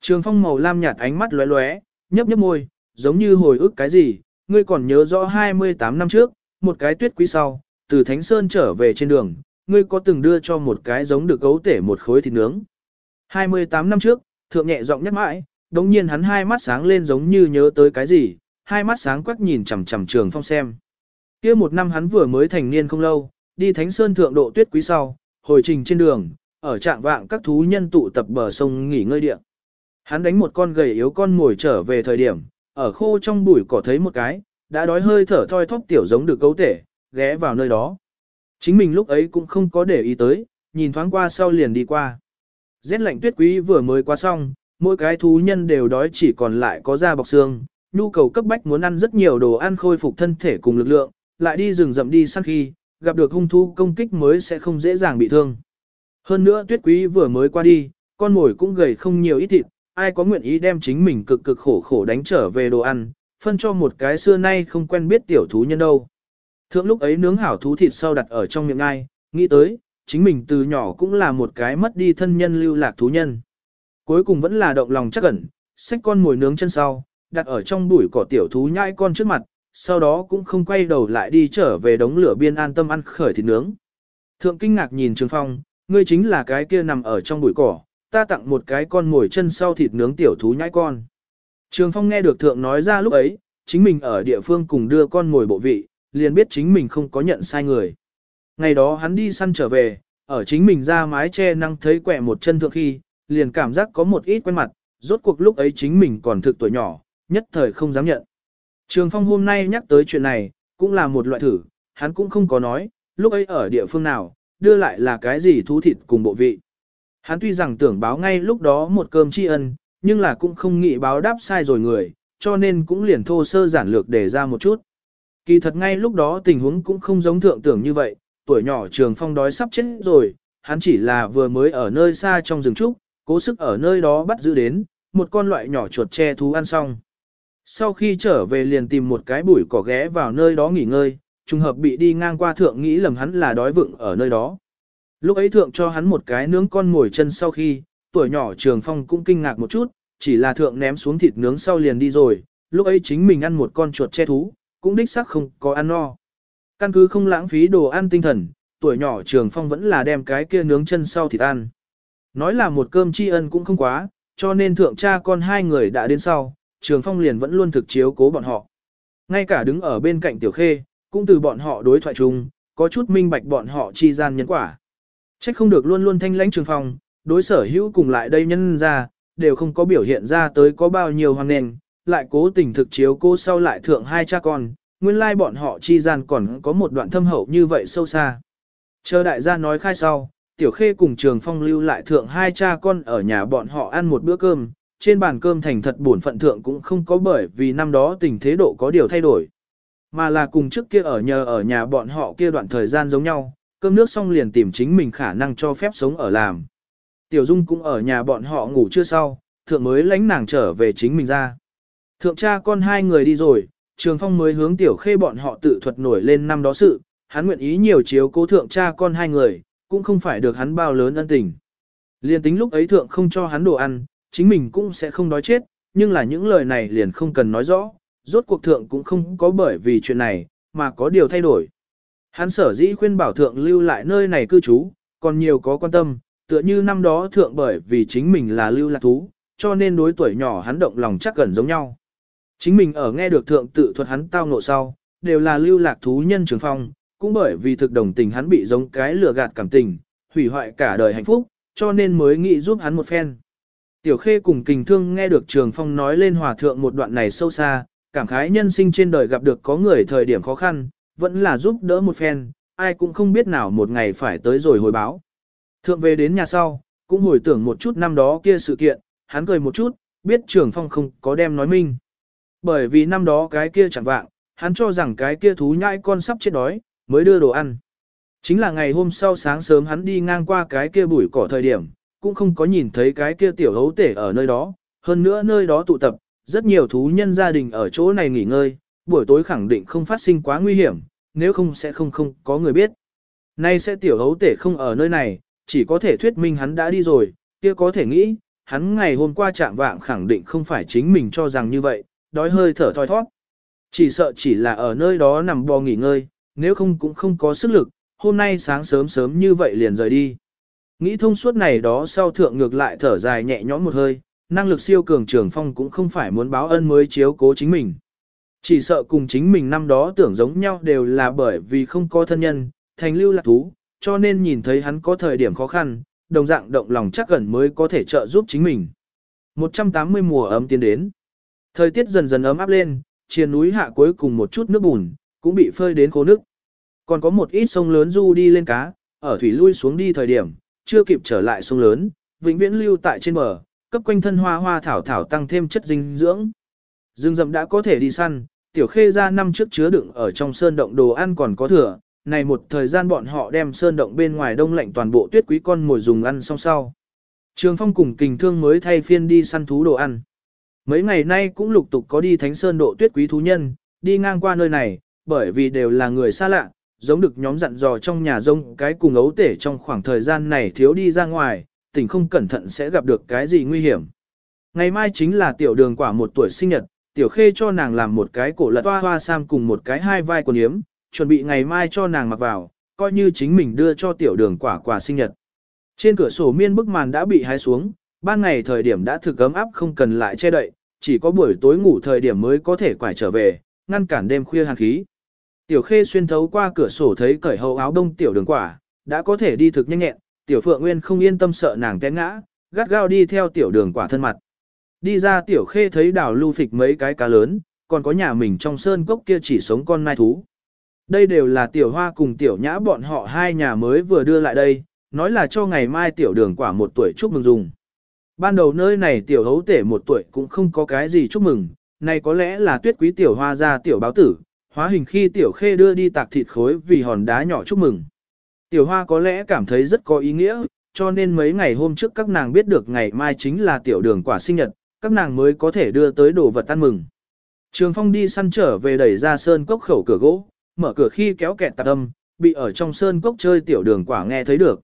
Trường phong màu lam nhạt ánh mắt lóe lóe, nhấp nhấp môi, giống như hồi ức cái gì, ngươi còn nhớ rõ 28 năm trước, một cái tuyết quý sau, từ Thánh Sơn trở về trên đường, ngươi có từng đưa cho một cái giống được gấu tể một khối thịt nướng. 28 năm trước, thượng nhẹ giọng nhắc mãi, đống nhiên hắn hai mắt sáng lên giống như nhớ tới cái gì, hai mắt sáng quắc nhìn chằm chằm trường phong xem. kia một năm hắn vừa mới thành niên không lâu, đi Thánh Sơn thượng độ tuyết quý sau, hồi trình trên đường, ở trạng vạng các thú nhân tụ tập bờ sông nghỉ ngơi địa. Hắn đánh một con gầy yếu con ngồi trở về thời điểm, ở khô trong bụi cỏ thấy một cái, đã đói hơi thở thoi thóp tiểu giống được cấu tể, ghé vào nơi đó. Chính mình lúc ấy cũng không có để ý tới, nhìn thoáng qua sau liền đi qua. Rét lạnh tuyết quý vừa mới qua xong, mỗi cái thú nhân đều đói chỉ còn lại có da bọc xương, nhu cầu cấp bách muốn ăn rất nhiều đồ ăn khôi phục thân thể cùng lực lượng, lại đi rừng rậm đi săn khi, gặp được hung thú công kích mới sẽ không dễ dàng bị thương. Hơn nữa tuyết quý vừa mới qua đi, con mồi cũng gầy không nhiều ít thịt, ai có nguyện ý đem chính mình cực cực khổ khổ đánh trở về đồ ăn, phân cho một cái xưa nay không quen biết tiểu thú nhân đâu. Thượng lúc ấy nướng hảo thú thịt sau đặt ở trong miệng ai, nghĩ tới, chính mình từ nhỏ cũng là một cái mất đi thân nhân lưu lạc thú nhân. Cuối cùng vẫn là động lòng chắc ẩn, xách con mồi nướng chân sau, đặt ở trong bụi cỏ tiểu thú nhai con trước mặt, sau đó cũng không quay đầu lại đi trở về đống lửa biên an tâm ăn khởi thịt nướng. Thượng kinh ngạc nhìn Trường Phong, ngươi chính là cái kia nằm ở trong bụi cỏ, ta tặng một cái con mồi chân sau thịt nướng tiểu thú nhãi con. Trường Phong nghe được thượng nói ra lúc ấy, chính mình ở địa phương cùng đưa con mồi bộ vị, liền biết chính mình không có nhận sai người. Ngày đó hắn đi săn trở về, ở chính mình ra mái che năng thấy quẹ một chân thượng khi, liền cảm giác có một ít quen mặt, rốt cuộc lúc ấy chính mình còn thực tuổi nhỏ, nhất thời không dám nhận. Trường Phong hôm nay nhắc tới chuyện này, cũng là một loại thử, hắn cũng không có nói, lúc ấy ở địa phương nào, đưa lại là cái gì thú thịt cùng bộ vị. Hắn tuy rằng tưởng báo ngay lúc đó một cơm tri ân, nhưng là cũng không nghĩ báo đáp sai rồi người, cho nên cũng liền thô sơ giản lược để ra một chút. Kỳ thật ngay lúc đó tình huống cũng không giống thượng tưởng như vậy, tuổi nhỏ trường phong đói sắp chết rồi, hắn chỉ là vừa mới ở nơi xa trong rừng trúc, cố sức ở nơi đó bắt giữ đến, một con loại nhỏ chuột che thú ăn xong. Sau khi trở về liền tìm một cái bụi cỏ ghé vào nơi đó nghỉ ngơi, trùng hợp bị đi ngang qua thượng nghĩ lầm hắn là đói vựng ở nơi đó. Lúc ấy thượng cho hắn một cái nướng con ngồi chân sau khi, tuổi nhỏ trường phong cũng kinh ngạc một chút, chỉ là thượng ném xuống thịt nướng sau liền đi rồi, lúc ấy chính mình ăn một con chuột che thú, cũng đích xác không có ăn no. Căn cứ không lãng phí đồ ăn tinh thần, tuổi nhỏ trường phong vẫn là đem cái kia nướng chân sau thịt ăn. Nói là một cơm tri ân cũng không quá, cho nên thượng cha con hai người đã đến sau, trường phong liền vẫn luôn thực chiếu cố bọn họ. Ngay cả đứng ở bên cạnh tiểu khê, cũng từ bọn họ đối thoại chung, có chút minh bạch bọn họ chi gian nhân quả. Trách không được luôn luôn thanh lãnh trường phong, đối sở hữu cùng lại đây nhân ra, đều không có biểu hiện ra tới có bao nhiêu hoang nền, lại cố tình thực chiếu cô sau lại thượng hai cha con, nguyên lai bọn họ chi gian còn có một đoạn thâm hậu như vậy sâu xa. Chờ đại gia nói khai sau, tiểu khê cùng trường phong lưu lại thượng hai cha con ở nhà bọn họ ăn một bữa cơm, trên bàn cơm thành thật buồn phận thượng cũng không có bởi vì năm đó tình thế độ có điều thay đổi. Mà là cùng trước kia ở nhờ ở nhà bọn họ kia đoạn thời gian giống nhau, cơm nước xong liền tìm chính mình khả năng cho phép sống ở làm. Tiểu Dung cũng ở nhà bọn họ ngủ chưa sau, thượng mới lánh nàng trở về chính mình ra. Thượng cha con hai người đi rồi, Trường Phong mới hướng Tiểu Khê bọn họ tự thuật nổi lên năm đó sự, hắn nguyện ý nhiều chiếu cố thượng cha con hai người, cũng không phải được hắn bao lớn ân tình. Liên tính lúc ấy thượng không cho hắn đồ ăn, chính mình cũng sẽ không đói chết, nhưng là những lời này liền không cần nói rõ, rốt cuộc thượng cũng không có bởi vì chuyện này, mà có điều thay đổi. Hắn sở dĩ khuyên bảo thượng lưu lại nơi này cư trú, còn nhiều có quan tâm, tựa như năm đó thượng bởi vì chính mình là lưu lạc thú, cho nên đối tuổi nhỏ hắn động lòng chắc gần giống nhau. Chính mình ở nghe được thượng tự thuật hắn tao ngộ sau, đều là lưu lạc thú nhân trường phong, cũng bởi vì thực đồng tình hắn bị giống cái lừa gạt cảm tình, hủy hoại cả đời hạnh phúc, cho nên mới nghĩ giúp hắn một phen. Tiểu Khê cùng Kình Thương nghe được Trường Phong nói lên hòa thượng một đoạn này sâu xa, cảm khái nhân sinh trên đời gặp được có người thời điểm khó khăn, vẫn là giúp đỡ một phen, ai cũng không biết nào một ngày phải tới rồi hồi báo. Thượng về đến nhà sau, cũng hồi tưởng một chút năm đó kia sự kiện, hắn cười một chút, biết Trường Phong không có đem nói minh. Bởi vì năm đó cái kia chẳng vạng, hắn cho rằng cái kia thú nhãi con sắp chết đói, mới đưa đồ ăn. Chính là ngày hôm sau sáng sớm hắn đi ngang qua cái kia bụi cỏ thời điểm, cũng không có nhìn thấy cái kia tiểu hấu tể ở nơi đó, hơn nữa nơi đó tụ tập, rất nhiều thú nhân gia đình ở chỗ này nghỉ ngơi, buổi tối khẳng định không phát sinh quá nguy hiểm, nếu không sẽ không không có người biết. Nay sẽ tiểu hấu tể không ở nơi này, chỉ có thể thuyết minh hắn đã đi rồi, kia có thể nghĩ, hắn ngày hôm qua chạm vạng khẳng định không phải chính mình cho rằng như vậy, đói hơi thở thoi thoát. Chỉ sợ chỉ là ở nơi đó nằm bò nghỉ ngơi, nếu không cũng không có sức lực, hôm nay sáng sớm sớm như vậy liền rời đi. Nghĩ thông suốt này đó sau thượng ngược lại thở dài nhẹ nhõm một hơi, năng lực siêu cường trường phong cũng không phải muốn báo ân mới chiếu cố chính mình. Chỉ sợ cùng chính mình năm đó tưởng giống nhau đều là bởi vì không có thân nhân, thành lưu lạc thú, cho nên nhìn thấy hắn có thời điểm khó khăn, đồng dạng động lòng chắc gần mới có thể trợ giúp chính mình. 180 mùa ấm tiến đến. Thời tiết dần dần ấm áp lên, triền núi hạ cuối cùng một chút nước bùn, cũng bị phơi đến khô nước. Còn có một ít sông lớn du đi lên cá, ở thủy lui xuống đi thời điểm, chưa kịp trở lại sông lớn, vĩnh viễn lưu tại trên bờ, cấp quanh thân hoa hoa thảo thảo tăng thêm chất dinh dưỡng. Dương Dậm đã có thể đi săn, tiểu khê ra năm trước chứa đựng ở trong sơn động đồ ăn còn có thừa, này một thời gian bọn họ đem sơn động bên ngoài đông lạnh toàn bộ tuyết quý con mồi dùng ăn xong sau. Trường phong cùng kình thương mới thay phiên đi săn thú đồ ăn. Mấy ngày nay cũng lục tục có đi thánh sơn độ tuyết quý thú nhân, đi ngang qua nơi này, bởi vì đều là người xa lạ, giống được nhóm dặn dò trong nhà rông cái cùng ấu tể trong khoảng thời gian này thiếu đi ra ngoài, tỉnh không cẩn thận sẽ gặp được cái gì nguy hiểm. Ngày mai chính là tiểu đường quả một tuổi sinh nhật, tiểu khê cho nàng làm một cái cổ lật hoa hoa sam cùng một cái hai vai quần yếm, chuẩn bị ngày mai cho nàng mặc vào, coi như chính mình đưa cho tiểu đường quả quà sinh nhật. Trên cửa sổ miên bức màn đã bị hái xuống, ban ngày thời điểm đã thực ấm áp không cần lại che đậy, chỉ có buổi tối ngủ thời điểm mới có thể quải trở về, ngăn cản đêm khuya hàn khí. Tiểu khê xuyên thấu qua cửa sổ thấy cởi hậu áo đông tiểu đường quả, đã có thể đi thực nhanh nhẹn, tiểu phượng nguyên không yên tâm sợ nàng té ngã, gắt gao đi theo tiểu đường quả thân mặt. Đi ra tiểu khê thấy đảo lưu phịch mấy cái cá lớn, còn có nhà mình trong sơn cốc kia chỉ sống con mai thú. Đây đều là tiểu hoa cùng tiểu nhã bọn họ hai nhà mới vừa đưa lại đây, nói là cho ngày mai tiểu đường quả một tuổi chúc mừng dùng. Ban đầu nơi này tiểu hấu tể một tuổi cũng không có cái gì chúc mừng, này có lẽ là tuyết quý tiểu hoa ra tiểu báo tử, hóa hình khi tiểu khê đưa đi tạc thịt khối vì hòn đá nhỏ chúc mừng. Tiểu hoa có lẽ cảm thấy rất có ý nghĩa, cho nên mấy ngày hôm trước các nàng biết được ngày mai chính là tiểu đường quả sinh nhật, các nàng mới có thể đưa tới đồ vật ăn mừng. Trường phong đi săn trở về đẩy ra sơn cốc khẩu cửa gỗ, mở cửa khi kéo kẹt tạc âm, bị ở trong sơn cốc chơi tiểu đường quả nghe thấy được.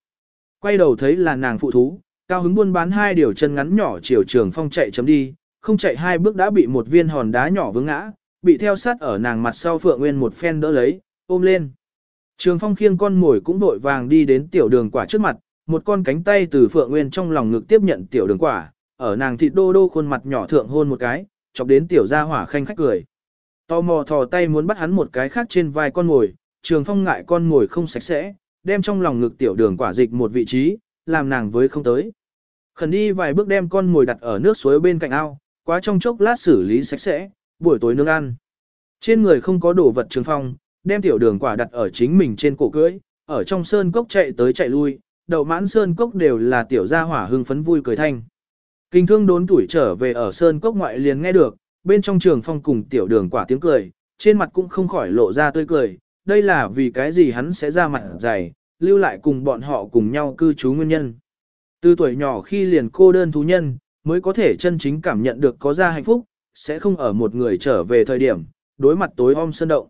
Quay đầu thấy là nàng phụ thú, cao hứng buôn bán hai điều chân ngắn nhỏ chiều trường phong chạy chấm đi, không chạy hai bước đã bị một viên hòn đá nhỏ vướng ngã, bị theo sát ở nàng mặt sau Phượng Nguyên một phen đỡ lấy, ôm lên. Trường phong khiêng con mồi cũng vội vàng đi đến tiểu đường quả trước mặt, một con cánh tay từ Phượng Nguyên trong lòng ngực tiếp nhận tiểu đường quả, ở nàng thịt đô đô khuôn mặt nhỏ thượng hôn một cái, chọc đến tiểu gia hỏa khanh khách cười. Tò mò thò tay muốn bắt hắn một cái khác trên vai con mồi, trường phong ngại con mồi không sạch sẽ, đem trong lòng ngực tiểu đường quả dịch một vị trí, làm nàng với không tới. Khẩn đi vài bước đem con mồi đặt ở nước suối bên cạnh ao, quá trong chốc lát xử lý sạch sẽ, buổi tối nướng ăn. Trên người không có đồ vật trường phong, đem tiểu đường quả đặt ở chính mình trên cổ cưỡi, ở trong sơn cốc chạy tới chạy lui, đậu mãn sơn cốc đều là tiểu gia hỏa hưng phấn vui cười thanh. Kinh thương đốn tuổi trở về ở sơn cốc ngoại liền nghe được, bên trong trường phong cùng tiểu đường quả tiếng cười, trên mặt cũng không khỏi lộ ra tươi cười, đây là vì cái gì hắn sẽ ra mặt dày, lưu lại cùng bọn họ cùng nhau cư trú nguyên nhân. Từ tuổi nhỏ khi liền cô đơn thú nhân, mới có thể chân chính cảm nhận được có ra hạnh phúc, sẽ không ở một người trở về thời điểm, đối mặt tối om sơn động.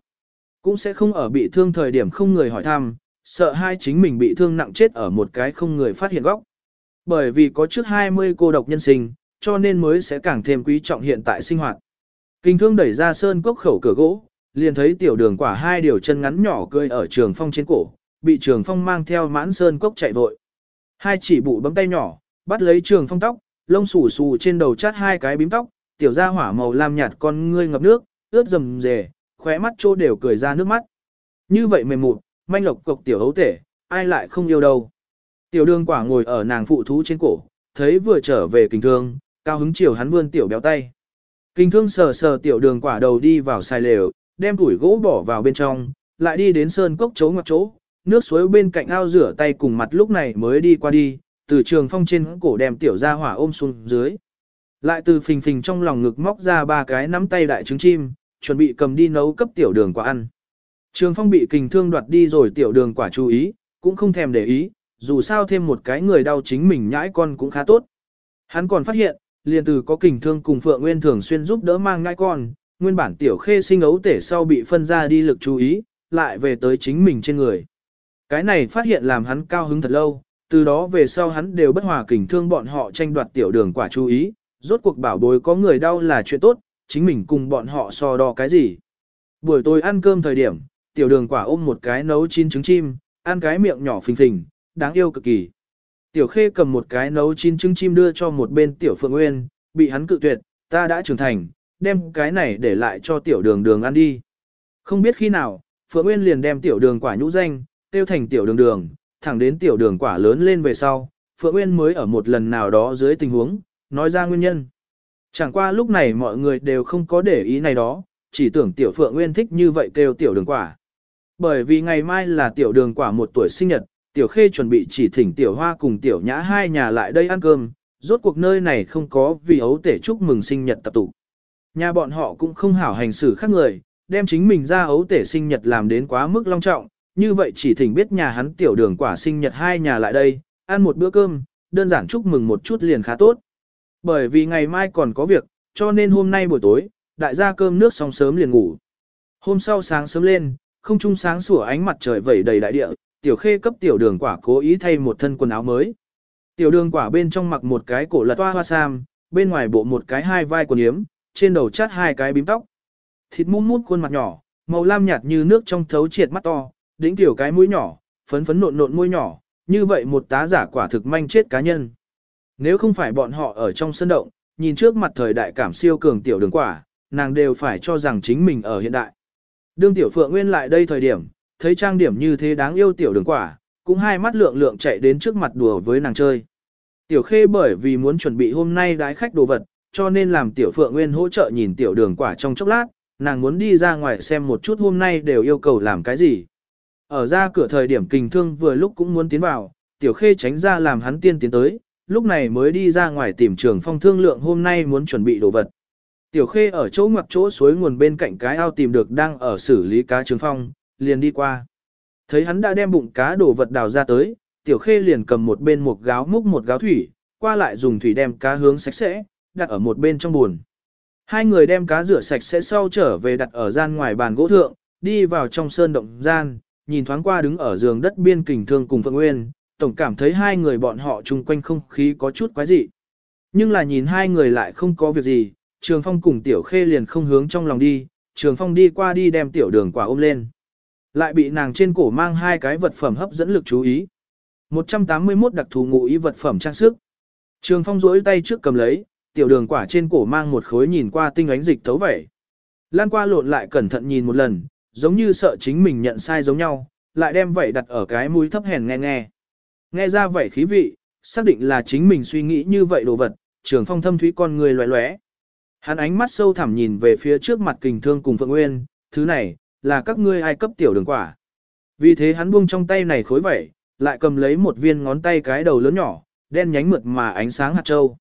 Cũng sẽ không ở bị thương thời điểm không người hỏi thăm, sợ hai chính mình bị thương nặng chết ở một cái không người phát hiện góc. Bởi vì có trước 20 cô độc nhân sinh, cho nên mới sẽ càng thêm quý trọng hiện tại sinh hoạt. Kinh thương đẩy ra sơn cốc khẩu cửa gỗ, liền thấy tiểu đường quả hai điều chân ngắn nhỏ cười ở trường phong trên cổ, bị trường phong mang theo mãn sơn cốc chạy vội. Hai chỉ bụ bấm tay nhỏ, bắt lấy trường phong tóc, lông xù xù trên đầu chát hai cái bím tóc, tiểu gia hỏa màu lam nhạt con ngươi ngập nước, ướt rầm rề, khóe mắt trô đều cười ra nước mắt. Như vậy mềm mụt, manh lộc cộc tiểu hấu tể, ai lại không yêu đâu. Tiểu đường quả ngồi ở nàng phụ thú trên cổ, thấy vừa trở về kinh thương, cao hứng chiều hắn vươn tiểu béo tay. Kinh thương sờ sờ tiểu đường quả đầu đi vào xài lều, đem củi gỗ bỏ vào bên trong, lại đi đến sơn cốc chỗ ngoặc chỗ, nước suối bên cạnh ao rửa tay cùng mặt lúc này mới đi qua đi, từ trường phong trên cổ đem tiểu ra hỏa ôm xuống dưới. Lại từ phình phình trong lòng ngực móc ra ba cái nắm tay đại trứng chim, chuẩn bị cầm đi nấu cấp tiểu đường quả ăn. Trường phong bị kình thương đoạt đi rồi tiểu đường quả chú ý, cũng không thèm để ý, dù sao thêm một cái người đau chính mình nhãi con cũng khá tốt. Hắn còn phát hiện, liền từ có kình thương cùng Phượng Nguyên thường xuyên giúp đỡ mang nhãi con, nguyên bản tiểu khê sinh ấu tể sau bị phân ra đi lực chú ý, lại về tới chính mình trên người. Cái này phát hiện làm hắn cao hứng thật lâu, từ đó về sau hắn đều bất hòa kình thương bọn họ tranh đoạt tiểu đường quả chú ý, rốt cuộc bảo bối có người đau là chuyện tốt, chính mình cùng bọn họ so đo cái gì. Buổi tối ăn cơm thời điểm, tiểu đường quả ôm một cái nấu chín trứng chim, ăn cái miệng nhỏ phình phình, đáng yêu cực kỳ. Tiểu khê cầm một cái nấu chín trứng chim đưa cho một bên tiểu phượng nguyên, bị hắn cự tuyệt, ta đã trưởng thành, đem cái này để lại cho tiểu đường đường ăn đi. Không biết khi nào, phượng nguyên liền đem tiểu đường quả nhũ danh, tiêu thành tiểu đường đường, thẳng đến tiểu đường quả lớn lên về sau, phượng nguyên mới ở một lần nào đó dưới tình huống, nói ra nguyên nhân. Chẳng qua lúc này mọi người đều không có để ý này đó, chỉ tưởng tiểu phượng nguyên thích như vậy kêu tiểu đường quả. Bởi vì ngày mai là tiểu đường quả một tuổi sinh nhật, tiểu khê chuẩn bị chỉ thỉnh tiểu hoa cùng tiểu nhã hai nhà lại đây ăn cơm, rốt cuộc nơi này không có vì ấu tể chúc mừng sinh nhật tập tụ. Nhà bọn họ cũng không hảo hành xử khác người, đem chính mình ra ấu tể sinh nhật làm đến quá mức long trọng, như vậy chỉ thỉnh biết nhà hắn tiểu đường quả sinh nhật hai nhà lại đây, ăn một bữa cơm, đơn giản chúc mừng một chút liền khá tốt. Bởi vì ngày mai còn có việc, cho nên hôm nay buổi tối, đại gia cơm nước xong sớm liền ngủ. Hôm sau sáng sớm lên, không trung sáng sủa ánh mặt trời vẩy đầy đại địa, tiểu khê cấp tiểu đường quả cố ý thay một thân quần áo mới. Tiểu đường quả bên trong mặc một cái cổ lật toa hoa sam, bên ngoài bộ một cái hai vai quần yếm, trên đầu chát hai cái bím tóc. Thịt mút mút khuôn mặt nhỏ, màu lam nhạt như nước trong thấu triệt mắt to, đỉnh tiểu cái mũi nhỏ, phấn phấn nộn nộn môi nhỏ, như vậy một tá giả quả thực manh chết cá nhân. Nếu không phải bọn họ ở trong sân động, nhìn trước mặt thời đại cảm siêu cường tiểu đường quả, nàng đều phải cho rằng chính mình ở hiện đại. Đương tiểu phượng nguyên lại đây thời điểm, thấy trang điểm như thế đáng yêu tiểu đường quả, cũng hai mắt lượng lượng chạy đến trước mặt đùa với nàng chơi. Tiểu khê bởi vì muốn chuẩn bị hôm nay đái khách đồ vật, cho nên làm tiểu phượng nguyên hỗ trợ nhìn tiểu đường quả trong chốc lát, nàng muốn đi ra ngoài xem một chút hôm nay đều yêu cầu làm cái gì. Ở ra cửa thời điểm kình thương vừa lúc cũng muốn tiến vào, tiểu khê tránh ra làm hắn tiên tiến tới, lúc này mới đi ra ngoài tìm trường phong thương lượng hôm nay muốn chuẩn bị đồ vật. Tiểu khê ở chỗ ngoặc chỗ suối nguồn bên cạnh cái ao tìm được đang ở xử lý cá trường phong, liền đi qua. Thấy hắn đã đem bụng cá đồ vật đào ra tới, tiểu khê liền cầm một bên một gáo múc một gáo thủy, qua lại dùng thủy đem cá hướng sạch sẽ, đặt ở một bên trong buồn. Hai người đem cá rửa sạch sẽ sau trở về đặt ở gian ngoài bàn gỗ thượng, đi vào trong sơn động gian, nhìn thoáng qua đứng ở giường đất biên kình thương cùng Phượng Nguyên, tổng cảm thấy hai người bọn họ chung quanh không khí có chút quái dị. Nhưng là nhìn hai người lại không có việc gì, Trường Phong cùng Tiểu Khê liền không hướng trong lòng đi, Trường Phong đi qua đi đem Tiểu Đường quả ôm lên. Lại bị nàng trên cổ mang hai cái vật phẩm hấp dẫn lực chú ý. 181 đặc thù ngụ ý vật phẩm trang sức. Trường Phong duỗi tay trước cầm lấy, Tiểu Đường quả trên cổ mang một khối nhìn qua tinh ánh dịch thấu vậy. Lan qua lộn lại cẩn thận nhìn một lần, giống như sợ chính mình nhận sai giống nhau, lại đem vậy đặt ở cái mũi thấp hèn nghe nghe. Nghe ra vậy khí vị, xác định là chính mình suy nghĩ như vậy đồ vật, trường phong thâm thúy con người loé loé. Hắn ánh mắt sâu thẳm nhìn về phía trước mặt kình thương cùng Phượng Nguyên, thứ này, là các ngươi ai cấp tiểu đường quả. Vì thế hắn buông trong tay này khối vẩy, lại cầm lấy một viên ngón tay cái đầu lớn nhỏ, đen nhánh mượt mà ánh sáng hạt châu.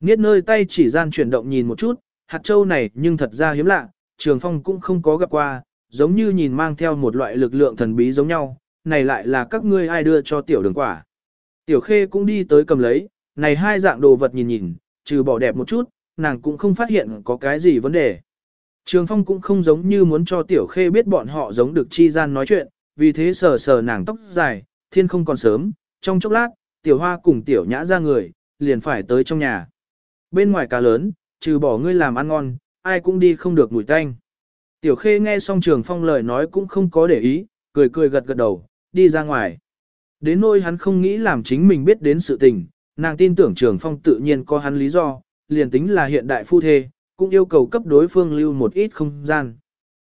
Niết nơi tay chỉ gian chuyển động nhìn một chút, hạt châu này nhưng thật ra hiếm lạ, trường phong cũng không có gặp qua, giống như nhìn mang theo một loại lực lượng thần bí giống nhau, này lại là các ngươi ai đưa cho tiểu đường quả. Tiểu khê cũng đi tới cầm lấy, này hai dạng đồ vật nhìn nhìn, trừ bỏ đẹp một chút, nàng cũng không phát hiện có cái gì vấn đề. Trường phong cũng không giống như muốn cho tiểu khê biết bọn họ giống được chi gian nói chuyện, vì thế sờ sờ nàng tóc dài, thiên không còn sớm, trong chốc lát, tiểu hoa cùng tiểu nhã ra người, liền phải tới trong nhà. Bên ngoài cá lớn, trừ bỏ ngươi làm ăn ngon, ai cũng đi không được mùi tanh. Tiểu khê nghe xong trường phong lời nói cũng không có để ý, cười cười gật gật đầu, đi ra ngoài. Đến nôi hắn không nghĩ làm chính mình biết đến sự tình, nàng tin tưởng trường phong tự nhiên có hắn lý do, liền tính là hiện đại phu thê, cũng yêu cầu cấp đối phương lưu một ít không gian.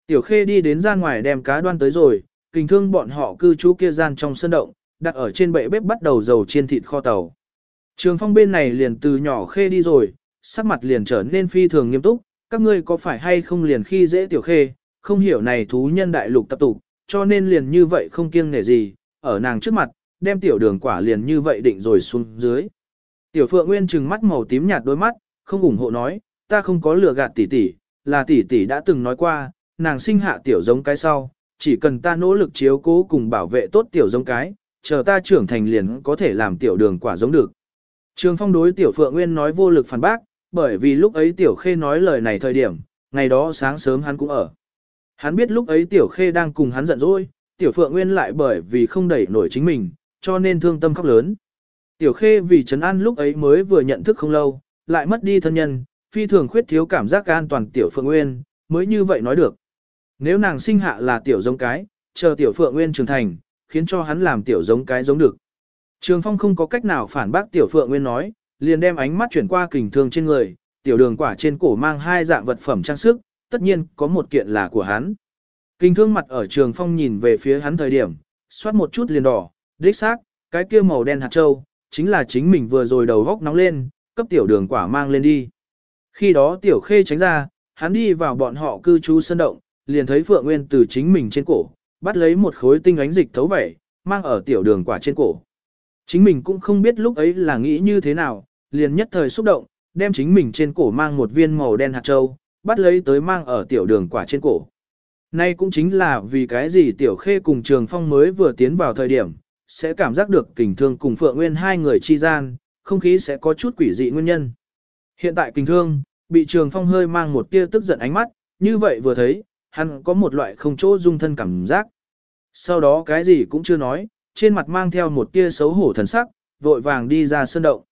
Tiểu khê đi đến ra ngoài đem cá đoan tới rồi, kinh thương bọn họ cư trú kia gian trong sân động, đặt ở trên bệ bếp bắt đầu dầu chiên thịt kho tàu. Trường phong bên này liền từ nhỏ khê đi rồi, sắc mặt liền trở nên phi thường nghiêm túc, các ngươi có phải hay không liền khi dễ tiểu khê, không hiểu này thú nhân đại lục tập tục, cho nên liền như vậy không kiêng nể gì, ở nàng trước mặt, đem tiểu đường quả liền như vậy định rồi xuống dưới. Tiểu Phượng Nguyên trừng mắt màu tím nhạt đôi mắt, không ủng hộ nói, ta không có lừa gạt tỷ tỷ, là tỷ tỷ đã từng nói qua, nàng sinh hạ tiểu giống cái sau, chỉ cần ta nỗ lực chiếu cố cùng bảo vệ tốt tiểu giống cái, chờ ta trưởng thành liền có thể làm tiểu đường quả giống được. Trường phong đối tiểu Phượng Nguyên nói vô lực phản bác, bởi vì lúc ấy tiểu khê nói lời này thời điểm, ngày đó sáng sớm hắn cũng ở. Hắn biết lúc ấy tiểu khê đang cùng hắn giận dỗi, tiểu Phượng Nguyên lại bởi vì không đẩy nổi chính mình, cho nên thương tâm khóc lớn. Tiểu khê vì trấn an lúc ấy mới vừa nhận thức không lâu, lại mất đi thân nhân, phi thường khuyết thiếu cảm giác an toàn tiểu Phượng Nguyên, mới như vậy nói được. Nếu nàng sinh hạ là tiểu giống cái, chờ tiểu Phượng Nguyên trưởng thành, khiến cho hắn làm tiểu giống cái giống được. Trường Phong không có cách nào phản bác tiểu Phượng Nguyên nói, liền đem ánh mắt chuyển qua kình thương trên người, tiểu đường quả trên cổ mang hai dạng vật phẩm trang sức, tất nhiên có một kiện là của hắn. kinh thương mặt ở Trường Phong nhìn về phía hắn thời điểm, xoát một chút liền đỏ, đích xác, cái kia màu đen hạt châu, chính là chính mình vừa rồi đầu góc nóng lên, cấp tiểu đường quả mang lên đi. Khi đó tiểu khê tránh ra, hắn đi vào bọn họ cư trú sân động, liền thấy Phượng Nguyên từ chính mình trên cổ, bắt lấy một khối tinh ánh dịch thấu vẩy, mang ở tiểu đường quả trên cổ. Chính mình cũng không biết lúc ấy là nghĩ như thế nào, liền nhất thời xúc động, đem chính mình trên cổ mang một viên màu đen hạt châu, bắt lấy tới mang ở tiểu đường quả trên cổ. Nay cũng chính là vì cái gì tiểu khê cùng trường phong mới vừa tiến vào thời điểm, sẽ cảm giác được kình thương cùng Phượng Nguyên hai người chi gian, không khí sẽ có chút quỷ dị nguyên nhân. Hiện tại kình thương, bị trường phong hơi mang một tia tức giận ánh mắt, như vậy vừa thấy, hắn có một loại không chỗ dung thân cảm giác. Sau đó cái gì cũng chưa nói, trên mặt mang theo một tia xấu hổ thần sắc, vội vàng đi ra sơn động.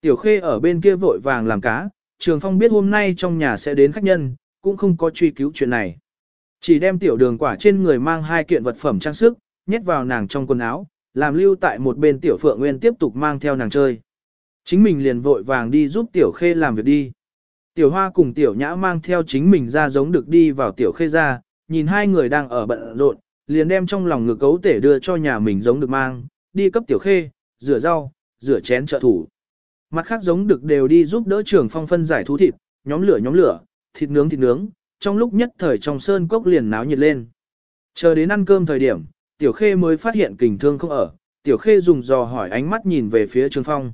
Tiểu khê ở bên kia vội vàng làm cá, trường phong biết hôm nay trong nhà sẽ đến khách nhân, cũng không có truy cứu chuyện này. Chỉ đem tiểu đường quả trên người mang hai kiện vật phẩm trang sức, nhét vào nàng trong quần áo, làm lưu tại một bên tiểu phượng nguyên tiếp tục mang theo nàng chơi. Chính mình liền vội vàng đi giúp tiểu khê làm việc đi. Tiểu hoa cùng tiểu nhã mang theo chính mình ra giống được đi vào tiểu khê ra, nhìn hai người đang ở bận rộn, liền đem trong lòng ngực cấu tể đưa cho nhà mình giống được mang, đi cấp tiểu khê, rửa rau, rửa chén trợ thủ. Mặt khác giống được đều đi giúp đỡ trưởng phong phân giải thú thịt, nhóm lửa nhóm lửa, thịt nướng thịt nướng, trong lúc nhất thời trong sơn cốc liền náo nhiệt lên. Chờ đến ăn cơm thời điểm, tiểu khê mới phát hiện kình thương không ở, tiểu khê dùng dò hỏi ánh mắt nhìn về phía trường phong.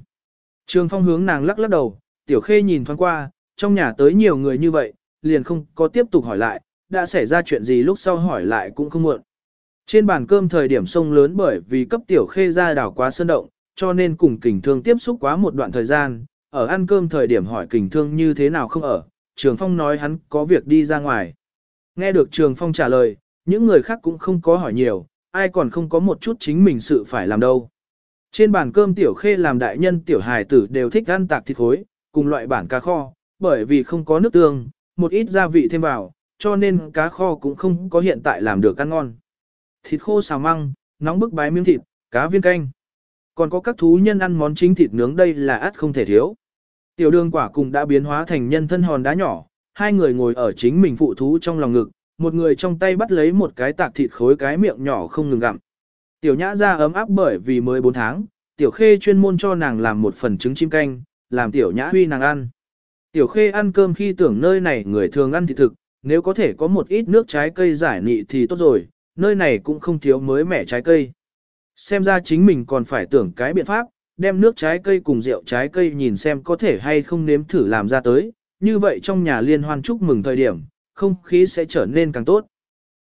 Trường phong hướng nàng lắc lắc đầu, tiểu khê nhìn thoáng qua, trong nhà tới nhiều người như vậy, liền không có tiếp tục hỏi lại, đã xảy ra chuyện gì lúc sau hỏi lại cũng không muộn. Trên bàn cơm thời điểm sông lớn bởi vì cấp tiểu khê ra đảo quá sơn động, cho nên cùng kình thương tiếp xúc quá một đoạn thời gian, ở ăn cơm thời điểm hỏi kình thương như thế nào không ở, Trường Phong nói hắn có việc đi ra ngoài. Nghe được Trường Phong trả lời, những người khác cũng không có hỏi nhiều, ai còn không có một chút chính mình sự phải làm đâu. Trên bàn cơm tiểu khê làm đại nhân tiểu hài tử đều thích ăn tạc thịt khối, cùng loại bản cá kho, bởi vì không có nước tương, một ít gia vị thêm vào, cho nên cá kho cũng không có hiện tại làm được ăn ngon. Thịt khô xào măng, nóng bức bái miếng thịt, cá viên canh. Còn có các thú nhân ăn món chính thịt nướng đây là ắt không thể thiếu. Tiểu đường quả cùng đã biến hóa thành nhân thân hòn đá nhỏ, hai người ngồi ở chính mình phụ thú trong lòng ngực, một người trong tay bắt lấy một cái tạc thịt khối cái miệng nhỏ không ngừng gặm. Tiểu nhã ra ấm áp bởi vì mới 4 tháng, tiểu khê chuyên môn cho nàng làm một phần trứng chim canh, làm tiểu nhã huy nàng ăn. Tiểu khê ăn cơm khi tưởng nơi này người thường ăn thịt thực, nếu có thể có một ít nước trái cây giải nị thì tốt rồi, nơi này cũng không thiếu mới mẻ trái cây. Xem ra chính mình còn phải tưởng cái biện pháp, đem nước trái cây cùng rượu trái cây nhìn xem có thể hay không nếm thử làm ra tới, như vậy trong nhà liên hoan chúc mừng thời điểm, không khí sẽ trở nên càng tốt.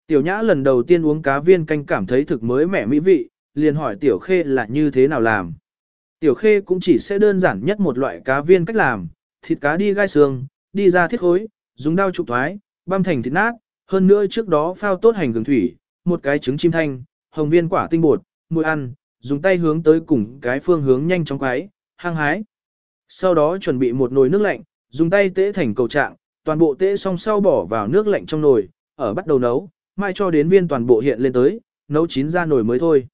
Tiểu nhã lần đầu tiên uống cá viên canh cảm thấy thực mới mẻ mỹ vị, liền hỏi tiểu khê là như thế nào làm. Tiểu khê cũng chỉ sẽ đơn giản nhất một loại cá viên cách làm, thịt cá đi gai xương, đi ra thiết khối, dùng dao trục thoái, băm thành thịt nát, hơn nữa trước đó phao tốt hành gừng thủy, một cái trứng chim thanh, hồng viên quả tinh bột, môi ăn, dùng tay hướng tới cùng cái phương hướng nhanh chóng quái, hăng hái. Sau đó chuẩn bị một nồi nước lạnh, dùng tay tễ thành cầu trạng, toàn bộ tễ xong sau bỏ vào nước lạnh trong nồi, ở bắt đầu nấu, mai cho đến viên toàn bộ hiện lên tới, nấu chín ra nồi mới thôi.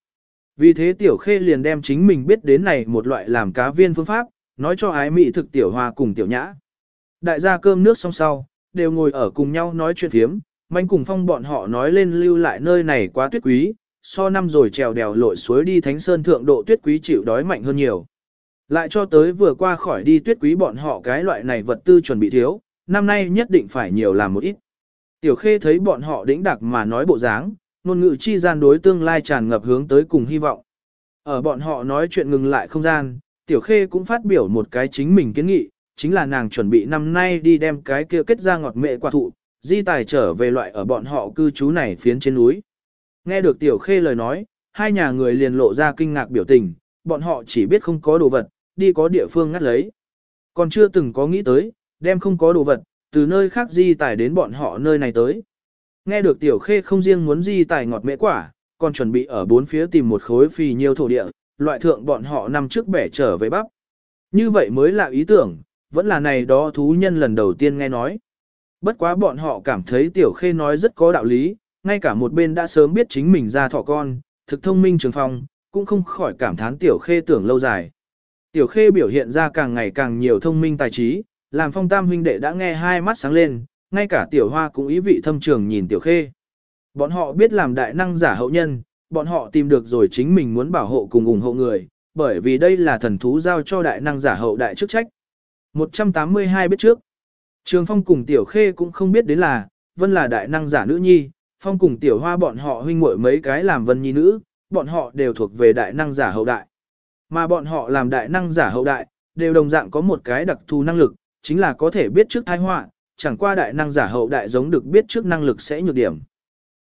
Vì thế tiểu khê liền đem chính mình biết đến này một loại làm cá viên phương pháp, nói cho ái mị thực tiểu hòa cùng tiểu nhã. Đại gia cơm nước xong sau, đều ngồi ở cùng nhau nói chuyện thiếm, manh cùng phong bọn họ nói lên lưu lại nơi này quá tuyết quý, so năm rồi trèo đèo lội suối đi thánh sơn thượng độ tuyết quý chịu đói mạnh hơn nhiều. Lại cho tới vừa qua khỏi đi tuyết quý bọn họ cái loại này vật tư chuẩn bị thiếu, năm nay nhất định phải nhiều làm một ít. Tiểu khê thấy bọn họ đĩnh đặc mà nói bộ dáng, ngôn ngữ chi gian đối tương lai tràn ngập hướng tới cùng hy vọng. Ở bọn họ nói chuyện ngừng lại không gian, tiểu khê cũng phát biểu một cái chính mình kiến nghị, chính là nàng chuẩn bị năm nay đi đem cái kia kết ra ngọt mệ quả thụ, di tài trở về loại ở bọn họ cư trú này phiến trên núi. Nghe được tiểu khê lời nói, hai nhà người liền lộ ra kinh ngạc biểu tình, bọn họ chỉ biết không có đồ vật, đi có địa phương ngắt lấy. Còn chưa từng có nghĩ tới, đem không có đồ vật, từ nơi khác di tải đến bọn họ nơi này tới. Nghe được tiểu khê không riêng muốn di tải ngọt mễ quả, còn chuẩn bị ở bốn phía tìm một khối phì nhiều thổ địa, loại thượng bọn họ nằm trước bẻ trở về bắp. Như vậy mới là ý tưởng, vẫn là này đó thú nhân lần đầu tiên nghe nói. Bất quá bọn họ cảm thấy tiểu khê nói rất có đạo lý, ngay cả một bên đã sớm biết chính mình ra thọ con, thực thông minh trường phong, cũng không khỏi cảm thán tiểu khê tưởng lâu dài. Tiểu khê biểu hiện ra càng ngày càng nhiều thông minh tài trí, làm phong tam huynh đệ đã nghe hai mắt sáng lên, ngay cả tiểu hoa cũng ý vị thâm trường nhìn tiểu khê. Bọn họ biết làm đại năng giả hậu nhân, bọn họ tìm được rồi chính mình muốn bảo hộ cùng ủng hộ người, bởi vì đây là thần thú giao cho đại năng giả hậu đại chức trách. 182 biết trước, Trường Phong cùng Tiểu Khê cũng không biết đến là, Vân là đại năng giả nữ nhi, Phong cùng Tiểu Hoa bọn họ huynh muội mấy cái làm Vân nhi nữ, bọn họ đều thuộc về đại năng giả hậu đại. Mà bọn họ làm đại năng giả hậu đại, đều đồng dạng có một cái đặc thù năng lực, chính là có thể biết trước tai họa, chẳng qua đại năng giả hậu đại giống được biết trước năng lực sẽ nhược điểm.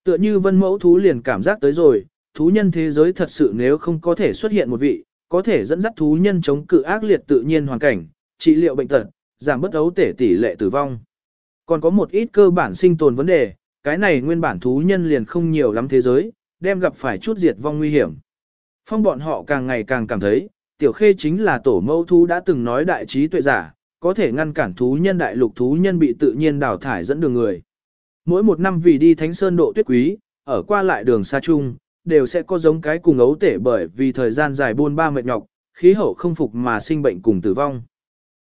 Tựa như vân mẫu thú liền cảm giác tới rồi, thú nhân thế giới thật sự nếu không có thể xuất hiện một vị, có thể dẫn dắt thú nhân chống cự ác liệt tự nhiên hoàn cảnh, trị liệu bệnh tật, giảm bất ấu tể tỷ lệ tử vong. Còn có một ít cơ bản sinh tồn vấn đề, cái này nguyên bản thú nhân liền không nhiều lắm thế giới, đem gặp phải chút diệt vong nguy hiểm. Phong bọn họ càng ngày càng cảm thấy, tiểu khê chính là tổ mẫu thú đã từng nói đại trí tuệ giả, có thể ngăn cản thú nhân đại lục thú nhân bị tự nhiên đào thải dẫn đường người. Mỗi một năm vì đi Thánh Sơn độ tuyết quý, ở qua lại đường xa chung, đều sẽ có giống cái cùng ấu tể bởi vì thời gian dài buôn ba mệt nhọc, khí hậu không phục mà sinh bệnh cùng tử vong.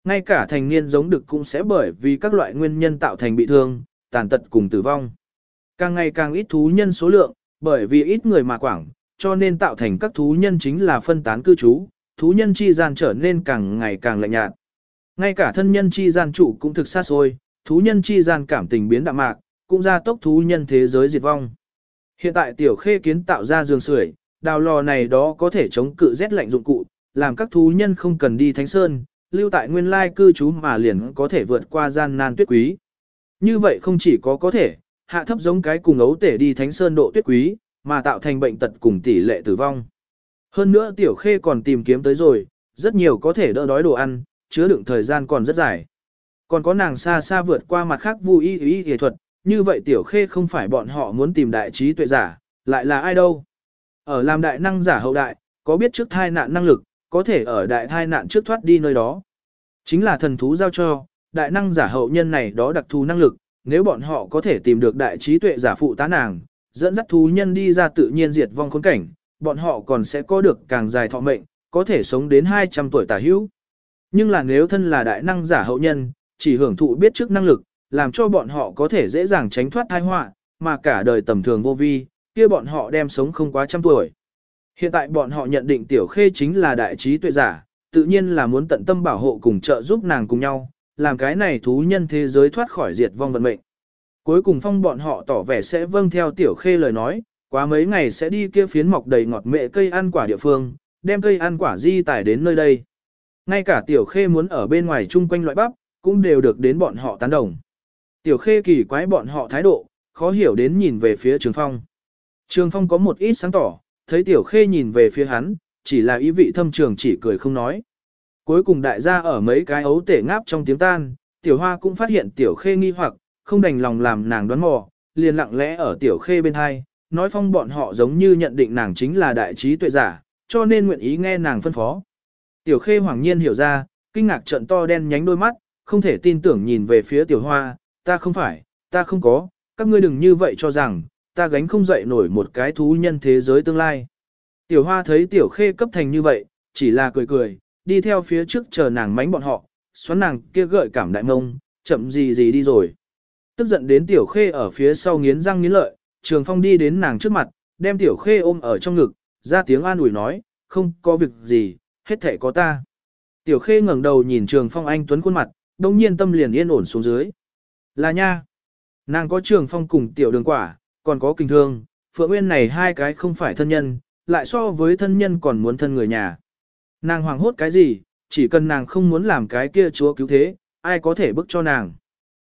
Ngay cả thành niên giống đực cũng sẽ bởi vì các loại nguyên nhân tạo thành bị thương, tàn tật cùng tử vong. Càng ngày càng ít thú nhân số lượng, bởi vì ít người mà quảng, cho nên tạo thành các thú nhân chính là phân tán cư trú, thú nhân chi gian trở nên càng ngày càng lạnh nhạt. Ngay cả thân nhân chi gian trụ cũng thực xa xôi, thú nhân chi gian cảm tình biến đạm mạc, cũng ra tốc thú nhân thế giới diệt vong. Hiện tại tiểu khê kiến tạo ra giường sưởi, đào lò này đó có thể chống cự rét lạnh dụng cụ, làm các thú nhân không cần đi thánh sơn, lưu tại nguyên lai cư trú mà liền có thể vượt qua gian nan tuyết quý. Như vậy không chỉ có có thể, hạ thấp giống cái cùng ấu tể đi thánh sơn độ tuyết quý, mà tạo thành bệnh tật cùng tỷ lệ tử vong. Hơn nữa tiểu khê còn tìm kiếm tới rồi, rất nhiều có thể đỡ đói đồ ăn, chứa đựng thời gian còn rất dài. Còn có nàng xa xa vượt qua mặt khác vui y y y thuật, như vậy tiểu khê không phải bọn họ muốn tìm đại trí tuệ giả, lại là ai đâu. Ở làm đại năng giả hậu đại, có biết trước thai nạn năng lực, có thể ở đại thai nạn trước thoát đi nơi đó. Chính là thần thú giao cho, đại năng giả hậu nhân này đó đặc thù năng lực, nếu bọn họ có thể tìm được đại trí tuệ giả phụ tá nàng, dẫn dắt thú nhân đi ra tự nhiên diệt vong khốn cảnh, bọn họ còn sẽ có được càng dài thọ mệnh, có thể sống đến 200 tuổi tả hữu. Nhưng là nếu thân là đại năng giả hậu nhân, chỉ hưởng thụ biết trước năng lực, làm cho bọn họ có thể dễ dàng tránh thoát tai họa, mà cả đời tầm thường vô vi, kia bọn họ đem sống không quá trăm tuổi. Hiện tại bọn họ nhận định tiểu khê chính là đại trí tuệ giả, tự nhiên là muốn tận tâm bảo hộ cùng trợ giúp nàng cùng nhau, làm cái này thú nhân thế giới thoát khỏi diệt vong vận mệnh. Cuối cùng phong bọn họ tỏ vẻ sẽ vâng theo tiểu khê lời nói, quá mấy ngày sẽ đi kia phiến mọc đầy ngọt mệ cây ăn quả địa phương, đem cây ăn quả di tải đến nơi đây. Ngay cả tiểu khê muốn ở bên ngoài chung quanh loại bắp, cũng đều được đến bọn họ tán đồng. Tiểu khê kỳ quái bọn họ thái độ, khó hiểu đến nhìn về phía trường phong. Trường phong có một ít sáng tỏ, thấy tiểu khê nhìn về phía hắn, chỉ là ý vị thâm trường chỉ cười không nói. Cuối cùng đại gia ở mấy cái ấu tể ngáp trong tiếng tan, tiểu hoa cũng phát hiện tiểu khê nghi hoặc, không đành lòng làm nàng đoán mò, liền lặng lẽ ở tiểu khê bên hai, nói phong bọn họ giống như nhận định nàng chính là đại trí tuệ giả, cho nên nguyện ý nghe nàng phân phó. Tiểu khê hoàng nhiên hiểu ra, kinh ngạc trận to đen nhánh đôi mắt, không thể tin tưởng nhìn về phía tiểu hoa, ta không phải, ta không có, các ngươi đừng như vậy cho rằng, ta gánh không dậy nổi một cái thú nhân thế giới tương lai. Tiểu hoa thấy tiểu khê cấp thành như vậy, chỉ là cười cười, đi theo phía trước chờ nàng mánh bọn họ, xoắn nàng kia gợi cảm đại mông, chậm gì gì đi rồi. Tức giận đến tiểu khê ở phía sau nghiến răng nghiến lợi, trường phong đi đến nàng trước mặt, đem tiểu khê ôm ở trong ngực, ra tiếng an ủi nói, không có việc gì, hết thể có ta. Tiểu Khê ngẩng đầu nhìn Trường Phong anh tuấn khuôn mặt, đồng nhiên tâm liền yên ổn xuống dưới. Là nha. Nàng có Trường Phong cùng tiểu đường quả, còn có kinh thương, Phượng Nguyên này hai cái không phải thân nhân, lại so với thân nhân còn muốn thân người nhà. Nàng hoàng hốt cái gì, chỉ cần nàng không muốn làm cái kia chúa cứu thế, ai có thể bức cho nàng.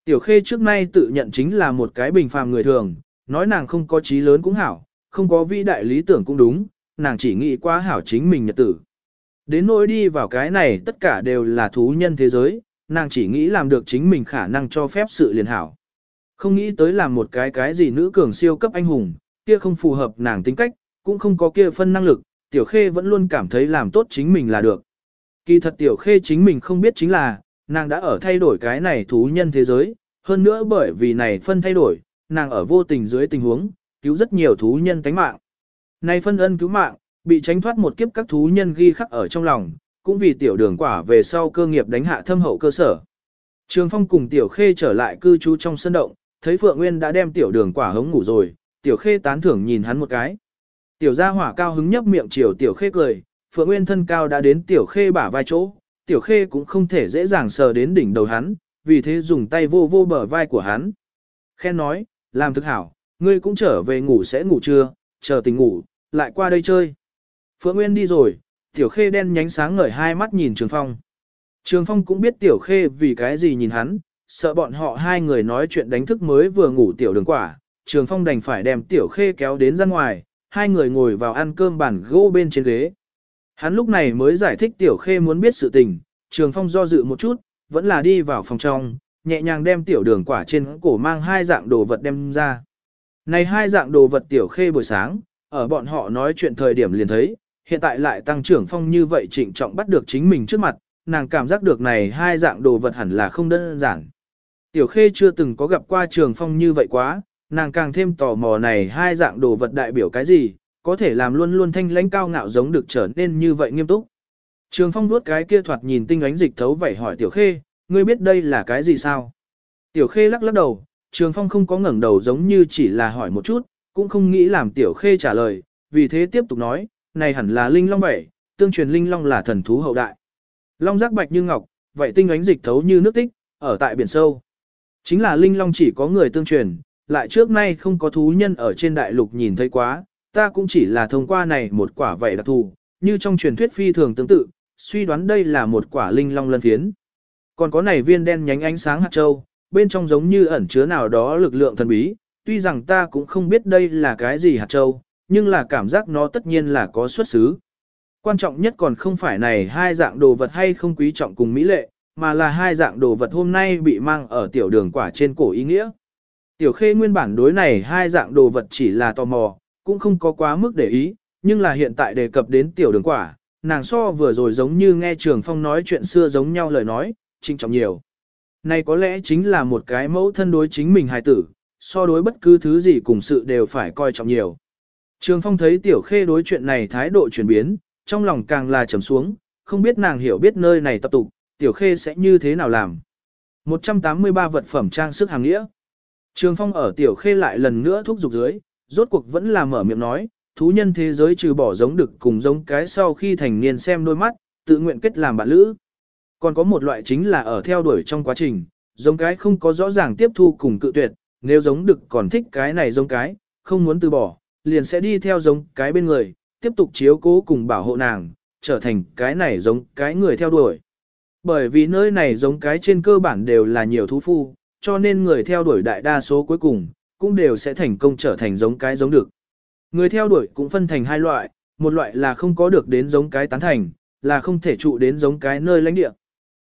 Tiểu Khê trước nay tự nhận chính là một cái bình phàm người thường, nói nàng không có trí lớn cũng hảo, không có vĩ đại lý tưởng cũng đúng, nàng chỉ nghĩ quá hảo chính mình nhật tử. Đến nỗi đi vào cái này tất cả đều là thú nhân thế giới, nàng chỉ nghĩ làm được chính mình khả năng cho phép sự liền hảo. Không nghĩ tới làm một cái cái gì nữ cường siêu cấp anh hùng, kia không phù hợp nàng tính cách, cũng không có kia phân năng lực, tiểu khê vẫn luôn cảm thấy làm tốt chính mình là được. Kỳ thật tiểu khê chính mình không biết chính là, nàng đã ở thay đổi cái này thú nhân thế giới, hơn nữa bởi vì này phân thay đổi, nàng ở vô tình dưới tình huống, cứu rất nhiều thú nhân tánh mạng. Này phân ân cứu mạng, bị tránh thoát một kiếp các thú nhân ghi khắc ở trong lòng, cũng vì tiểu đường quả về sau cơ nghiệp đánh hạ thâm hậu cơ sở. Trường Phong cùng Tiểu Khê trở lại cư trú trong sân động, thấy Phượng Nguyên đã đem tiểu đường quả hống ngủ rồi, Tiểu Khê tán thưởng nhìn hắn một cái. Tiểu gia hỏa cao hứng nhấp miệng chiều Tiểu Khê cười, Phượng Nguyên thân cao đã đến Tiểu Khê bả vai chỗ, Tiểu Khê cũng không thể dễ dàng sờ đến đỉnh đầu hắn, vì thế dùng tay vô vô bờ vai của hắn. Khen nói, làm thực hảo, ngươi cũng trở về ngủ sẽ ngủ trưa, chờ tỉnh ngủ, lại qua đây chơi. Phượng Nguyên đi rồi, Tiểu Khê đen nhánh sáng ngời hai mắt nhìn Trường Phong. Trường Phong cũng biết Tiểu Khê vì cái gì nhìn hắn, sợ bọn họ hai người nói chuyện đánh thức mới vừa ngủ Tiểu Đường Quả. Trường Phong đành phải đem Tiểu Khê kéo đến ra ngoài, hai người ngồi vào ăn cơm bàn gỗ bên trên ghế. Hắn lúc này mới giải thích Tiểu Khê muốn biết sự tình, Trường Phong do dự một chút, vẫn là đi vào phòng trong, nhẹ nhàng đem Tiểu Đường Quả trên cổ mang hai dạng đồ vật đem ra. Này hai dạng đồ vật Tiểu Khê buổi sáng, ở bọn họ nói chuyện thời điểm liền thấy, hiện tại lại tăng trưởng phong như vậy trịnh trọng bắt được chính mình trước mặt, nàng cảm giác được này hai dạng đồ vật hẳn là không đơn giản. Tiểu Khê chưa từng có gặp qua trường phong như vậy quá, nàng càng thêm tò mò này hai dạng đồ vật đại biểu cái gì, có thể làm luôn luôn thanh lãnh cao ngạo giống được trở nên như vậy nghiêm túc. Trường phong đuốt cái kia thoạt nhìn tinh ánh dịch thấu vẩy hỏi Tiểu Khê, ngươi biết đây là cái gì sao? Tiểu Khê lắc lắc đầu, Trường phong không có ngẩng đầu giống như chỉ là hỏi một chút, cũng không nghĩ làm Tiểu Khê trả lời, vì thế tiếp tục nói, này hẳn là linh long vậy tương truyền linh long là thần thú hậu đại. Long giác bạch như ngọc, vậy tinh ánh dịch thấu như nước tích, ở tại biển sâu. Chính là linh long chỉ có người tương truyền, lại trước nay không có thú nhân ở trên đại lục nhìn thấy quá, ta cũng chỉ là thông qua này một quả vậy đặc thù, như trong truyền thuyết phi thường tương tự, suy đoán đây là một quả linh long lân phiến. Còn có này viên đen nhánh ánh sáng hạt châu, bên trong giống như ẩn chứa nào đó lực lượng thần bí, tuy rằng ta cũng không biết đây là cái gì hạt châu, nhưng là cảm giác nó tất nhiên là có xuất xứ. Quan trọng nhất còn không phải này hai dạng đồ vật hay không quý trọng cùng mỹ lệ, mà là hai dạng đồ vật hôm nay bị mang ở tiểu đường quả trên cổ ý nghĩa. Tiểu khê nguyên bản đối này hai dạng đồ vật chỉ là tò mò, cũng không có quá mức để ý, nhưng là hiện tại đề cập đến tiểu đường quả, nàng so vừa rồi giống như nghe trường phong nói chuyện xưa giống nhau lời nói, trinh trọng nhiều. Này có lẽ chính là một cái mẫu thân đối chính mình hài tử, so đối bất cứ thứ gì cùng sự đều phải coi trọng nhiều. Trường Phong thấy Tiểu Khê đối chuyện này thái độ chuyển biến, trong lòng càng là trầm xuống, không biết nàng hiểu biết nơi này tập tục, Tiểu Khê sẽ như thế nào làm. 183 vật phẩm trang sức hàng nghĩa. Trường Phong ở Tiểu Khê lại lần nữa thúc giục dưới, rốt cuộc vẫn là mở miệng nói, thú nhân thế giới trừ bỏ giống đực cùng giống cái sau khi thành niên xem đôi mắt, tự nguyện kết làm bạn lữ. Còn có một loại chính là ở theo đuổi trong quá trình, giống cái không có rõ ràng tiếp thu cùng cự tuyệt, nếu giống đực còn thích cái này giống cái, không muốn từ bỏ, liền sẽ đi theo giống cái bên người, tiếp tục chiếu cố cùng bảo hộ nàng, trở thành cái này giống cái người theo đuổi. Bởi vì nơi này giống cái trên cơ bản đều là nhiều thú phu, cho nên người theo đuổi đại đa số cuối cùng, cũng đều sẽ thành công trở thành giống cái giống được. Người theo đuổi cũng phân thành hai loại, một loại là không có được đến giống cái tán thành, là không thể trụ đến giống cái nơi lãnh địa.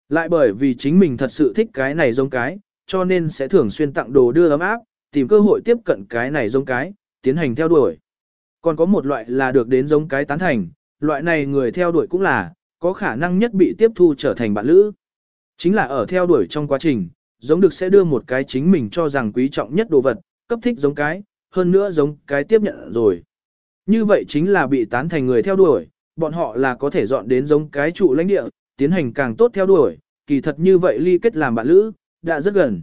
Lại bởi vì chính mình thật sự thích cái này giống cái, cho nên sẽ thường xuyên tặng đồ đưa ấm áp, tìm cơ hội tiếp cận cái này giống cái, tiến hành theo đuổi. Còn có một loại là được đến giống cái tán thành, loại này người theo đuổi cũng là, có khả năng nhất bị tiếp thu trở thành bạn lữ. Chính là ở theo đuổi trong quá trình, giống được sẽ đưa một cái chính mình cho rằng quý trọng nhất đồ vật, cấp thích giống cái, hơn nữa giống cái tiếp nhận rồi. Như vậy chính là bị tán thành người theo đuổi, bọn họ là có thể dọn đến giống cái trụ lãnh địa, tiến hành càng tốt theo đuổi, kỳ thật như vậy ly kết làm bạn lữ, đã rất gần.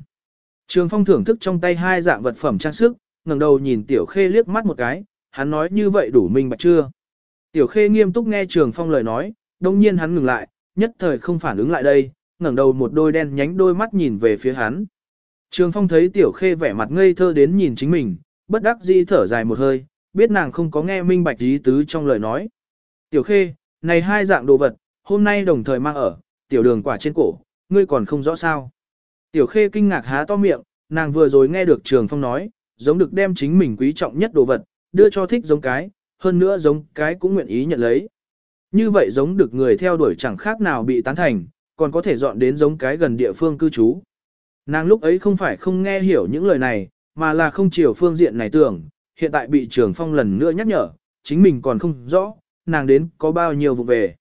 Trường Phong thưởng thức trong tay hai dạng vật phẩm trang sức, ngẩng đầu nhìn Tiểu Khê liếc mắt một cái, hắn nói như vậy đủ minh bạch chưa? Tiểu Khê nghiêm túc nghe Trường Phong lời nói, đồng nhiên hắn ngừng lại, nhất thời không phản ứng lại đây, ngẩng đầu một đôi đen nhánh đôi mắt nhìn về phía hắn. Trường Phong thấy Tiểu Khê vẻ mặt ngây thơ đến nhìn chính mình, bất đắc dĩ thở dài một hơi, biết nàng không có nghe minh bạch ý tứ trong lời nói. Tiểu Khê, này hai dạng đồ vật, hôm nay đồng thời mang ở, tiểu đường quả trên cổ, ngươi còn không rõ sao. Tiểu Khê kinh ngạc há to miệng, nàng vừa rồi nghe được Trường Phong nói, giống được đem chính mình quý trọng nhất đồ vật, đưa cho thích giống cái, hơn nữa giống cái cũng nguyện ý nhận lấy. Như vậy giống được người theo đuổi chẳng khác nào bị tán thành, còn có thể dọn đến giống cái gần địa phương cư trú. Nàng lúc ấy không phải không nghe hiểu những lời này, mà là không chiều phương diện này tưởng, hiện tại bị trường phong lần nữa nhắc nhở, chính mình còn không rõ, nàng đến có bao nhiêu vụ về.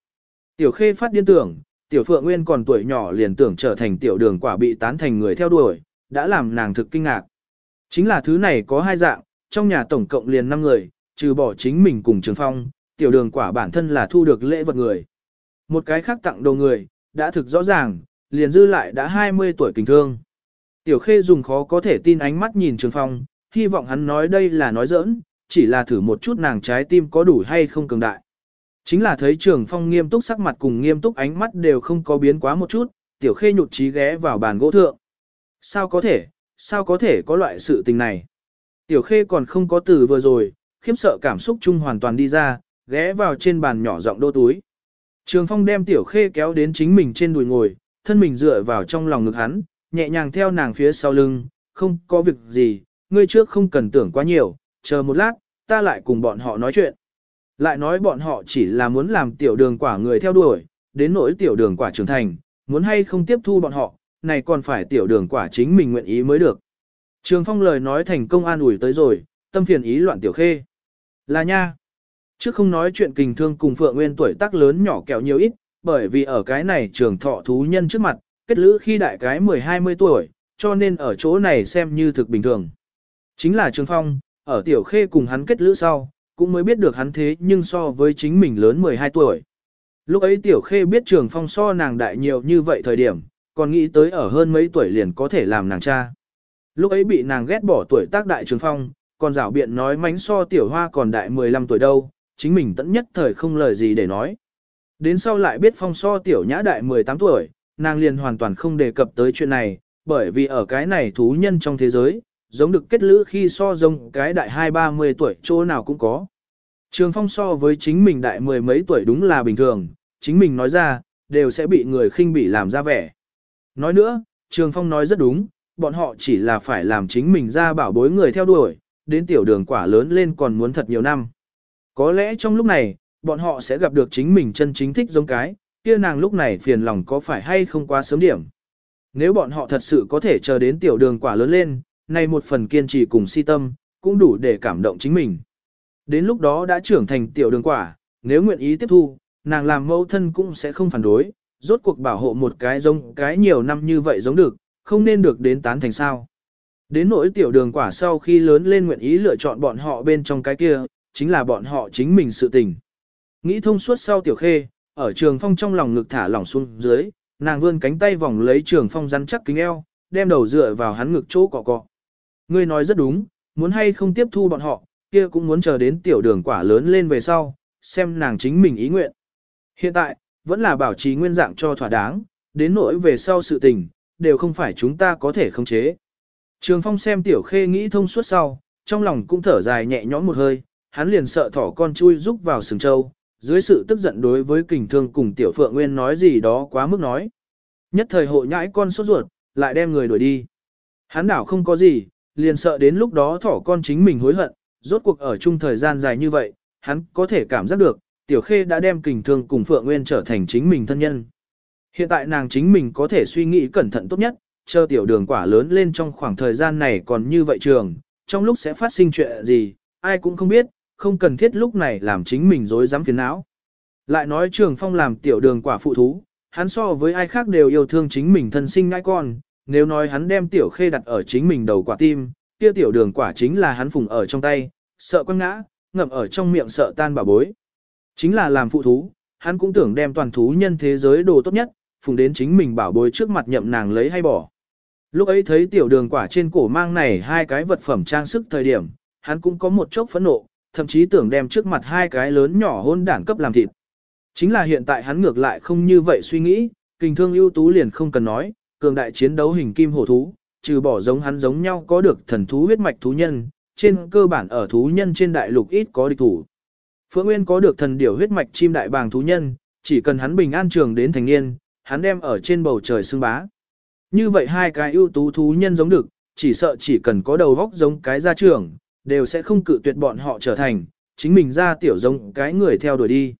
Tiểu khê phát điên tưởng, tiểu phượng nguyên còn tuổi nhỏ liền tưởng trở thành tiểu đường quả bị tán thành người theo đuổi, đã làm nàng thực kinh ngạc. Chính là thứ này có hai dạng, trong nhà tổng cộng liền 5 người, trừ bỏ chính mình cùng trường phong, tiểu đường quả bản thân là thu được lễ vật người. Một cái khác tặng đồ người, đã thực rõ ràng, liền dư lại đã 20 tuổi kinh thương. Tiểu khê dùng khó có thể tin ánh mắt nhìn trường phong, hy vọng hắn nói đây là nói giỡn, chỉ là thử một chút nàng trái tim có đủ hay không cường đại. Chính là thấy trường phong nghiêm túc sắc mặt cùng nghiêm túc ánh mắt đều không có biến quá một chút, tiểu khê nhụt chí ghé vào bàn gỗ thượng. Sao có thể, sao có thể có loại sự tình này? Tiểu khê còn không có từ vừa rồi, khiếp sợ cảm xúc chung hoàn toàn đi ra, ghé vào trên bàn nhỏ giọng đô túi. Trường phong đem tiểu khê kéo đến chính mình trên đùi ngồi, thân mình dựa vào trong lòng ngực hắn, nhẹ nhàng theo nàng phía sau lưng, không có việc gì, ngươi trước không cần tưởng quá nhiều, chờ một lát, ta lại cùng bọn họ nói chuyện. Lại nói bọn họ chỉ là muốn làm tiểu đường quả người theo đuổi, đến nỗi tiểu đường quả trưởng thành, muốn hay không tiếp thu bọn họ, này còn phải tiểu đường quả chính mình nguyện ý mới được. Trường phong lời nói thành công an ủi tới rồi, tâm phiền ý loạn tiểu khê. Là nha. Trước không nói chuyện kình thương cùng Phượng Nguyên tuổi tác lớn nhỏ kẹo nhiều ít, bởi vì ở cái này trường thọ thú nhân trước mặt, kết lữ khi đại cái 10-20 tuổi, cho nên ở chỗ này xem như thực bình thường. Chính là Trường Phong, ở Tiểu Khê cùng hắn kết lữ sau, cũng mới biết được hắn thế nhưng so với chính mình lớn 12 tuổi. Lúc ấy Tiểu Khê biết Trường Phong so nàng đại nhiều như vậy thời điểm, còn nghĩ tới ở hơn mấy tuổi liền có thể làm nàng cha. Lúc ấy bị nàng ghét bỏ tuổi tác đại Trường Phong, còn rảo biện nói mánh so Tiểu Hoa còn đại 15 tuổi đâu, chính mình tận nhất thời không lời gì để nói. Đến sau lại biết Phong so Tiểu Nhã đại 18 tuổi, nàng liền hoàn toàn không đề cập tới chuyện này, bởi vì ở cái này thú nhân trong thế giới, giống được kết lữ khi so giống cái đại hai ba mươi tuổi chỗ nào cũng có. Trường phong so với chính mình đại mười mấy tuổi đúng là bình thường, chính mình nói ra, đều sẽ bị người khinh bỉ làm ra vẻ. Nói nữa, Trường phong nói rất đúng, bọn họ chỉ là phải làm chính mình ra bảo bối người theo đuổi, đến tiểu đường quả lớn lên còn muốn thật nhiều năm. Có lẽ trong lúc này, bọn họ sẽ gặp được chính mình chân chính thích giống cái, kia nàng lúc này phiền lòng có phải hay không quá sớm điểm. Nếu bọn họ thật sự có thể chờ đến tiểu đường quả lớn lên, nay một phần kiên trì cùng si tâm, cũng đủ để cảm động chính mình. Đến lúc đó đã trưởng thành tiểu đường quả, nếu nguyện ý tiếp thu, nàng làm mẫu thân cũng sẽ không phản đối, rốt cuộc bảo hộ một cái giống cái nhiều năm như vậy giống được, không nên được đến tán thành sao. Đến nỗi tiểu đường quả sau khi lớn lên nguyện ý lựa chọn bọn họ bên trong cái kia, chính là bọn họ chính mình sự tình. Nghĩ thông suốt sau tiểu khê, ở trường phong trong lòng ngực thả lỏng xuống dưới, nàng vươn cánh tay vòng lấy trường phong rắn chắc kính eo, đem đầu dựa vào hắn ngực chỗ cọ cọ. Ngươi nói rất đúng, muốn hay không tiếp thu bọn họ, kia cũng muốn chờ đến tiểu đường quả lớn lên về sau, xem nàng chính mình ý nguyện. Hiện tại, vẫn là bảo trì nguyên dạng cho thỏa đáng, đến nỗi về sau sự tình, đều không phải chúng ta có thể khống chế. Trường phong xem tiểu khê nghĩ thông suốt sau, trong lòng cũng thở dài nhẹ nhõm một hơi, hắn liền sợ thỏ con chui rúc vào sừng châu, dưới sự tức giận đối với kình thương cùng tiểu phượng nguyên nói gì đó quá mức nói. Nhất thời hộ nhãi con sốt ruột, lại đem người đuổi đi. Hắn đảo không có gì, liền sợ đến lúc đó thỏ con chính mình hối hận, rốt cuộc ở chung thời gian dài như vậy, hắn có thể cảm giác được, tiểu khê đã đem kình thương cùng phượng nguyên trở thành chính mình thân nhân. Hiện tại nàng chính mình có thể suy nghĩ cẩn thận tốt nhất, chờ tiểu đường quả lớn lên trong khoảng thời gian này còn như vậy trường, trong lúc sẽ phát sinh chuyện gì, ai cũng không biết, không cần thiết lúc này làm chính mình dối dám phiền não. Lại nói trường phong làm tiểu đường quả phụ thú, hắn so với ai khác đều yêu thương chính mình thân sinh ngãi con, nếu nói hắn đem tiểu khê đặt ở chính mình đầu quả tim, kia tiểu đường quả chính là hắn phùng ở trong tay, sợ quăng ngã, ngậm ở trong miệng sợ tan bà bối. Chính là làm phụ thú, hắn cũng tưởng đem toàn thú nhân thế giới đồ tốt nhất, phùng đến chính mình bảo bối trước mặt nhậm nàng lấy hay bỏ. Lúc ấy thấy tiểu đường quả trên cổ mang này hai cái vật phẩm trang sức thời điểm, hắn cũng có một chốc phẫn nộ, thậm chí tưởng đem trước mặt hai cái lớn nhỏ hôn đảng cấp làm thịt. Chính là hiện tại hắn ngược lại không như vậy suy nghĩ, kình thương ưu tú liền không cần nói, cường đại chiến đấu hình kim hổ thú, trừ bỏ giống hắn giống nhau có được thần thú huyết mạch thú nhân, trên cơ bản ở thú nhân trên đại lục ít có địch thủ. Phượng Nguyên có được thần điểu huyết mạch chim đại bàng thú nhân, chỉ cần hắn bình an trường đến thành niên, hắn đem ở trên bầu trời xưng bá. Như vậy hai cái ưu tú thú nhân giống được, chỉ sợ chỉ cần có đầu góc giống cái gia trưởng, đều sẽ không cự tuyệt bọn họ trở thành, chính mình ra tiểu giống cái người theo đuổi đi.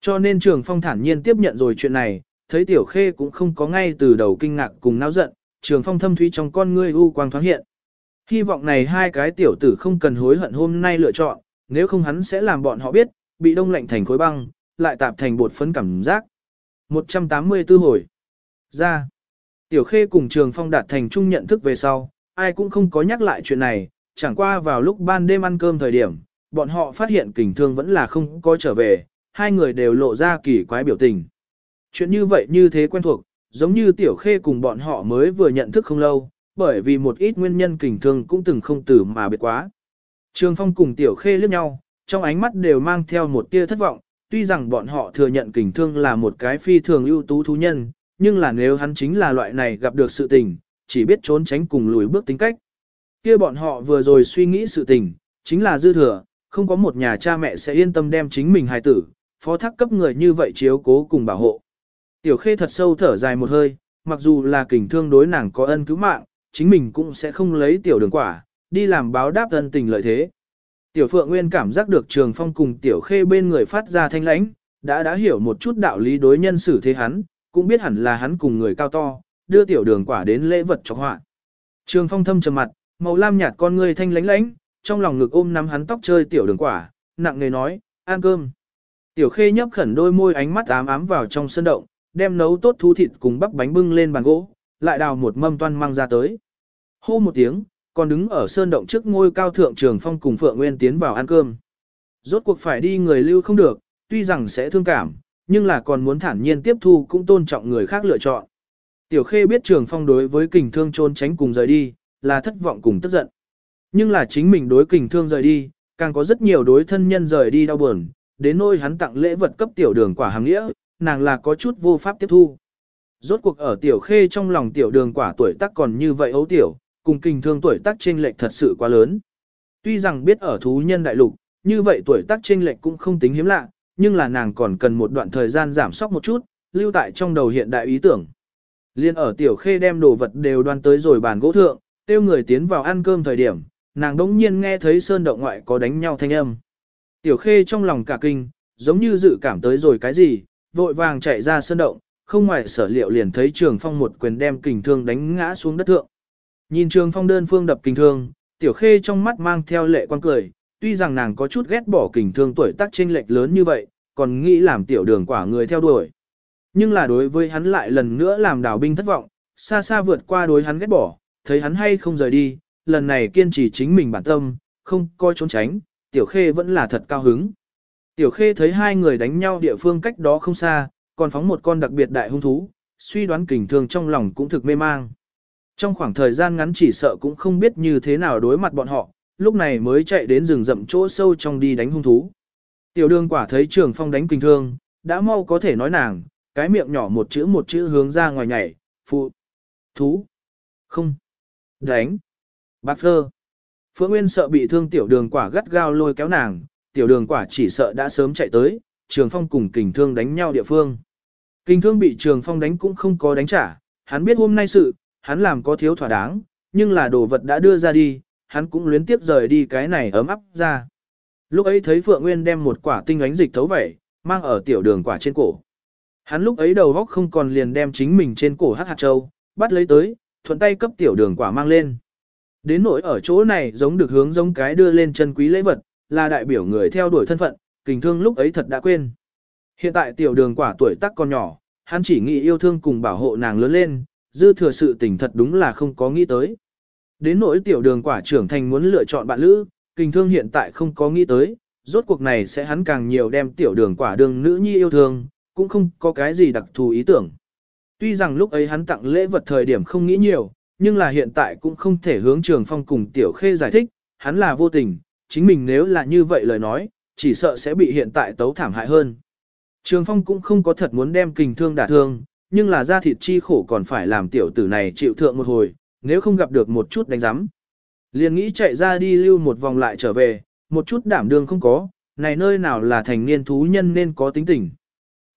Cho nên trường phong thản nhiên tiếp nhận rồi chuyện này, thấy tiểu khê cũng không có ngay từ đầu kinh ngạc cùng náo giận, trường phong thâm thúy trong con ngươi u quang thoáng hiện. Hy vọng này hai cái tiểu tử không cần hối hận hôm nay lựa chọn, nếu không hắn sẽ làm bọn họ biết, bị đông lạnh thành khối băng, lại tạp thành bột phấn cảm giác. 184 hồi. Ra. Tiểu Khê cùng Trường Phong đạt thành chung nhận thức về sau, ai cũng không có nhắc lại chuyện này, chẳng qua vào lúc ban đêm ăn cơm thời điểm, bọn họ phát hiện kình thương vẫn là không có trở về, hai người đều lộ ra kỳ quái biểu tình. Chuyện như vậy như thế quen thuộc, giống như Tiểu Khê cùng bọn họ mới vừa nhận thức không lâu, bởi vì một ít nguyên nhân kình thương cũng từng không tử mà biệt quá. Trường Phong cùng Tiểu Khê liếc nhau, trong ánh mắt đều mang theo một tia thất vọng, tuy rằng bọn họ thừa nhận kình thương là một cái phi thường ưu tú thú nhân, nhưng là nếu hắn chính là loại này gặp được sự tình, chỉ biết trốn tránh cùng lùi bước tính cách kia bọn họ vừa rồi suy nghĩ sự tình, chính là dư thừa, không có một nhà cha mẹ sẽ yên tâm đem chính mình hài tử, phó thác cấp người như vậy chiếu cố cùng bảo hộ. Tiểu khê thật sâu thở dài một hơi, mặc dù là kình thương đối nàng có ân cứu mạng, chính mình cũng sẽ không lấy tiểu đường quả, đi làm báo đáp ân tình lợi thế. Tiểu Phượng Nguyên cảm giác được Trường Phong cùng Tiểu Khê bên người phát ra thanh lãnh, đã đã hiểu một chút đạo lý đối nhân xử thế hắn, cũng biết hẳn là hắn cùng người cao to, đưa tiểu đường quả đến lễ vật cho họa. Trường Phong thâm trầm mặt, màu lam nhạt con ngươi thanh lãnh lãnh, trong lòng ngực ôm nắm hắn tóc chơi tiểu đường quả, nặng nề nói, ăn cơm. Tiểu Khê nhấp khẩn đôi môi ánh mắt ám ám vào trong sân động, đem nấu tốt thú thịt cùng bắp bánh bưng lên bàn gỗ, lại đào một mâm toan mang ra tới. Hô một tiếng, còn đứng ở sơn động trước ngôi cao thượng trường phong cùng Phượng Nguyên tiến vào ăn cơm. Rốt cuộc phải đi người lưu không được, tuy rằng sẽ thương cảm, nhưng là còn muốn thản nhiên tiếp thu cũng tôn trọng người khác lựa chọn. Tiểu Khê biết trường phong đối với kình thương trốn tránh cùng rời đi, là thất vọng cùng tức giận. Nhưng là chính mình đối kình thương rời đi, càng có rất nhiều đối thân nhân rời đi đau buồn, đến nỗi hắn tặng lễ vật cấp tiểu đường quả hàng nghĩa, nàng là có chút vô pháp tiếp thu. Rốt cuộc ở tiểu khê trong lòng tiểu đường quả tuổi tác còn như vậy ấu tiểu, cùng kinh thương tuổi tác trên lệch thật sự quá lớn. Tuy rằng biết ở thú nhân đại lục, như vậy tuổi tác trên lệch cũng không tính hiếm lạ, nhưng là nàng còn cần một đoạn thời gian giảm sóc một chút, lưu tại trong đầu hiện đại ý tưởng. Liên ở tiểu khê đem đồ vật đều đoan tới rồi bàn gỗ thượng, tiêu người tiến vào ăn cơm thời điểm, nàng đống nhiên nghe thấy sơn động ngoại có đánh nhau thanh âm. Tiểu khê trong lòng cả kinh, giống như dự cảm tới rồi cái gì, vội vàng chạy ra sơn động, không ngoài sở liệu liền thấy trường phong một quyền đem kình thương đánh ngã xuống đất thượng. Nhìn trường phong đơn phương đập kình thương, tiểu khê trong mắt mang theo lệ quan cười, tuy rằng nàng có chút ghét bỏ kình thương tuổi tác chênh lệch lớn như vậy, còn nghĩ làm tiểu đường quả người theo đuổi. Nhưng là đối với hắn lại lần nữa làm đảo binh thất vọng, xa xa vượt qua đối hắn ghét bỏ, thấy hắn hay không rời đi, lần này kiên trì chính mình bản tâm, không coi trốn tránh, tiểu khê vẫn là thật cao hứng. Tiểu khê thấy hai người đánh nhau địa phương cách đó không xa, còn phóng một con đặc biệt đại hung thú, suy đoán kình thương trong lòng cũng thực mê mang. Trong khoảng thời gian ngắn chỉ sợ cũng không biết như thế nào đối mặt bọn họ, lúc này mới chạy đến rừng rậm chỗ sâu trong đi đánh hung thú. Tiểu đường quả thấy trường phong đánh kình thương, đã mau có thể nói nàng, cái miệng nhỏ một chữ một chữ hướng ra ngoài nhảy, phụ, thú, không, đánh, bạc phơ. Phượng Nguyên sợ bị thương tiểu đường quả gắt gao lôi kéo nàng, tiểu đường quả chỉ sợ đã sớm chạy tới, trường phong cùng kình thương đánh nhau địa phương. Kình thương bị trường phong đánh cũng không có đánh trả, hắn biết hôm nay sự, hắn làm có thiếu thỏa đáng, nhưng là đồ vật đã đưa ra đi, hắn cũng luyến tiếp rời đi cái này ấm áp ra. Lúc ấy thấy Phượng Nguyên đem một quả tinh ánh dịch thấu vẩy, mang ở tiểu đường quả trên cổ. Hắn lúc ấy đầu góc không còn liền đem chính mình trên cổ hắc hạt châu, bắt lấy tới, thuận tay cấp tiểu đường quả mang lên. Đến nỗi ở chỗ này giống được hướng giống cái đưa lên chân quý lễ vật, là đại biểu người theo đuổi thân phận, kình thương lúc ấy thật đã quên. Hiện tại tiểu đường quả tuổi tác còn nhỏ, hắn chỉ nghĩ yêu thương cùng bảo hộ nàng lớn lên, dư thừa sự tình thật đúng là không có nghĩ tới. Đến nỗi tiểu đường quả trưởng thành muốn lựa chọn bạn lữ, kình thương hiện tại không có nghĩ tới, rốt cuộc này sẽ hắn càng nhiều đem tiểu đường quả đường nữ nhi yêu thương, cũng không có cái gì đặc thù ý tưởng. Tuy rằng lúc ấy hắn tặng lễ vật thời điểm không nghĩ nhiều, nhưng là hiện tại cũng không thể hướng trường phong cùng tiểu khê giải thích, hắn là vô tình, chính mình nếu là như vậy lời nói, chỉ sợ sẽ bị hiện tại tấu thảm hại hơn. Trường Phong cũng không có thật muốn đem kình thương đả thương, nhưng là ra thịt chi khổ còn phải làm tiểu tử này chịu thượng một hồi, nếu không gặp được một chút đánh giám. Liền nghĩ chạy ra đi lưu một vòng lại trở về, một chút đảm đương không có, này nơi nào là thành niên thú nhân nên có tính tình.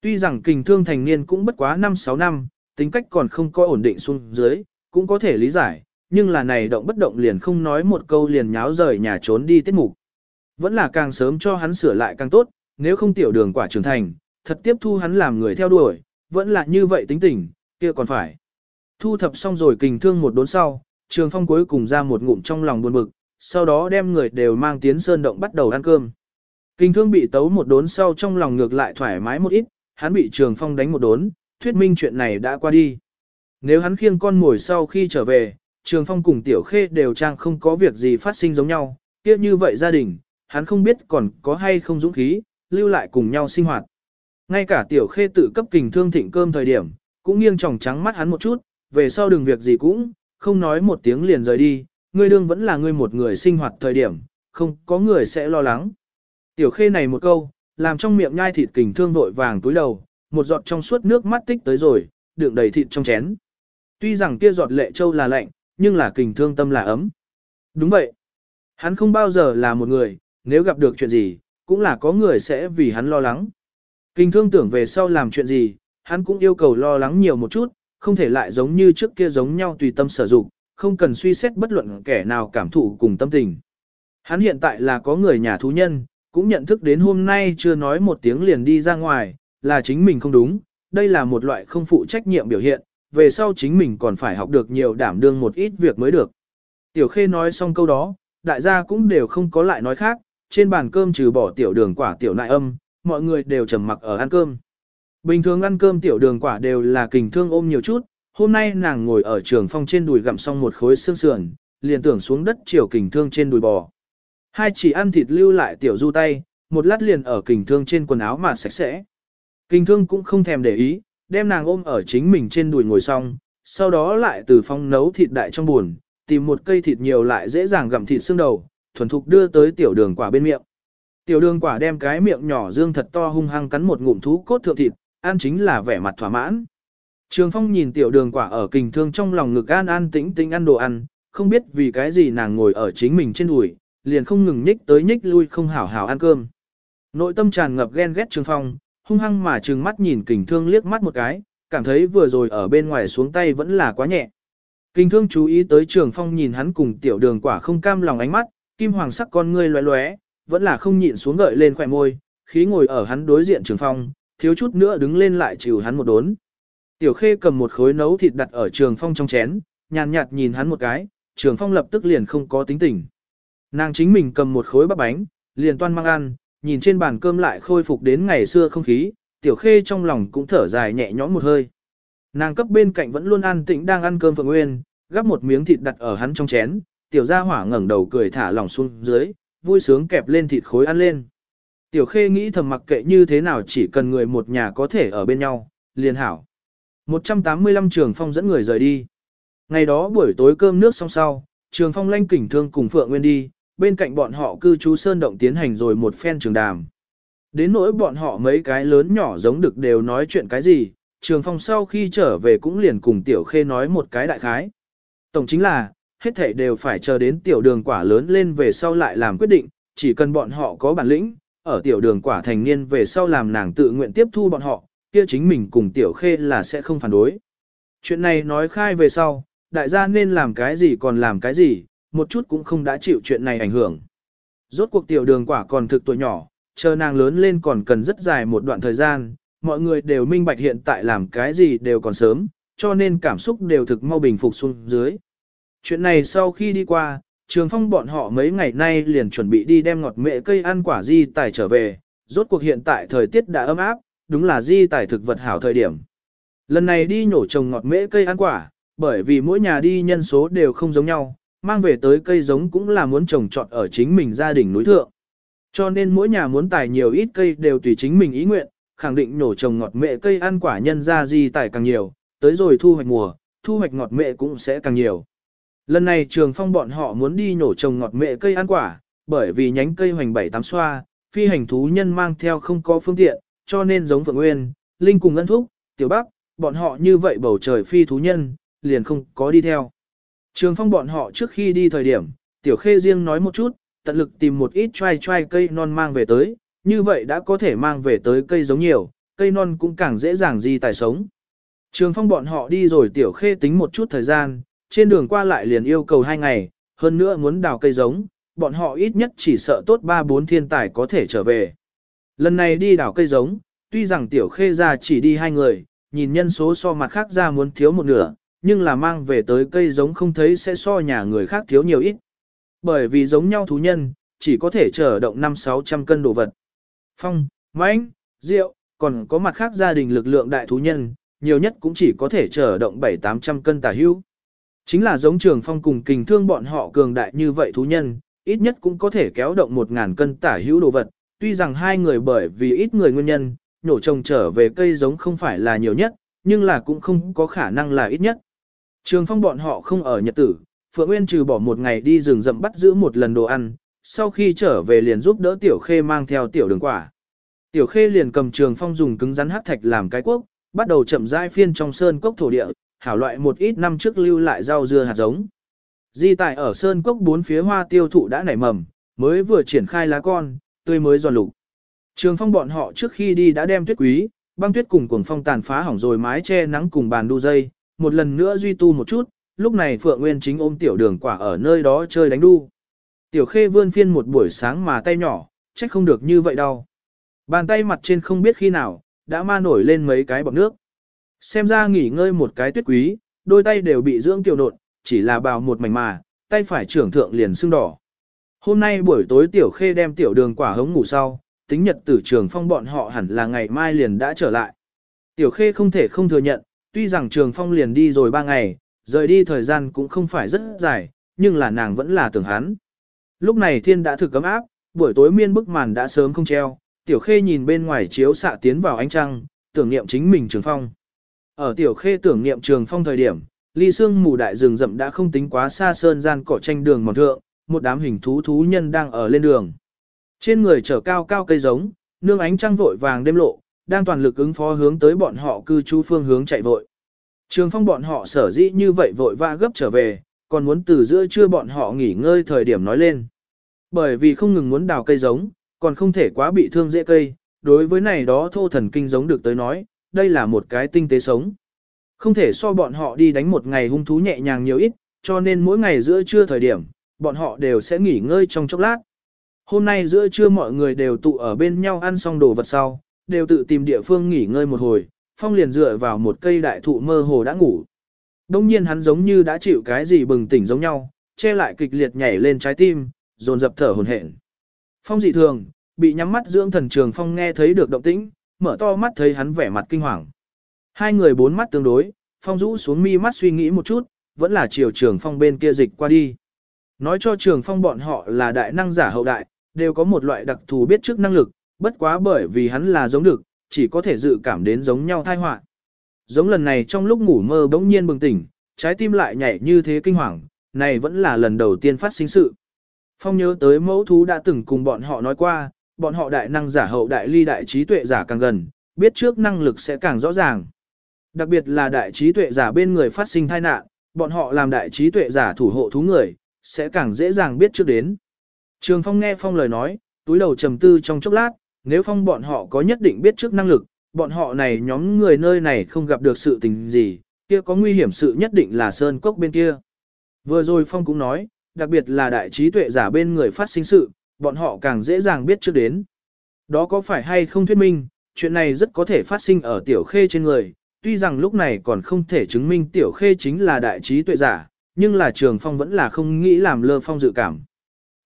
Tuy rằng kình thương thành niên cũng bất quá 5-6 năm, tính cách còn không có ổn định xuống dưới, cũng có thể lý giải, nhưng là này động bất động liền không nói một câu liền nháo rời nhà trốn đi tiết mục. Vẫn là càng sớm cho hắn sửa lại càng tốt, nếu không tiểu đường quả trưởng thành, thật tiếp thu hắn làm người theo đuổi, vẫn là như vậy tính tình, kia còn phải. Thu thập xong rồi kình thương một đốn sau, trường phong cuối cùng ra một ngụm trong lòng buồn bực, sau đó đem người đều mang tiến sơn động bắt đầu ăn cơm. Kình thương bị tấu một đốn sau trong lòng ngược lại thoải mái một ít, hắn bị trường phong đánh một đốn, thuyết minh chuyện này đã qua đi. Nếu hắn khiêng con ngồi sau khi trở về, trường phong cùng tiểu khê đều trang không có việc gì phát sinh giống nhau, kia như vậy gia đình, hắn không biết còn có hay không dũng khí, lưu lại cùng nhau sinh hoạt. Ngay cả tiểu khê tự cấp kình thương thịnh cơm thời điểm, cũng nghiêng tròng trắng mắt hắn một chút, về sau đừng việc gì cũng, không nói một tiếng liền rời đi, ngươi đương vẫn là ngươi một người sinh hoạt thời điểm, không có người sẽ lo lắng. Tiểu khê này một câu, làm trong miệng nhai thịt kình thương vội vàng túi đầu, một giọt trong suốt nước mắt tích tới rồi, đựng đầy thịt trong chén. Tuy rằng kia giọt lệ châu là lạnh, nhưng là kình thương tâm là ấm. Đúng vậy. Hắn không bao giờ là một người, nếu gặp được chuyện gì, cũng là có người sẽ vì hắn lo lắng. Kình thương tưởng về sau làm chuyện gì, hắn cũng yêu cầu lo lắng nhiều một chút, không thể lại giống như trước kia giống nhau tùy tâm sở dụng, không cần suy xét bất luận kẻ nào cảm thụ cùng tâm tình. Hắn hiện tại là có người nhà thú nhân, cũng nhận thức đến hôm nay chưa nói một tiếng liền đi ra ngoài, là chính mình không đúng, đây là một loại không phụ trách nhiệm biểu hiện, về sau chính mình còn phải học được nhiều đảm đương một ít việc mới được. Tiểu Khê nói xong câu đó, đại gia cũng đều không có lại nói khác, trên bàn cơm trừ bỏ tiểu đường quả tiểu nại âm, mọi người đều trầm mặc ở ăn cơm. Bình thường ăn cơm tiểu đường quả đều là kình thương ôm nhiều chút, hôm nay nàng ngồi ở trường phong trên đùi gặm xong một khối xương sườn, liền tưởng xuống đất chiều kình thương trên đùi bò. Hai chỉ ăn thịt lưu lại tiểu du tay, một lát liền ở kình thương trên quần áo mà sạch sẽ. Kình thương cũng không thèm để ý, đem nàng ôm ở chính mình trên đùi ngồi xong, sau đó lại từ phong nấu thịt đại trong buồn, tìm một cây thịt nhiều lại dễ dàng gặm thịt xương đầu, thuần thục đưa tới tiểu đường quả bên miệng. Tiểu đường quả đem cái miệng nhỏ dương thật to hung hăng cắn một ngụm thú cốt thượng thịt, ăn chính là vẻ mặt thỏa mãn. Trường Phong nhìn tiểu đường quả ở kình thương trong lòng ngực an an tĩnh tĩnh ăn đồ ăn, không biết vì cái gì nàng ngồi ở chính mình trên đùi, liền không ngừng nhích tới nhích lui không hảo hảo ăn cơm. Nội tâm tràn ngập ghen ghét Trường Phong, hung hăng mà trừng mắt nhìn kình thương liếc mắt một cái, cảm thấy vừa rồi ở bên ngoài xuống tay vẫn là quá nhẹ. Kình thương chú ý tới Trường Phong nhìn hắn cùng tiểu đường quả không cam lòng ánh mắt, kim hoàng sắc con ngươi loé loé, vẫn là không nhịn xuống gợi lên khỏe môi, khí ngồi ở hắn đối diện Trường Phong, thiếu chút nữa đứng lên lại chịu hắn một đốn. Tiểu Khê cầm một khối nấu thịt đặt ở Trường Phong trong chén, nhàn nhạt nhìn hắn một cái, Trường Phong lập tức liền không có tính tình. Nàng chính mình cầm một khối bắp bánh, liền toan mang ăn, nhìn trên bàn cơm lại khôi phục đến ngày xưa không khí, Tiểu Khê trong lòng cũng thở dài nhẹ nhõm một hơi. Nàng cấp bên cạnh vẫn luôn an tĩnh đang ăn cơm Phượng Nguyên, gắp một miếng thịt đặt ở hắn trong chén, Tiểu Gia Hỏa ngẩng đầu cười thả lỏng xuống dưới, vui sướng kẹp lên thịt khối ăn lên. Tiểu Khê nghĩ thầm mặc kệ như thế nào chỉ cần người một nhà có thể ở bên nhau, liền hảo. 185 trường phong dẫn người rời đi. Ngày đó buổi tối cơm nước xong sau, trường phong lanh kỉnh thương cùng Phượng Nguyên đi, bên cạnh bọn họ cư trú Sơn Động tiến hành rồi một phen trường đàm. Đến nỗi bọn họ mấy cái lớn nhỏ giống được đều nói chuyện cái gì, trường phong sau khi trở về cũng liền cùng Tiểu Khê nói một cái đại khái. Tổng chính là, hết thảy đều phải chờ đến tiểu đường quả lớn lên về sau lại làm quyết định, chỉ cần bọn họ có bản lĩnh, ở tiểu đường quả thành niên về sau làm nàng tự nguyện tiếp thu bọn họ, kia chính mình cùng tiểu khê là sẽ không phản đối. Chuyện này nói khai về sau, đại gia nên làm cái gì còn làm cái gì, một chút cũng không đã chịu chuyện này ảnh hưởng. Rốt cuộc tiểu đường quả còn thực tuổi nhỏ, chờ nàng lớn lên còn cần rất dài một đoạn thời gian, mọi người đều minh bạch hiện tại làm cái gì đều còn sớm, cho nên cảm xúc đều thực mau bình phục xuống dưới. Chuyện này sau khi đi qua, trường phong bọn họ mấy ngày nay liền chuẩn bị đi đem ngọt mệ cây ăn quả di tài trở về, rốt cuộc hiện tại thời tiết đã ấm áp, đúng là di tài thực vật hảo thời điểm. Lần này đi nhổ trồng ngọt mễ cây ăn quả, bởi vì mỗi nhà đi nhân số đều không giống nhau, mang về tới cây giống cũng là muốn trồng trọt ở chính mình gia đình núi thượng. Cho nên mỗi nhà muốn tài nhiều ít cây đều tùy chính mình ý nguyện, khẳng định nổ trồng ngọt mệ cây ăn quả nhân ra gì tài càng nhiều, tới rồi thu hoạch mùa, thu hoạch ngọt mệ cũng sẽ càng nhiều. Lần này trường phong bọn họ muốn đi nổ trồng ngọt mệ cây ăn quả, bởi vì nhánh cây hoành bảy tám xoa, phi hành thú nhân mang theo không có phương tiện, cho nên giống Phượng Nguyên, Linh cùng Ân Thúc, Tiểu Bắc, bọn họ như vậy bầu trời phi thú nhân, liền không có đi theo. Trường phong bọn họ trước khi đi thời điểm, Tiểu Khê riêng nói một chút, tận lực tìm một ít trai trai cây non mang về tới, như vậy đã có thể mang về tới cây giống nhiều, cây non cũng càng dễ dàng di tài sống. Trường phong bọn họ đi rồi Tiểu Khê tính một chút thời gian, trên đường qua lại liền yêu cầu hai ngày, hơn nữa muốn đào cây giống, bọn họ ít nhất chỉ sợ tốt 3-4 thiên tài có thể trở về. Lần này đi đào cây giống, tuy rằng tiểu khê ra chỉ đi hai người, nhìn nhân số so mặt khác ra muốn thiếu một nửa, nhưng là mang về tới cây giống không thấy sẽ so nhà người khác thiếu nhiều ít. Bởi vì giống nhau thú nhân, chỉ có thể chở động 5-600 cân đồ vật. Phong, mãnh, rượu, còn có mặt khác gia đình lực lượng đại thú nhân, nhiều nhất cũng chỉ có thể chở động 7-800 cân tả hữu. Chính là giống trường phong cùng kình thương bọn họ cường đại như vậy thú nhân, ít nhất cũng có thể kéo động 1.000 cân tả hữu đồ vật, tuy rằng hai người bởi vì ít người nguyên nhân, nhổ trồng trở về cây giống không phải là nhiều nhất, nhưng là cũng không có khả năng là ít nhất. Trường phong bọn họ không ở nhật tử, Phượng Nguyên trừ bỏ một ngày đi rừng rậm bắt giữ một lần đồ ăn, sau khi trở về liền giúp đỡ Tiểu Khê mang theo tiểu đường quả. Tiểu Khê liền cầm trường phong dùng cứng rắn hắc thạch làm cái quốc, bắt đầu chậm rãi phiên trong sơn cốc thổ địa, hảo loại một ít năm trước lưu lại rau dưa hạt giống. Di tại ở sơn cốc bốn phía hoa tiêu thụ đã nảy mầm, mới vừa triển khai lá con, tươi mới giòn lục. Trường phong bọn họ trước khi đi đã đem tuyết quý, băng tuyết cùng cuồng phong tàn phá hỏng rồi mái che nắng cùng bàn đu dây, một lần nữa duy tu một chút, lúc này Phượng Nguyên chính ôm tiểu đường quả ở nơi đó chơi đánh đu. Tiểu khê vươn phiên một buổi sáng mà tay nhỏ, trách không được như vậy đâu. Bàn tay mặt trên không biết khi nào, đã ma nổi lên mấy cái bọt nước. Xem ra nghỉ ngơi một cái tuyết quý, đôi tay đều bị dưỡng tiểu nộn, chỉ là bào một mảnh mà, tay phải trưởng thượng liền sưng đỏ. Hôm nay buổi tối tiểu khê đem tiểu đường quả hống ngủ sau, tính nhật tử trường phong bọn họ hẳn là ngày mai liền đã trở lại. Tiểu khê không thể không thừa nhận, tuy rằng trường phong liền đi rồi ba ngày, rời đi thời gian cũng không phải rất dài, nhưng là nàng vẫn là tưởng hắn. Lúc này thiên đã thực cấm áp, buổi tối miên bức màn đã sớm không treo, tiểu khê nhìn bên ngoài chiếu xạ tiến vào ánh trăng, tưởng niệm chính mình trường phong. Ở tiểu khê tưởng niệm trường phong thời điểm, ly sương mù đại rừng rậm đã không tính quá xa sơn gian cỏ tranh đường mòn thượng, một đám hình thú thú nhân đang ở lên đường. Trên người chở cao cao cây giống, nương ánh trăng vội vàng đêm lộ, đang toàn lực ứng phó hướng tới bọn họ cư trú phương hướng chạy vội. Trường phong bọn họ sở dĩ như vậy vội vã gấp trở về, còn muốn từ giữa trưa bọn họ nghỉ ngơi thời điểm nói lên. Bởi vì không ngừng muốn đào cây giống, còn không thể quá bị thương dễ cây, đối với này đó thô thần kinh giống được tới nói, đây là một cái tinh tế sống. Không thể so bọn họ đi đánh một ngày hung thú nhẹ nhàng nhiều ít, cho nên mỗi ngày giữa trưa thời điểm, bọn họ đều sẽ nghỉ ngơi trong chốc lát. Hôm nay giữa trưa mọi người đều tụ ở bên nhau ăn xong đồ vật sau, đều tự tìm địa phương nghỉ ngơi một hồi, Phong liền dựa vào một cây đại thụ mơ hồ đã ngủ. Đông nhiên hắn giống như đã chịu cái gì bừng tỉnh giống nhau, che lại kịch liệt nhảy lên trái tim, dồn dập thở hồn hển. Phong dị thường, bị nhắm mắt dưỡng thần trường Phong nghe thấy được động tĩnh, mở to mắt thấy hắn vẻ mặt kinh hoàng. Hai người bốn mắt tương đối, Phong rũ xuống mi mắt suy nghĩ một chút, vẫn là chiều trường Phong bên kia dịch qua đi. Nói cho trường Phong bọn họ là đại năng giả hậu đại, đều có một loại đặc thù biết trước năng lực, bất quá bởi vì hắn là giống được, chỉ có thể dự cảm đến giống nhau thai họa. Giống lần này trong lúc ngủ mơ bỗng nhiên bừng tỉnh, trái tim lại nhảy như thế kinh hoàng, này vẫn là lần đầu tiên phát sinh sự. Phong nhớ tới mẫu thú đã từng cùng bọn họ nói qua, bọn họ đại năng giả hậu đại ly đại trí tuệ giả càng gần, biết trước năng lực sẽ càng rõ ràng. Đặc biệt là đại trí tuệ giả bên người phát sinh tai nạn, bọn họ làm đại trí tuệ giả thủ hộ thú người, sẽ càng dễ dàng biết trước đến. Trường Phong nghe Phong lời nói, túi đầu trầm tư trong chốc lát, nếu Phong bọn họ có nhất định biết trước năng lực, bọn họ này nhóm người nơi này không gặp được sự tình gì, kia có nguy hiểm sự nhất định là Sơn Cốc bên kia. Vừa rồi Phong cũng nói, đặc biệt là đại trí tuệ giả bên người phát sinh sự, bọn họ càng dễ dàng biết trước đến. Đó có phải hay không thuyết minh, chuyện này rất có thể phát sinh ở tiểu khê trên người, tuy rằng lúc này còn không thể chứng minh tiểu khê chính là đại trí tuệ giả, nhưng là trường phong vẫn là không nghĩ làm lơ phong dự cảm.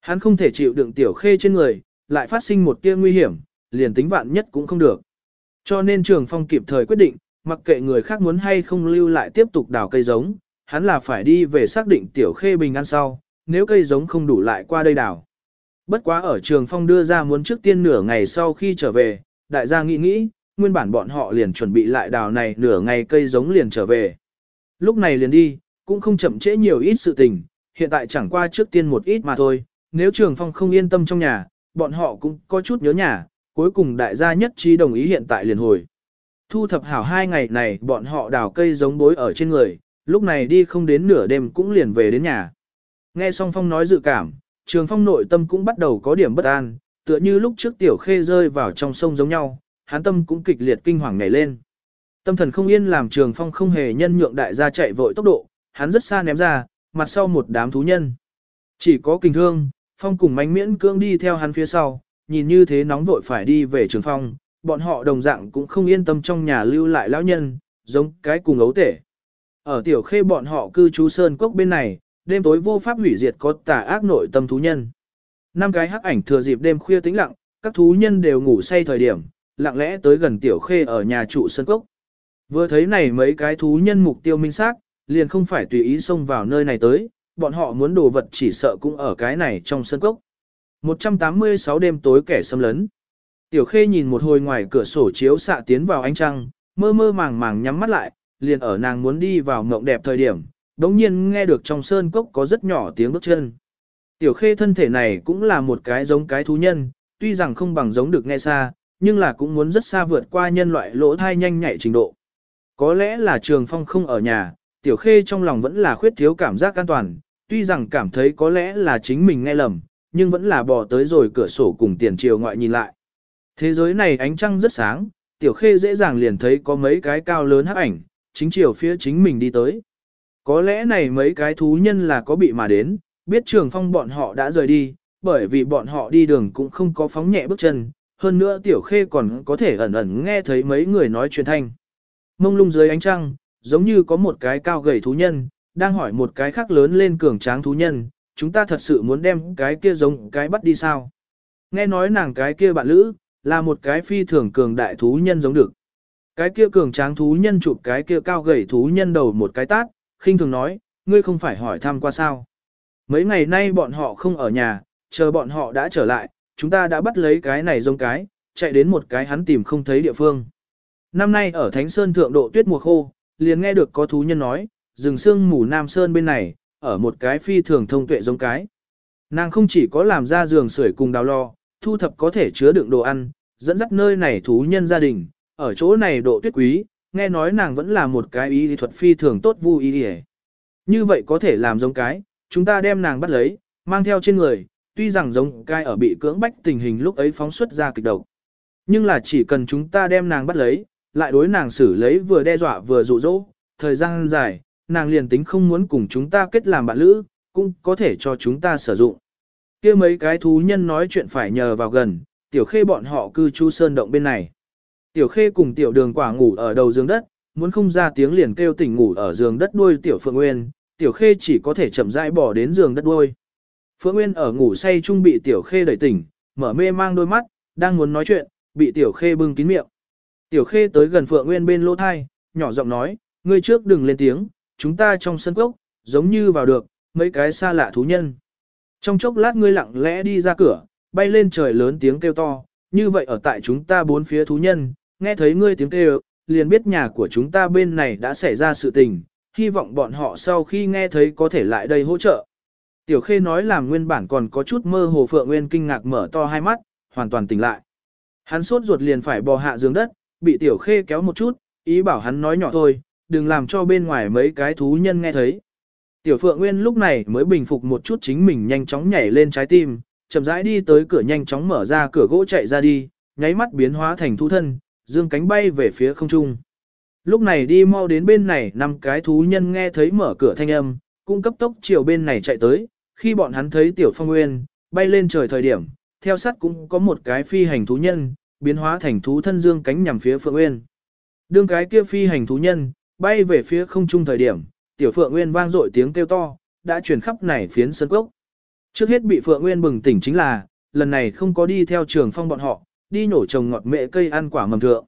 Hắn không thể chịu đựng tiểu khê trên người, lại phát sinh một tia nguy hiểm, liền tính vạn nhất cũng không được. Cho nên trường phong kịp thời quyết định, mặc kệ người khác muốn hay không lưu lại tiếp tục đào cây giống, hắn là phải đi về xác định tiểu khê bình an sau, nếu cây giống không đủ lại qua đây đào. Bất quá ở trường phong đưa ra muốn trước tiên nửa ngày sau khi trở về, đại gia nghĩ nghĩ, nguyên bản bọn họ liền chuẩn bị lại đào này nửa ngày cây giống liền trở về. Lúc này liền đi, cũng không chậm trễ nhiều ít sự tình, hiện tại chẳng qua trước tiên một ít mà thôi, nếu trường phong không yên tâm trong nhà, bọn họ cũng có chút nhớ nhà, cuối cùng đại gia nhất trí đồng ý hiện tại liền hồi. Thu thập hảo hai ngày này bọn họ đào cây giống bối ở trên người, lúc này đi không đến nửa đêm cũng liền về đến nhà. Nghe song Phong nói dự cảm, Trường Phong nội tâm cũng bắt đầu có điểm bất an, tựa như lúc trước tiểu khê rơi vào trong sông giống nhau, hắn tâm cũng kịch liệt kinh hoàng nhảy lên. Tâm thần không yên làm Trường Phong không hề nhân nhượng đại gia chạy vội tốc độ, hắn rất xa ném ra, mặt sau một đám thú nhân. Chỉ có kinh thương, Phong cùng mánh miễn cưỡng đi theo hắn phía sau, nhìn như thế nóng vội phải đi về Trường Phong, bọn họ đồng dạng cũng không yên tâm trong nhà lưu lại lão nhân, giống cái cùng ấu tể. Ở tiểu khê bọn họ cư trú sơn cốc bên này, đêm tối vô pháp hủy diệt có tà ác nội tâm thú nhân. Năm cái hắc ảnh thừa dịp đêm khuya tĩnh lặng, các thú nhân đều ngủ say thời điểm, lặng lẽ tới gần tiểu khê ở nhà trụ sơn cốc. Vừa thấy này mấy cái thú nhân mục tiêu minh xác, liền không phải tùy ý xông vào nơi này tới, bọn họ muốn đồ vật chỉ sợ cũng ở cái này trong sơn cốc. 186 đêm tối kẻ xâm lấn. Tiểu khê nhìn một hồi ngoài cửa sổ chiếu xạ tiến vào ánh trăng, mơ mơ màng màng nhắm mắt lại, liền ở nàng muốn đi vào mộng đẹp thời điểm, đống nhiên nghe được trong sơn cốc có rất nhỏ tiếng bước chân. Tiểu khê thân thể này cũng là một cái giống cái thú nhân, tuy rằng không bằng giống được nghe xa, nhưng là cũng muốn rất xa vượt qua nhân loại lỗ thai nhanh nhạy trình độ. Có lẽ là trường phong không ở nhà, tiểu khê trong lòng vẫn là khuyết thiếu cảm giác an toàn, tuy rằng cảm thấy có lẽ là chính mình nghe lầm, nhưng vẫn là bò tới rồi cửa sổ cùng tiền chiều ngoại nhìn lại. Thế giới này ánh trăng rất sáng, tiểu khê dễ dàng liền thấy có mấy cái cao lớn hắc ảnh, chính chiều phía chính mình đi tới. Có lẽ này mấy cái thú nhân là có bị mà đến, biết trường phong bọn họ đã rời đi, bởi vì bọn họ đi đường cũng không có phóng nhẹ bước chân, hơn nữa tiểu khê còn có thể ẩn ẩn nghe thấy mấy người nói chuyện thanh. Mông lung dưới ánh trăng, giống như có một cái cao gầy thú nhân, đang hỏi một cái khác lớn lên cường tráng thú nhân, chúng ta thật sự muốn đem cái kia giống cái bắt đi sao? Nghe nói nàng cái kia bạn lữ, là một cái phi thường cường đại thú nhân giống được. Cái kia cường tráng thú nhân chụp cái kia cao gầy thú nhân đầu một cái tát, khinh thường nói, ngươi không phải hỏi thăm qua sao. Mấy ngày nay bọn họ không ở nhà, chờ bọn họ đã trở lại, chúng ta đã bắt lấy cái này giống cái, chạy đến một cái hắn tìm không thấy địa phương. Năm nay ở Thánh Sơn thượng độ tuyết mùa khô, liền nghe được có thú nhân nói, rừng sương mù Nam Sơn bên này, ở một cái phi thường thông tuệ giống cái. Nàng không chỉ có làm ra giường sưởi cùng đào lo, thu thập có thể chứa đựng đồ ăn, dẫn dắt nơi này thú nhân gia đình, ở chỗ này độ tuyết quý, nghe nói nàng vẫn là một cái ý thuật phi thường tốt vui ý đi Như vậy có thể làm giống cái, chúng ta đem nàng bắt lấy, mang theo trên người, tuy rằng giống cái ở bị cưỡng bách tình hình lúc ấy phóng xuất ra kịch độc. Nhưng là chỉ cần chúng ta đem nàng bắt lấy, lại đối nàng xử lấy vừa đe dọa vừa dụ dỗ, thời gian dài, nàng liền tính không muốn cùng chúng ta kết làm bạn lữ, cũng có thể cho chúng ta sử dụng. kia mấy cái thú nhân nói chuyện phải nhờ vào gần, tiểu khê bọn họ cư trú sơn động bên này. Tiểu khê cùng tiểu đường quả ngủ ở đầu giường đất, muốn không ra tiếng liền kêu tỉnh ngủ ở giường đất đuôi tiểu phượng nguyên, tiểu khê chỉ có thể chậm rãi bỏ đến giường đất đuôi. Phượng nguyên ở ngủ say trung bị tiểu khê đẩy tỉnh, mở mê mang đôi mắt, đang muốn nói chuyện, bị tiểu khê bưng kín miệng. Tiểu khê tới gần phượng nguyên bên lỗ thai, nhỏ giọng nói, ngươi trước đừng lên tiếng, chúng ta trong sân cốc, giống như vào được, mấy cái xa lạ thú nhân. Trong chốc lát ngươi lặng lẽ đi ra cửa, bay lên trời lớn tiếng kêu to, như vậy ở tại chúng ta bốn phía thú nhân, nghe thấy ngươi tiếng kêu, liền biết nhà của chúng ta bên này đã xảy ra sự tình, hy vọng bọn họ sau khi nghe thấy có thể lại đây hỗ trợ. Tiểu Khê nói làm nguyên bản còn có chút mơ hồ Phượng Nguyên kinh ngạc mở to hai mắt, hoàn toàn tỉnh lại. Hắn sốt ruột liền phải bò hạ giường đất, bị Tiểu Khê kéo một chút, ý bảo hắn nói nhỏ thôi, đừng làm cho bên ngoài mấy cái thú nhân nghe thấy. Tiểu Phượng Nguyên lúc này mới bình phục một chút chính mình nhanh chóng nhảy lên trái tim, chậm rãi đi tới cửa nhanh chóng mở ra cửa gỗ chạy ra đi, nháy mắt biến hóa thành thú thân, dương cánh bay về phía không trung. Lúc này đi mau đến bên này năm cái thú nhân nghe thấy mở cửa thanh âm, cũng cấp tốc chiều bên này chạy tới, khi bọn hắn thấy tiểu phong nguyên, bay lên trời thời điểm, theo sát cũng có một cái phi hành thú nhân, biến hóa thành thú thân dương cánh nhằm phía phượng nguyên. Đương cái kia phi hành thú nhân, bay về phía không trung thời điểm, tiểu phượng nguyên vang dội tiếng kêu to, đã truyền khắp này phiến sân cốc. Trước hết bị phượng nguyên bừng tỉnh chính là, lần này không có đi theo trường phong bọn họ, đi nổ trồng ngọt mẹ cây ăn quả mầm thượng.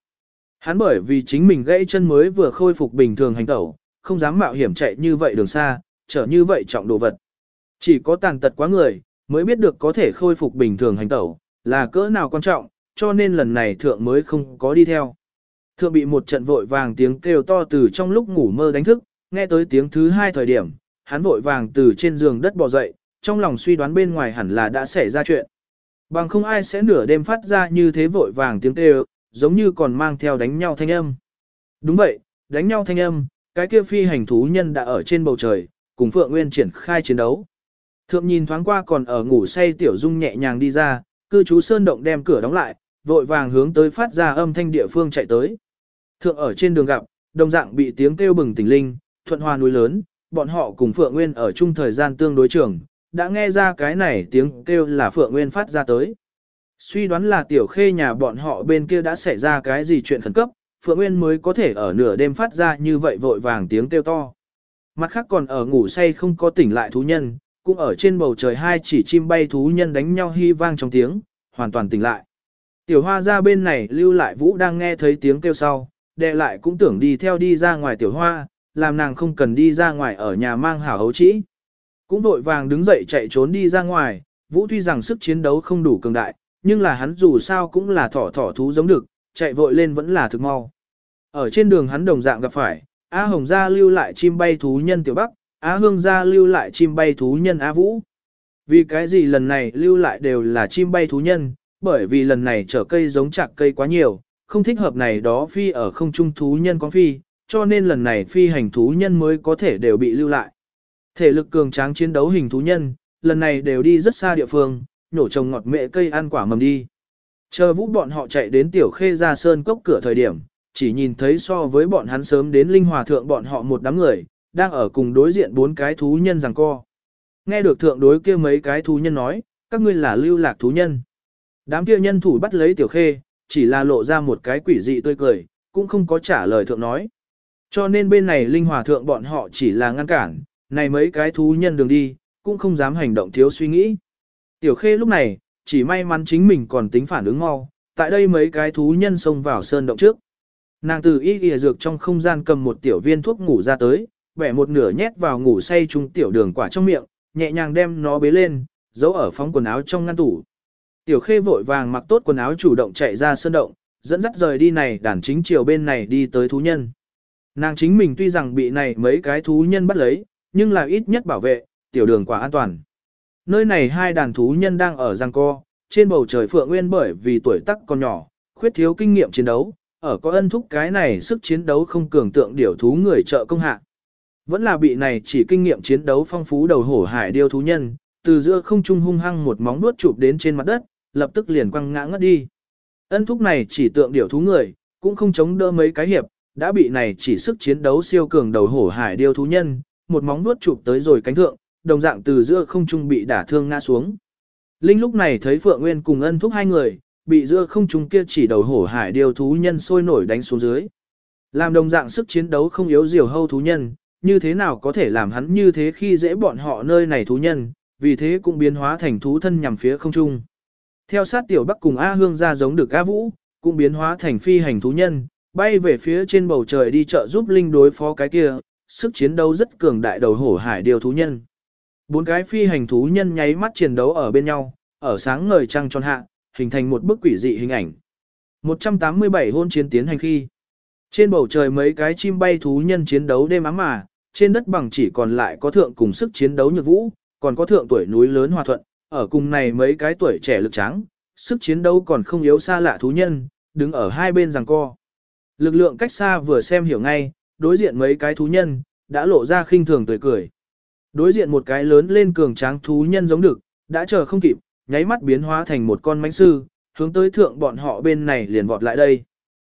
Hắn bởi vì chính mình gãy chân mới vừa khôi phục bình thường hành tẩu, không dám mạo hiểm chạy như vậy đường xa, trở như vậy trọng đồ vật. Chỉ có tàn tật quá người, mới biết được có thể khôi phục bình thường hành tẩu, là cỡ nào quan trọng, cho nên lần này thượng mới không có đi theo. Thượng bị một trận vội vàng tiếng kêu to từ trong lúc ngủ mơ đánh thức, nghe tới tiếng thứ hai thời điểm, hắn vội vàng từ trên giường đất bò dậy, trong lòng suy đoán bên ngoài hẳn là đã xảy ra chuyện. Bằng không ai sẽ nửa đêm phát ra như thế vội vàng tiếng kêu, giống như còn mang theo đánh nhau thanh âm. Đúng vậy, đánh nhau thanh âm, cái kia phi hành thú nhân đã ở trên bầu trời, cùng Phượng Nguyên triển khai chiến đấu. Thượng nhìn thoáng qua còn ở ngủ say Tiểu Dung nhẹ nhàng đi ra, cư trú sơn động đem cửa đóng lại, vội vàng hướng tới phát ra âm thanh địa phương chạy tới. Thượng ở trên đường gặp, đồng dạng bị tiếng kêu bừng tỉnh linh, thuận hòa núi lớn, bọn họ cùng Phượng Nguyên ở chung thời gian tương đối trường, đã nghe ra cái này tiếng kêu là Phượng Nguyên phát ra tới. Suy đoán là tiểu khê nhà bọn họ bên kia đã xảy ra cái gì chuyện khẩn cấp, Phượng Nguyên mới có thể ở nửa đêm phát ra như vậy vội vàng tiếng kêu to. Mặt khác còn ở ngủ say không có tỉnh lại thú nhân, cũng ở trên bầu trời hai chỉ chim bay thú nhân đánh nhau hy vang trong tiếng, hoàn toàn tỉnh lại. Tiểu hoa ra bên này lưu lại vũ đang nghe thấy tiếng kêu sau, đệ lại cũng tưởng đi theo đi ra ngoài tiểu hoa, làm nàng không cần đi ra ngoài ở nhà mang hảo hấu trĩ. Cũng vội vàng đứng dậy chạy trốn đi ra ngoài, vũ tuy rằng sức chiến đấu không đủ cường đại, nhưng là hắn dù sao cũng là thỏ thỏ thú giống được, chạy vội lên vẫn là thực mau. Ở trên đường hắn đồng dạng gặp phải, A Hồng gia lưu lại chim bay thú nhân tiểu Bắc, Á Hương gia lưu lại chim bay thú nhân Á Vũ. Vì cái gì lần này lưu lại đều là chim bay thú nhân, bởi vì lần này trở cây giống chạc cây quá nhiều, không thích hợp này đó phi ở không trung thú nhân con phi, cho nên lần này phi hành thú nhân mới có thể đều bị lưu lại. Thể lực cường tráng chiến đấu hình thú nhân, lần này đều đi rất xa địa phương, nhổ trồng ngọt mẹ cây ăn quả mầm đi. Chờ vũ bọn họ chạy đến tiểu khê ra sơn cốc cửa thời điểm, chỉ nhìn thấy so với bọn hắn sớm đến linh hòa thượng bọn họ một đám người, đang ở cùng đối diện bốn cái thú nhân rằng co. Nghe được thượng đối kia mấy cái thú nhân nói, các ngươi là lưu lạc thú nhân. Đám kia nhân thủ bắt lấy tiểu khê, chỉ là lộ ra một cái quỷ dị tươi cười, cũng không có trả lời thượng nói. Cho nên bên này linh hòa thượng bọn họ chỉ là ngăn cản, này mấy cái thú nhân đường đi, cũng không dám hành động thiếu suy nghĩ. Tiểu khê lúc này, chỉ may mắn chính mình còn tính phản ứng mau, tại đây mấy cái thú nhân xông vào sơn động trước. Nàng từ y ghìa dược trong không gian cầm một tiểu viên thuốc ngủ ra tới, bẻ một nửa nhét vào ngủ say trung tiểu đường quả trong miệng, nhẹ nhàng đem nó bế lên, giấu ở phóng quần áo trong ngăn tủ. Tiểu khê vội vàng mặc tốt quần áo chủ động chạy ra sơn động, dẫn dắt rời đi này đàn chính chiều bên này đi tới thú nhân. Nàng chính mình tuy rằng bị này mấy cái thú nhân bắt lấy, nhưng là ít nhất bảo vệ, tiểu đường quả an toàn. Nơi này hai đàn thú nhân đang ở giang co, trên bầu trời phượng nguyên bởi vì tuổi tác còn nhỏ, khuyết thiếu kinh nghiệm chiến đấu, ở có ân thúc cái này sức chiến đấu không cường tượng điểu thú người trợ công hạ. Vẫn là bị này chỉ kinh nghiệm chiến đấu phong phú đầu hổ hải điêu thú nhân, từ giữa không trung hung hăng một móng nuốt chụp đến trên mặt đất, lập tức liền quăng ngã ngất đi. Ân thúc này chỉ tượng điểu thú người, cũng không chống đỡ mấy cái hiệp, đã bị này chỉ sức chiến đấu siêu cường đầu hổ hải điêu thú nhân, một móng vuốt chụp tới rồi cánh thượng, đồng dạng từ giữa không trung bị đả thương ngã xuống. Linh lúc này thấy Phượng Nguyên cùng ân thúc hai người, bị giữa không trung kia chỉ đầu hổ hải điêu thú nhân sôi nổi đánh xuống dưới. Làm đồng dạng sức chiến đấu không yếu diều hâu thú nhân, như thế nào có thể làm hắn như thế khi dễ bọn họ nơi này thú nhân, vì thế cũng biến hóa thành thú thân nhằm phía không trung. Theo sát tiểu bắc cùng A Hương ra giống được A Vũ, cũng biến hóa thành phi hành thú nhân, bay về phía trên bầu trời đi chợ giúp Linh đối phó cái kia, sức chiến đấu rất cường đại đầu hổ hải điều thú nhân. Bốn cái phi hành thú nhân nháy mắt chiến đấu ở bên nhau, ở sáng ngời trăng tròn hạ, hình thành một bức quỷ dị hình ảnh. 187 hôn chiến tiến hành khi. Trên bầu trời mấy cái chim bay thú nhân chiến đấu đêm ám mà, trên đất bằng chỉ còn lại có thượng cùng sức chiến đấu nhược vũ, còn có thượng tuổi núi lớn hòa thuận, ở cùng này mấy cái tuổi trẻ lực trắng, sức chiến đấu còn không yếu xa lạ thú nhân, đứng ở hai bên rằng co. Lực lượng cách xa vừa xem hiểu ngay, đối diện mấy cái thú nhân, đã lộ ra khinh thường tươi cười. Đối diện một cái lớn lên cường tráng thú nhân giống được, đã chờ không kịp, nháy mắt biến hóa thành một con mãnh sư, hướng tới thượng bọn họ bên này liền vọt lại đây.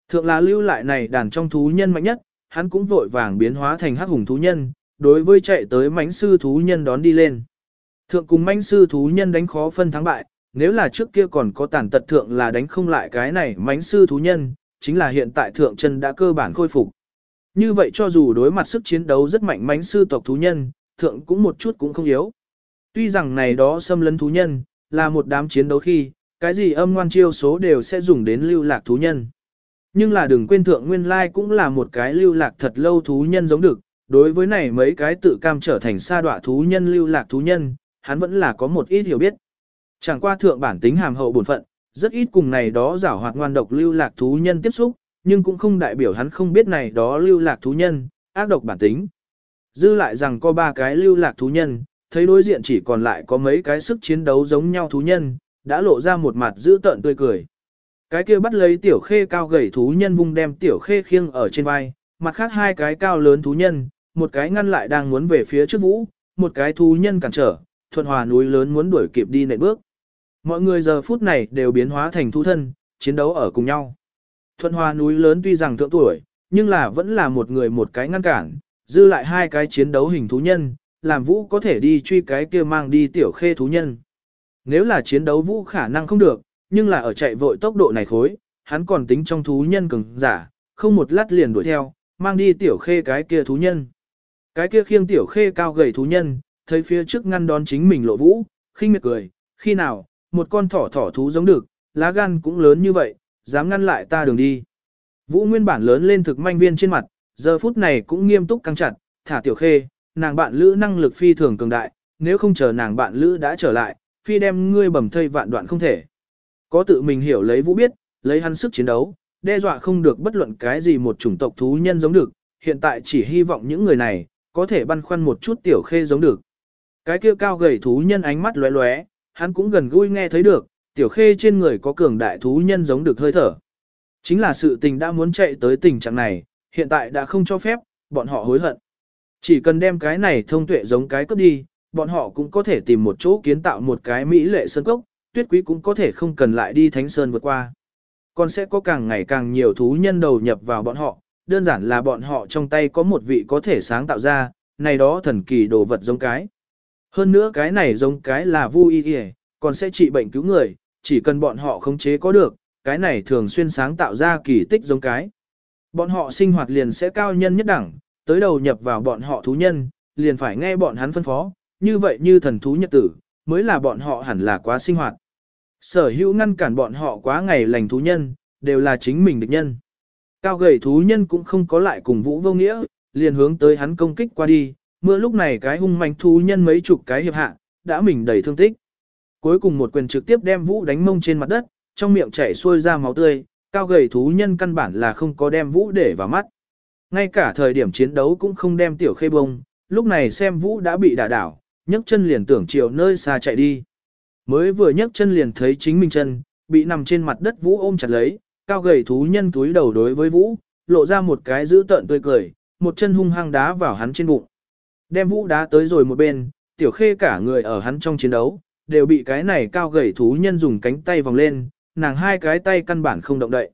Thượng là lưu lại này đàn trong thú nhân mạnh nhất, hắn cũng vội vàng biến hóa thành hắc hùng thú nhân, đối với chạy tới mãnh sư thú nhân đón đi lên. Thượng cùng mãnh sư thú nhân đánh khó phân thắng bại, nếu là trước kia còn có tàn tật thượng là đánh không lại cái này mãnh sư thú nhân, chính là hiện tại thượng chân đã cơ bản khôi phục. Như vậy cho dù đối mặt sức chiến đấu rất mạnh mãnh sư tộc thú nhân, thượng cũng một chút cũng không yếu. Tuy rằng này đó xâm lấn thú nhân, là một đám chiến đấu khi, cái gì âm ngoan chiêu số đều sẽ dùng đến lưu lạc thú nhân. Nhưng là đừng quên thượng nguyên lai cũng là một cái lưu lạc thật lâu thú nhân giống được, đối với này mấy cái tự cam trở thành sa đọa thú nhân lưu lạc thú nhân, hắn vẫn là có một ít hiểu biết. Chẳng qua thượng bản tính hàm hậu bổn phận, rất ít cùng này đó giảo hoạt ngoan độc lưu lạc thú nhân tiếp xúc, nhưng cũng không đại biểu hắn không biết này đó lưu lạc thú nhân, ác độc bản tính. Dư lại rằng có ba cái lưu lạc thú nhân, thấy đối diện chỉ còn lại có mấy cái sức chiến đấu giống nhau thú nhân, đã lộ ra một mặt dữ tợn tươi cười. Cái kia bắt lấy tiểu khê cao gầy thú nhân vung đem tiểu khê khiêng ở trên vai, mặt khác hai cái cao lớn thú nhân, một cái ngăn lại đang muốn về phía trước vũ, một cái thú nhân cản trở, thuận hòa núi lớn muốn đuổi kịp đi nệ bước. Mọi người giờ phút này đều biến hóa thành thú thân, chiến đấu ở cùng nhau. Thuận hòa núi lớn tuy rằng thượng tuổi, nhưng là vẫn là một người một cái ngăn cản, dư lại hai cái chiến đấu hình thú nhân, làm vũ có thể đi truy cái kia mang đi tiểu khê thú nhân. Nếu là chiến đấu vũ khả năng không được, nhưng là ở chạy vội tốc độ này khối, hắn còn tính trong thú nhân cường giả, không một lát liền đuổi theo, mang đi tiểu khê cái kia thú nhân. Cái kia khiêng tiểu khê cao gầy thú nhân, thấy phía trước ngăn đón chính mình lộ vũ, khinh miệt cười, khi nào, một con thỏ thỏ thú giống được, lá gan cũng lớn như vậy, dám ngăn lại ta đường đi. Vũ nguyên bản lớn lên thực manh viên trên mặt, giờ phút này cũng nghiêm túc căng chặt, thả tiểu khê, nàng bạn lữ năng lực phi thường cường đại, nếu không chờ nàng bạn lữ đã trở lại, phi đem ngươi bầm thây vạn đoạn không thể. Có tự mình hiểu lấy vũ biết, lấy hắn sức chiến đấu, đe dọa không được bất luận cái gì một chủng tộc thú nhân giống được, hiện tại chỉ hy vọng những người này, có thể băn khoăn một chút tiểu khê giống được. Cái kia cao gầy thú nhân ánh mắt lóe lóe, hắn cũng gần gũi nghe thấy được, tiểu khê trên người có cường đại thú nhân giống được hơi thở. Chính là sự tình đã muốn chạy tới tình trạng này, hiện tại đã không cho phép, bọn họ hối hận. Chỉ cần đem cái này thông tuệ giống cái cấp đi, bọn họ cũng có thể tìm một chỗ kiến tạo một cái mỹ lệ sơn cốc, tuyết quý cũng có thể không cần lại đi thánh sơn vượt qua. Còn sẽ có càng ngày càng nhiều thú nhân đầu nhập vào bọn họ, đơn giản là bọn họ trong tay có một vị có thể sáng tạo ra, này đó thần kỳ đồ vật giống cái. Hơn nữa cái này giống cái là vui y còn sẽ trị bệnh cứu người, chỉ cần bọn họ khống chế có được, cái này thường xuyên sáng tạo ra kỳ tích giống cái. Bọn họ sinh hoạt liền sẽ cao nhân nhất đẳng, tới đầu nhập vào bọn họ thú nhân, liền phải nghe bọn hắn phân phó, như vậy như thần thú nhật tử, mới là bọn họ hẳn là quá sinh hoạt. Sở hữu ngăn cản bọn họ quá ngày lành thú nhân, đều là chính mình địch nhân. Cao gầy thú nhân cũng không có lại cùng vũ vô nghĩa, liền hướng tới hắn công kích qua đi, mưa lúc này cái hung manh thú nhân mấy chục cái hiệp hạ, đã mình đầy thương tích. Cuối cùng một quyền trực tiếp đem vũ đánh mông trên mặt đất, trong miệng chảy xuôi ra máu tươi, cao gầy thú nhân căn bản là không có đem vũ để vào mắt. Ngay cả thời điểm chiến đấu cũng không đem tiểu khê bông, lúc này xem vũ đã bị đả đảo, nhấc chân liền tưởng chiều nơi xa chạy đi. Mới vừa nhấc chân liền thấy chính mình chân, bị nằm trên mặt đất vũ ôm chặt lấy, cao gầy thú nhân túi đầu đối với vũ, lộ ra một cái dữ tợn tươi cười, một chân hung hăng đá vào hắn trên bụng. Đem vũ đá tới rồi một bên, tiểu khê cả người ở hắn trong chiến đấu, đều bị cái này cao gầy thú nhân dùng cánh tay vòng lên, nàng hai cái tay căn bản không động đậy.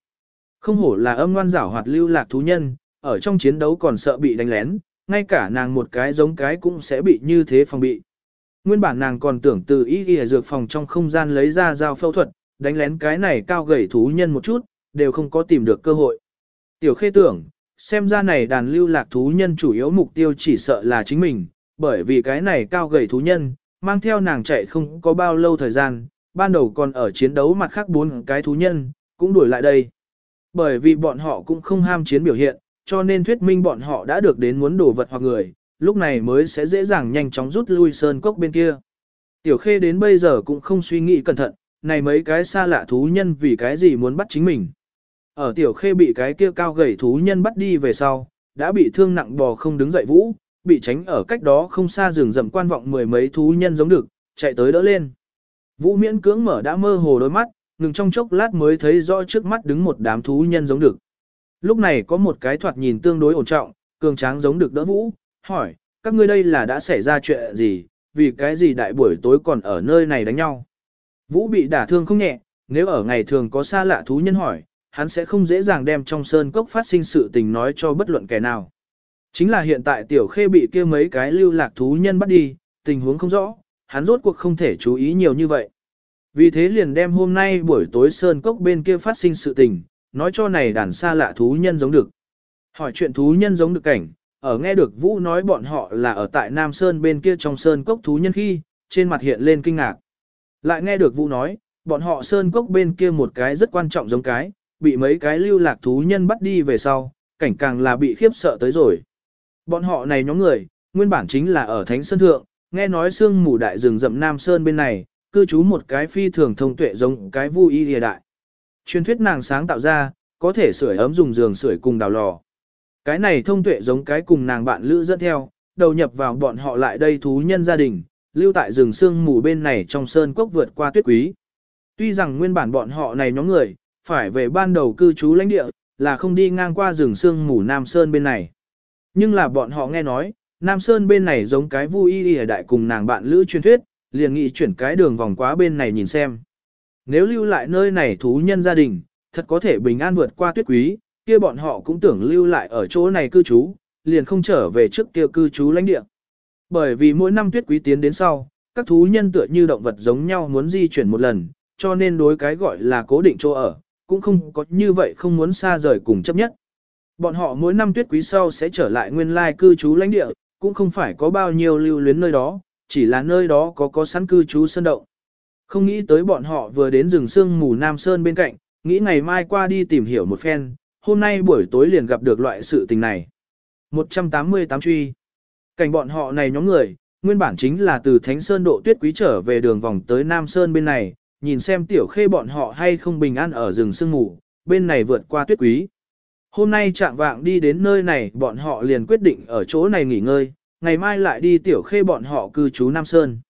Không hổ là âm ngoan giảo hoạt lưu lạc thú nhân, ở trong chiến đấu còn sợ bị đánh lén, ngay cả nàng một cái giống cái cũng sẽ bị như thế phòng bị. Nguyên bản nàng còn tưởng từ ý ghi dược phòng trong không gian lấy ra dao phẫu thuật, đánh lén cái này cao gầy thú nhân một chút, đều không có tìm được cơ hội. Tiểu khê tưởng, xem ra này đàn lưu lạc thú nhân chủ yếu mục tiêu chỉ sợ là chính mình, bởi vì cái này cao gầy thú nhân, mang theo nàng chạy không có bao lâu thời gian, ban đầu còn ở chiến đấu mặt khác bốn cái thú nhân, cũng đuổi lại đây. Bởi vì bọn họ cũng không ham chiến biểu hiện, cho nên thuyết minh bọn họ đã được đến muốn đổ vật hoặc người, lúc này mới sẽ dễ dàng nhanh chóng rút lui sơn cốc bên kia. Tiểu khê đến bây giờ cũng không suy nghĩ cẩn thận, này mấy cái xa lạ thú nhân vì cái gì muốn bắt chính mình. Ở tiểu khê bị cái kia cao gầy thú nhân bắt đi về sau, đã bị thương nặng bò không đứng dậy vũ, bị tránh ở cách đó không xa rừng rậm quan vọng mười mấy thú nhân giống được, chạy tới đỡ lên. Vũ miễn cưỡng mở đã mơ hồ đôi mắt, ngừng trong chốc lát mới thấy rõ trước mắt đứng một đám thú nhân giống được. Lúc này có một cái thoạt nhìn tương đối ổn trọng, cường tráng giống được đỡ vũ, hỏi, các ngươi đây là đã xảy ra chuyện gì, vì cái gì đại buổi tối còn ở nơi này đánh nhau. Vũ bị đả thương không nhẹ, nếu ở ngày thường có xa lạ thú nhân hỏi, hắn sẽ không dễ dàng đem trong sơn cốc phát sinh sự tình nói cho bất luận kẻ nào. Chính là hiện tại tiểu khê bị kia mấy cái lưu lạc thú nhân bắt đi, tình huống không rõ, hắn rốt cuộc không thể chú ý nhiều như vậy. Vì thế liền đem hôm nay buổi tối sơn cốc bên kia phát sinh sự tình, nói cho này đàn xa lạ thú nhân giống được. Hỏi chuyện thú nhân giống được cảnh, ở nghe được Vũ nói bọn họ là ở tại Nam Sơn bên kia trong sơn cốc thú nhân khi, trên mặt hiện lên kinh ngạc. Lại nghe được Vũ nói, bọn họ sơn cốc bên kia một cái rất quan trọng giống cái, bị mấy cái lưu lạc thú nhân bắt đi về sau, cảnh càng là bị khiếp sợ tới rồi. Bọn họ này nhóm người, nguyên bản chính là ở Thánh Sơn Thượng, nghe nói sương mù đại rừng rậm Nam Sơn bên này, cư trú một cái phi thường thông tuệ giống cái vu y địa đại. Truyền thuyết nàng sáng tạo ra, có thể sưởi ấm dùng giường sưởi cùng đào lò. Cái này thông tuệ giống cái cùng nàng bạn lữ dẫn theo, đầu nhập vào bọn họ lại đây thú nhân gia đình, lưu tại rừng sương mù bên này trong sơn cốc vượt qua tuyết quý. Tuy rằng nguyên bản bọn họ này nhóm người, phải về ban đầu cư trú lãnh địa, là không đi ngang qua rừng sương mù Nam Sơn bên này. Nhưng là bọn họ nghe nói, Nam Sơn bên này giống cái vui y ở đại cùng nàng bạn lữ truyền thuyết, liền nghĩ chuyển cái đường vòng quá bên này nhìn xem. Nếu lưu lại nơi này thú nhân gia đình, thật có thể bình an vượt qua tuyết quý, kia bọn họ cũng tưởng lưu lại ở chỗ này cư trú, liền không trở về trước kia cư trú lãnh địa. Bởi vì mỗi năm tuyết quý tiến đến sau, các thú nhân tựa như động vật giống nhau muốn di chuyển một lần, cho nên đối cái gọi là cố định chỗ ở, cũng không có như vậy không muốn xa rời cùng chấp nhất. Bọn họ mỗi năm tuyết quý sau sẽ trở lại nguyên lai cư trú lãnh địa, cũng không phải có bao nhiêu lưu luyến nơi đó, chỉ là nơi đó có có sẵn cư trú sân động. Không nghĩ tới bọn họ vừa đến rừng sương mù Nam Sơn bên cạnh, nghĩ ngày mai qua đi tìm hiểu một phen, hôm nay buổi tối liền gặp được loại sự tình này. 188 truy. Cảnh bọn họ này nhóm người, nguyên bản chính là từ Thánh Sơn độ tuyết quý trở về đường vòng tới Nam Sơn bên này, nhìn xem tiểu khê bọn họ hay không bình an ở rừng sương ngủ bên này vượt qua tuyết quý. Hôm nay trạng vạng đi đến nơi này bọn họ liền quyết định ở chỗ này nghỉ ngơi, ngày mai lại đi tiểu khê bọn họ cư trú Nam Sơn.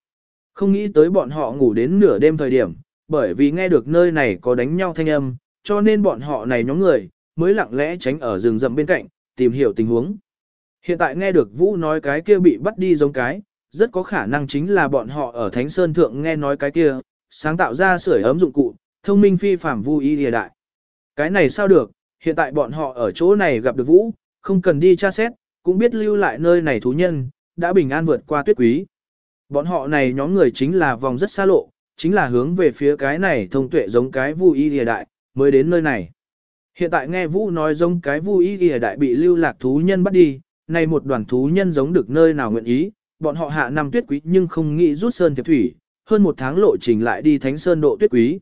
Không nghĩ tới bọn họ ngủ đến nửa đêm thời điểm, bởi vì nghe được nơi này có đánh nhau thanh âm, cho nên bọn họ này nhóm người, mới lặng lẽ tránh ở rừng rậm bên cạnh, tìm hiểu tình huống. Hiện tại nghe được Vũ nói cái kia bị bắt đi giống cái, rất có khả năng chính là bọn họ ở Thánh Sơn Thượng nghe nói cái kia, sáng tạo ra sưởi ấm dụng cụ, thông minh phi phàm vui y địa đại. Cái này sao được, hiện tại bọn họ ở chỗ này gặp được Vũ, không cần đi tra xét, cũng biết lưu lại nơi này thú nhân, đã bình an vượt qua tuyết quý. Bọn họ này nhóm người chính là vòng rất xa lộ, chính là hướng về phía cái này thông tuệ giống cái vui y địa đại, mới đến nơi này. Hiện tại nghe Vũ nói giống cái vui y địa đại bị lưu lạc thú nhân bắt đi, này một đoàn thú nhân giống được nơi nào nguyện ý, bọn họ hạ năm tuyết quý nhưng không nghĩ rút sơn thiệp thủy, hơn một tháng lộ trình lại đi thánh sơn độ tuyết quý.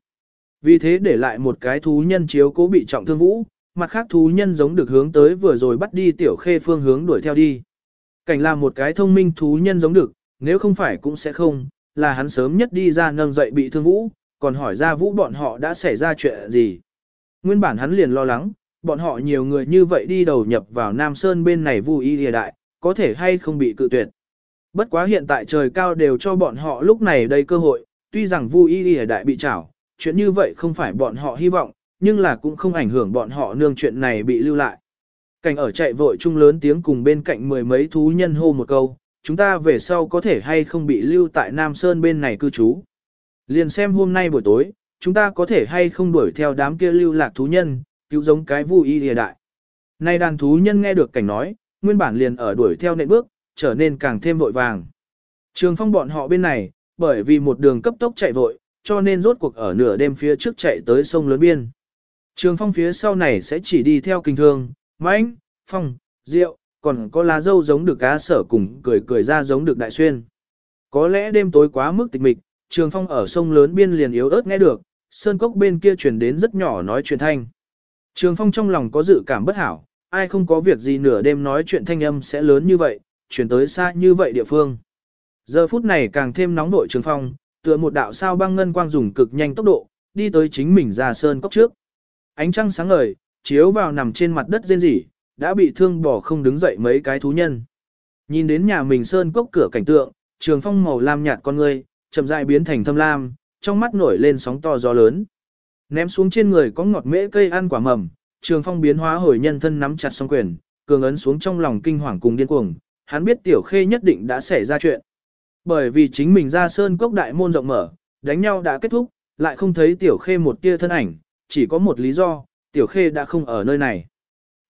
Vì thế để lại một cái thú nhân chiếu cố bị trọng thương vũ, mặt khác thú nhân giống được hướng tới vừa rồi bắt đi tiểu khê phương hướng đuổi theo đi. Cảnh là một cái thông minh thú nhân giống được, nếu không phải cũng sẽ không, là hắn sớm nhất đi ra nâng dậy bị thương vũ, còn hỏi ra vũ bọn họ đã xảy ra chuyện gì. Nguyên bản hắn liền lo lắng, bọn họ nhiều người như vậy đi đầu nhập vào Nam Sơn bên này vui y địa đại, có thể hay không bị cự tuyệt. Bất quá hiện tại trời cao đều cho bọn họ lúc này đây cơ hội, tuy rằng vui y địa đại bị trảo, chuyện như vậy không phải bọn họ hy vọng, nhưng là cũng không ảnh hưởng bọn họ nương chuyện này bị lưu lại. Cảnh ở chạy vội chung lớn tiếng cùng bên cạnh mười mấy thú nhân hô một câu, chúng ta về sau có thể hay không bị lưu tại Nam Sơn bên này cư trú. Liền xem hôm nay buổi tối, chúng ta có thể hay không đuổi theo đám kia lưu lạc thú nhân, cứu giống cái vui y địa đại. Nay đàn thú nhân nghe được cảnh nói, nguyên bản liền ở đuổi theo nện bước, trở nên càng thêm vội vàng. Trường phong bọn họ bên này, bởi vì một đường cấp tốc chạy vội, cho nên rốt cuộc ở nửa đêm phía trước chạy tới sông lớn biên. Trường phong phía sau này sẽ chỉ đi theo kinh thương, mãnh, phong, rượu, còn có lá dâu giống được cá sở cùng cười cười ra giống được đại xuyên. Có lẽ đêm tối quá mức tịch mịch, trường phong ở sông lớn biên liền yếu ớt nghe được, sơn cốc bên kia truyền đến rất nhỏ nói chuyện thanh. Trường phong trong lòng có dự cảm bất hảo, ai không có việc gì nửa đêm nói chuyện thanh âm sẽ lớn như vậy, chuyển tới xa như vậy địa phương. Giờ phút này càng thêm nóng nổi trường phong, tựa một đạo sao băng ngân quang dùng cực nhanh tốc độ, đi tới chính mình ra sơn cốc trước. Ánh trăng sáng ngời, chiếu vào nằm trên mặt đất rên rỉ, đã bị thương bỏ không đứng dậy mấy cái thú nhân. Nhìn đến nhà mình sơn cốc cửa cảnh tượng, trường phong màu lam nhạt con người, chậm rãi biến thành thâm lam, trong mắt nổi lên sóng to gió lớn. Ném xuống trên người có ngọt mễ cây ăn quả mầm, trường phong biến hóa hồi nhân thân nắm chặt song quyền, cường ấn xuống trong lòng kinh hoàng cùng điên cuồng, hắn biết tiểu khê nhất định đã xảy ra chuyện. Bởi vì chính mình ra sơn cốc đại môn rộng mở, đánh nhau đã kết thúc, lại không thấy tiểu khê một tia thân ảnh, chỉ có một lý do, tiểu khê đã không ở nơi này.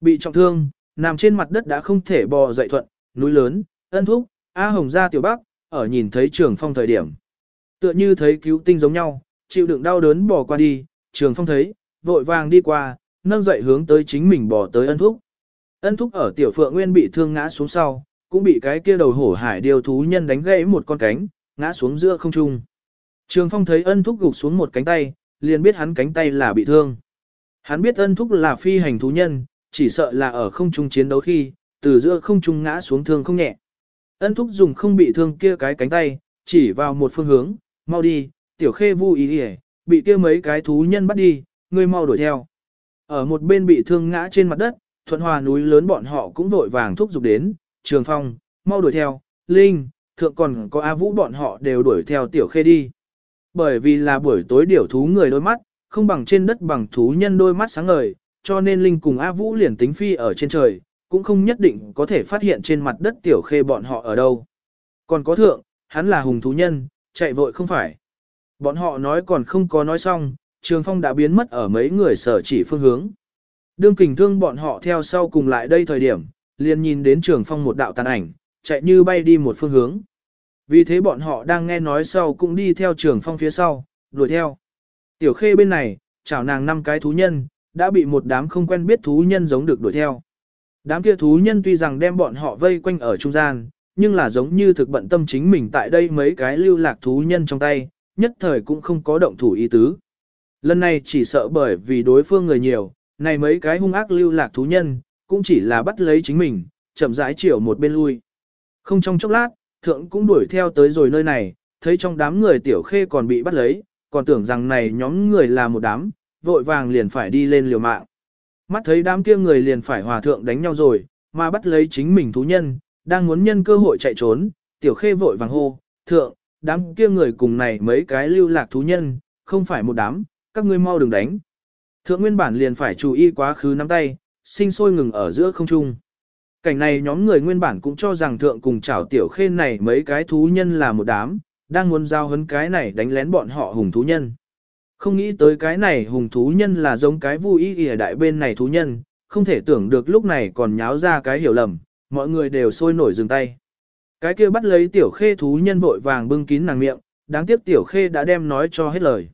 Bị trọng thương, nằm trên mặt đất đã không thể bò dậy thuận, núi lớn, ân thúc, A Hồng ra tiểu bắc, ở nhìn thấy trường phong thời điểm. Tựa như thấy cứu tinh giống nhau, chịu đựng đau đớn bò qua đi, trường phong thấy, vội vàng đi qua, nâng dậy hướng tới chính mình bò tới ân thúc. Ân thúc ở tiểu phượng nguyên bị thương ngã xuống sau, cũng bị cái kia đầu hổ hải điều thú nhân đánh gãy một con cánh, ngã xuống giữa không trung. Trường Phong thấy ân thúc gục xuống một cánh tay, liền biết hắn cánh tay là bị thương. Hắn biết ân thúc là phi hành thú nhân, chỉ sợ là ở không trung chiến đấu khi, từ giữa không trung ngã xuống thương không nhẹ. Ân thúc dùng không bị thương kia cái cánh tay, chỉ vào một phương hướng, mau đi, tiểu khê vu ý đi bị kia mấy cái thú nhân bắt đi, ngươi mau đuổi theo. Ở một bên bị thương ngã trên mặt đất, thuận hòa núi lớn bọn họ cũng vội vàng thúc giục đến, Trường Phong, mau đuổi theo, Linh, thượng còn có A Vũ bọn họ đều đuổi theo Tiểu Khê đi. Bởi vì là buổi tối điểu thú người đôi mắt, không bằng trên đất bằng thú nhân đôi mắt sáng ngời, cho nên Linh cùng A Vũ liền tính phi ở trên trời, cũng không nhất định có thể phát hiện trên mặt đất tiểu khê bọn họ ở đâu. Còn có thượng, hắn là hùng thú nhân, chạy vội không phải. Bọn họ nói còn không có nói xong, Trường Phong đã biến mất ở mấy người sở chỉ phương hướng. Đương kình thương bọn họ theo sau cùng lại đây thời điểm, liền nhìn đến Trường Phong một đạo tàn ảnh, chạy như bay đi một phương hướng. Vì thế bọn họ đang nghe nói sau cũng đi theo Trường Phong phía sau, đuổi theo. Tiểu khê bên này, chào nàng năm cái thú nhân, đã bị một đám không quen biết thú nhân giống được đuổi theo. Đám kia thú nhân tuy rằng đem bọn họ vây quanh ở trung gian, nhưng là giống như thực bận tâm chính mình tại đây mấy cái lưu lạc thú nhân trong tay, nhất thời cũng không có động thủ ý tứ. Lần này chỉ sợ bởi vì đối phương người nhiều, này mấy cái hung ác lưu lạc thú nhân, cũng chỉ là bắt lấy chính mình, chậm rãi chiều một bên lui. Không trong chốc lát, thượng cũng đuổi theo tới rồi nơi này, thấy trong đám người tiểu khê còn bị bắt lấy, còn tưởng rằng này nhóm người là một đám, vội vàng liền phải đi lên liều mạng. Mắt thấy đám kia người liền phải hòa thượng đánh nhau rồi, mà bắt lấy chính mình thú nhân, đang muốn nhân cơ hội chạy trốn, tiểu khê vội vàng hô, thượng, đám kia người cùng này mấy cái lưu lạc thú nhân, không phải một đám, các ngươi mau đừng đánh. Thượng nguyên bản liền phải chú ý quá khứ nắm tay, sinh sôi ngừng ở giữa không trung. Cảnh này nhóm người nguyên bản cũng cho rằng thượng cùng chảo tiểu khê này mấy cái thú nhân là một đám, đang muốn giao hấn cái này đánh lén bọn họ hùng thú nhân. Không nghĩ tới cái này hùng thú nhân là giống cái vui ý ở đại bên này thú nhân, không thể tưởng được lúc này còn nháo ra cái hiểu lầm, mọi người đều sôi nổi dừng tay. Cái kia bắt lấy tiểu khê thú nhân vội vàng bưng kín nàng miệng, đáng tiếc tiểu khê đã đem nói cho hết lời.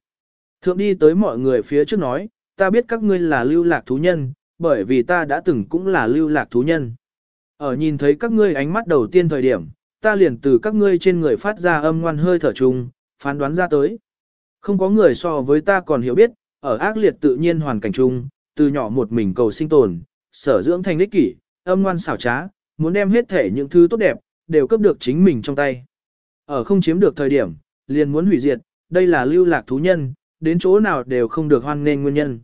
Thượng đi tới mọi người phía trước nói, ta biết các ngươi là lưu lạc thú nhân, bởi vì ta đã từng cũng là lưu lạc thú nhân. Ở nhìn thấy các ngươi ánh mắt đầu tiên thời điểm, ta liền từ các ngươi trên người phát ra âm ngoan hơi thở chung, phán đoán ra tới. Không có người so với ta còn hiểu biết, ở ác liệt tự nhiên hoàn cảnh chung, từ nhỏ một mình cầu sinh tồn, sở dưỡng thành đích kỷ, âm ngoan xảo trá, muốn đem hết thể những thứ tốt đẹp, đều cấp được chính mình trong tay. Ở không chiếm được thời điểm, liền muốn hủy diệt, đây là lưu lạc thú nhân, đến chỗ nào đều không được hoan nghênh nguyên nhân.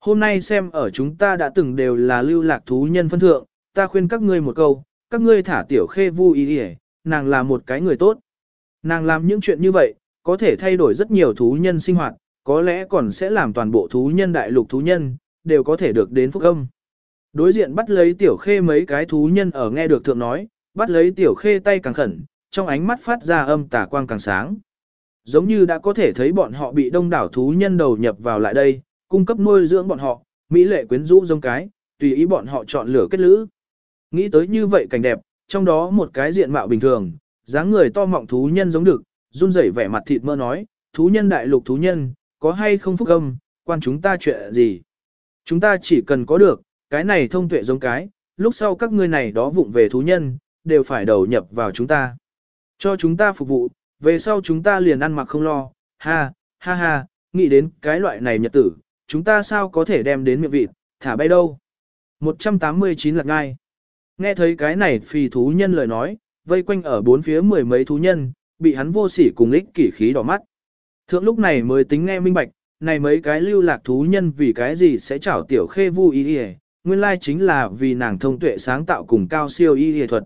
Hôm nay xem ở chúng ta đã từng đều là lưu lạc thú nhân phân thượng, ta khuyên các ngươi một câu, các ngươi thả tiểu khê vu ý đi nàng là một cái người tốt. Nàng làm những chuyện như vậy, có thể thay đổi rất nhiều thú nhân sinh hoạt, có lẽ còn sẽ làm toàn bộ thú nhân đại lục thú nhân, đều có thể được đến phúc âm. Đối diện bắt lấy tiểu khê mấy cái thú nhân ở nghe được thượng nói, bắt lấy tiểu khê tay càng khẩn, trong ánh mắt phát ra âm tà quang càng sáng. Giống như đã có thể thấy bọn họ bị đông đảo thú nhân đầu nhập vào lại đây, cung cấp nuôi dưỡng bọn họ, mỹ lệ quyến rũ giống cái, tùy ý bọn họ chọn lựa kết lữ. Nghĩ tới như vậy cảnh đẹp, trong đó một cái diện mạo bình thường, dáng người to mọng thú nhân giống được, run rẩy vẻ mặt thịt mơ nói, thú nhân đại lục thú nhân, có hay không phúc âm, quan chúng ta chuyện gì. Chúng ta chỉ cần có được, cái này thông tuệ giống cái, lúc sau các ngươi này đó vụng về thú nhân, đều phải đầu nhập vào chúng ta. Cho chúng ta phục vụ, về sau chúng ta liền ăn mặc không lo, ha, ha ha, nghĩ đến cái loại này nhật tử, chúng ta sao có thể đem đến miệng vịt, thả bay đâu. 189 lạc ngai. Nghe thấy cái này phì thú nhân lời nói, vây quanh ở bốn phía mười mấy thú nhân, bị hắn vô sỉ cùng ích kỷ khí đỏ mắt. Thượng lúc này mới tính nghe minh bạch, này mấy cái lưu lạc thú nhân vì cái gì sẽ chảo tiểu khê vu y y nguyên lai chính là vì nàng thông tuệ sáng tạo cùng cao siêu y y thuật.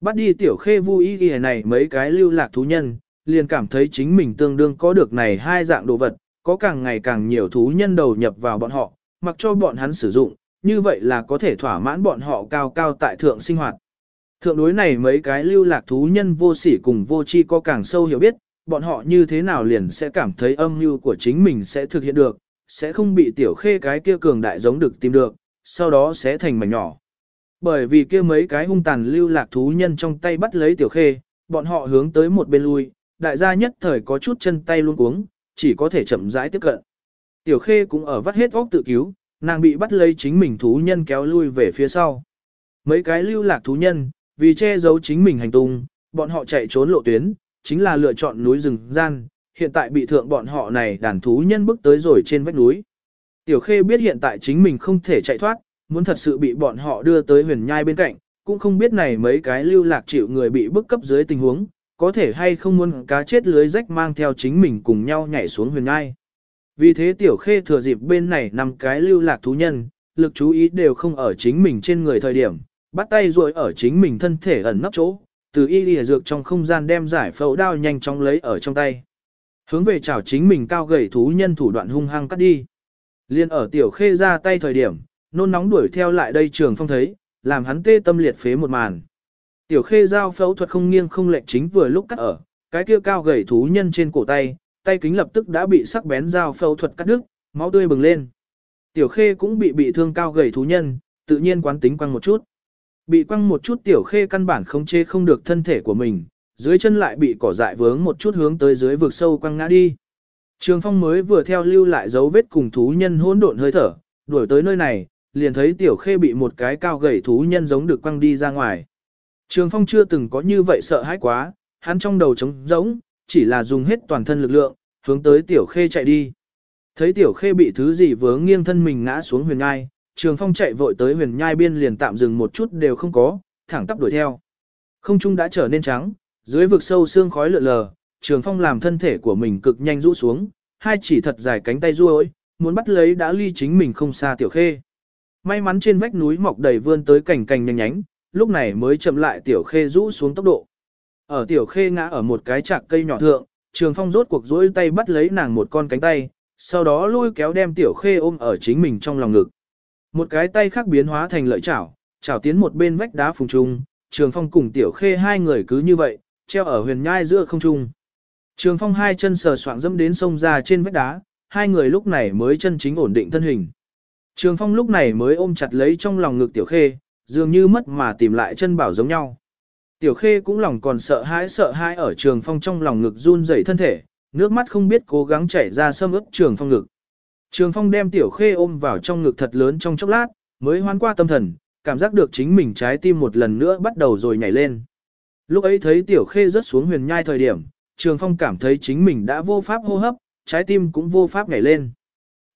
Bắt đi tiểu khê vu y y này mấy cái lưu lạc thú nhân, liền cảm thấy chính mình tương đương có được này hai dạng đồ vật, có càng ngày càng nhiều thú nhân đầu nhập vào bọn họ, mặc cho bọn hắn sử dụng, như vậy là có thể thỏa mãn bọn họ cao cao tại thượng sinh hoạt. Thượng đối này mấy cái lưu lạc thú nhân vô sỉ cùng vô chi có càng sâu hiểu biết, bọn họ như thế nào liền sẽ cảm thấy âm mưu của chính mình sẽ thực hiện được, sẽ không bị tiểu khê cái kia cường đại giống được tìm được, sau đó sẽ thành mảnh nhỏ. Bởi vì kia mấy cái hung tàn lưu lạc thú nhân trong tay bắt lấy tiểu khê, bọn họ hướng tới một bên lui, đại gia nhất thời có chút chân tay luôn cuống, chỉ có thể chậm rãi tiếp cận. Tiểu khê cũng ở vắt hết óc tự cứu, nàng bị bắt lấy chính mình thú nhân kéo lui về phía sau. Mấy cái lưu lạc thú nhân, vì che giấu chính mình hành tung, bọn họ chạy trốn lộ tuyến, chính là lựa chọn núi rừng gian, hiện tại bị thượng bọn họ này đàn thú nhân bước tới rồi trên vách núi. Tiểu Khê biết hiện tại chính mình không thể chạy thoát, muốn thật sự bị bọn họ đưa tới huyền nhai bên cạnh, cũng không biết này mấy cái lưu lạc chịu người bị bức cấp dưới tình huống, có thể hay không muốn cá chết lưới rách mang theo chính mình cùng nhau nhảy xuống huyền ngai. Vì thế Tiểu Khê thừa dịp bên này nằm cái lưu lạc thú nhân, lực chú ý đều không ở chính mình trên người thời điểm, bắt tay ruồi ở chính mình thân thể ẩn nấp chỗ, từ y lìa dược trong không gian đem giải phẫu đao nhanh chóng lấy ở trong tay. Hướng về chảo chính mình cao gầy thú nhân thủ đoạn hung hăng cắt đi. Liên ở tiểu khê ra tay thời điểm, nôn nóng đuổi theo lại đây trường phong thấy, làm hắn tê tâm liệt phế một màn. Tiểu khê giao phẫu thuật không nghiêng không lệch chính vừa lúc cắt ở, cái kia cao gầy thú nhân trên cổ tay, tay kính lập tức đã bị sắc bén dao phẫu thuật cắt đứt, máu tươi bừng lên. Tiểu khê cũng bị bị thương cao gầy thú nhân, tự nhiên quán tính quăng một chút. Bị quăng một chút tiểu khê căn bản không chê không được thân thể của mình, dưới chân lại bị cỏ dại vướng một chút hướng tới dưới vực sâu quăng ngã đi. Trường phong mới vừa theo lưu lại dấu vết cùng thú nhân hỗn độn hơi thở, đuổi tới nơi này, liền thấy tiểu khê bị một cái cao gầy thú nhân giống được quăng đi ra ngoài. Trường phong chưa từng có như vậy sợ hãi quá, hắn trong đầu trống rỗng, chỉ là dùng hết toàn thân lực lượng, hướng tới tiểu khê chạy đi. Thấy tiểu khê bị thứ gì vướng nghiêng thân mình ngã xuống huyền nhai, trường phong chạy vội tới huyền nhai biên liền tạm dừng một chút đều không có, thẳng tắp đuổi theo. Không trung đã trở nên trắng, dưới vực sâu xương khói lượn lờ, trường phong làm thân thể của mình cực nhanh rũ xuống, hai chỉ thật dài cánh tay duỗi, muốn bắt lấy đã ly chính mình không xa tiểu khê. May mắn trên vách núi mọc đầy vươn tới cành cành nhánh nhánh, lúc này mới chậm lại tiểu khê rũ xuống tốc độ. Ở tiểu khê ngã ở một cái chạc cây nhỏ thượng, trường phong rốt cuộc rỗi tay bắt lấy nàng một con cánh tay, sau đó lôi kéo đem tiểu khê ôm ở chính mình trong lòng ngực. Một cái tay khác biến hóa thành lợi chảo, chảo tiến một bên vách đá phùng trung, trường phong cùng tiểu khê hai người cứ như vậy, treo ở huyền nhai giữa không trung. Trường phong hai chân sờ soạng dẫm đến sông ra trên vách đá, hai người lúc này mới chân chính ổn định thân hình. Trường phong lúc này mới ôm chặt lấy trong lòng ngực tiểu khê, dường như mất mà tìm lại chân bảo giống nhau. Tiểu khê cũng lòng còn sợ hãi sợ hãi ở trường phong trong lòng ngực run rẩy thân thể, nước mắt không biết cố gắng chảy ra sâm ướt trường phong ngực. Trường phong đem tiểu khê ôm vào trong ngực thật lớn trong chốc lát, mới hoan qua tâm thần, cảm giác được chính mình trái tim một lần nữa bắt đầu rồi nhảy lên. Lúc ấy thấy tiểu khê rớt xuống huyền nhai thời điểm, trường phong cảm thấy chính mình đã vô pháp hô hấp, trái tim cũng vô pháp nhảy lên.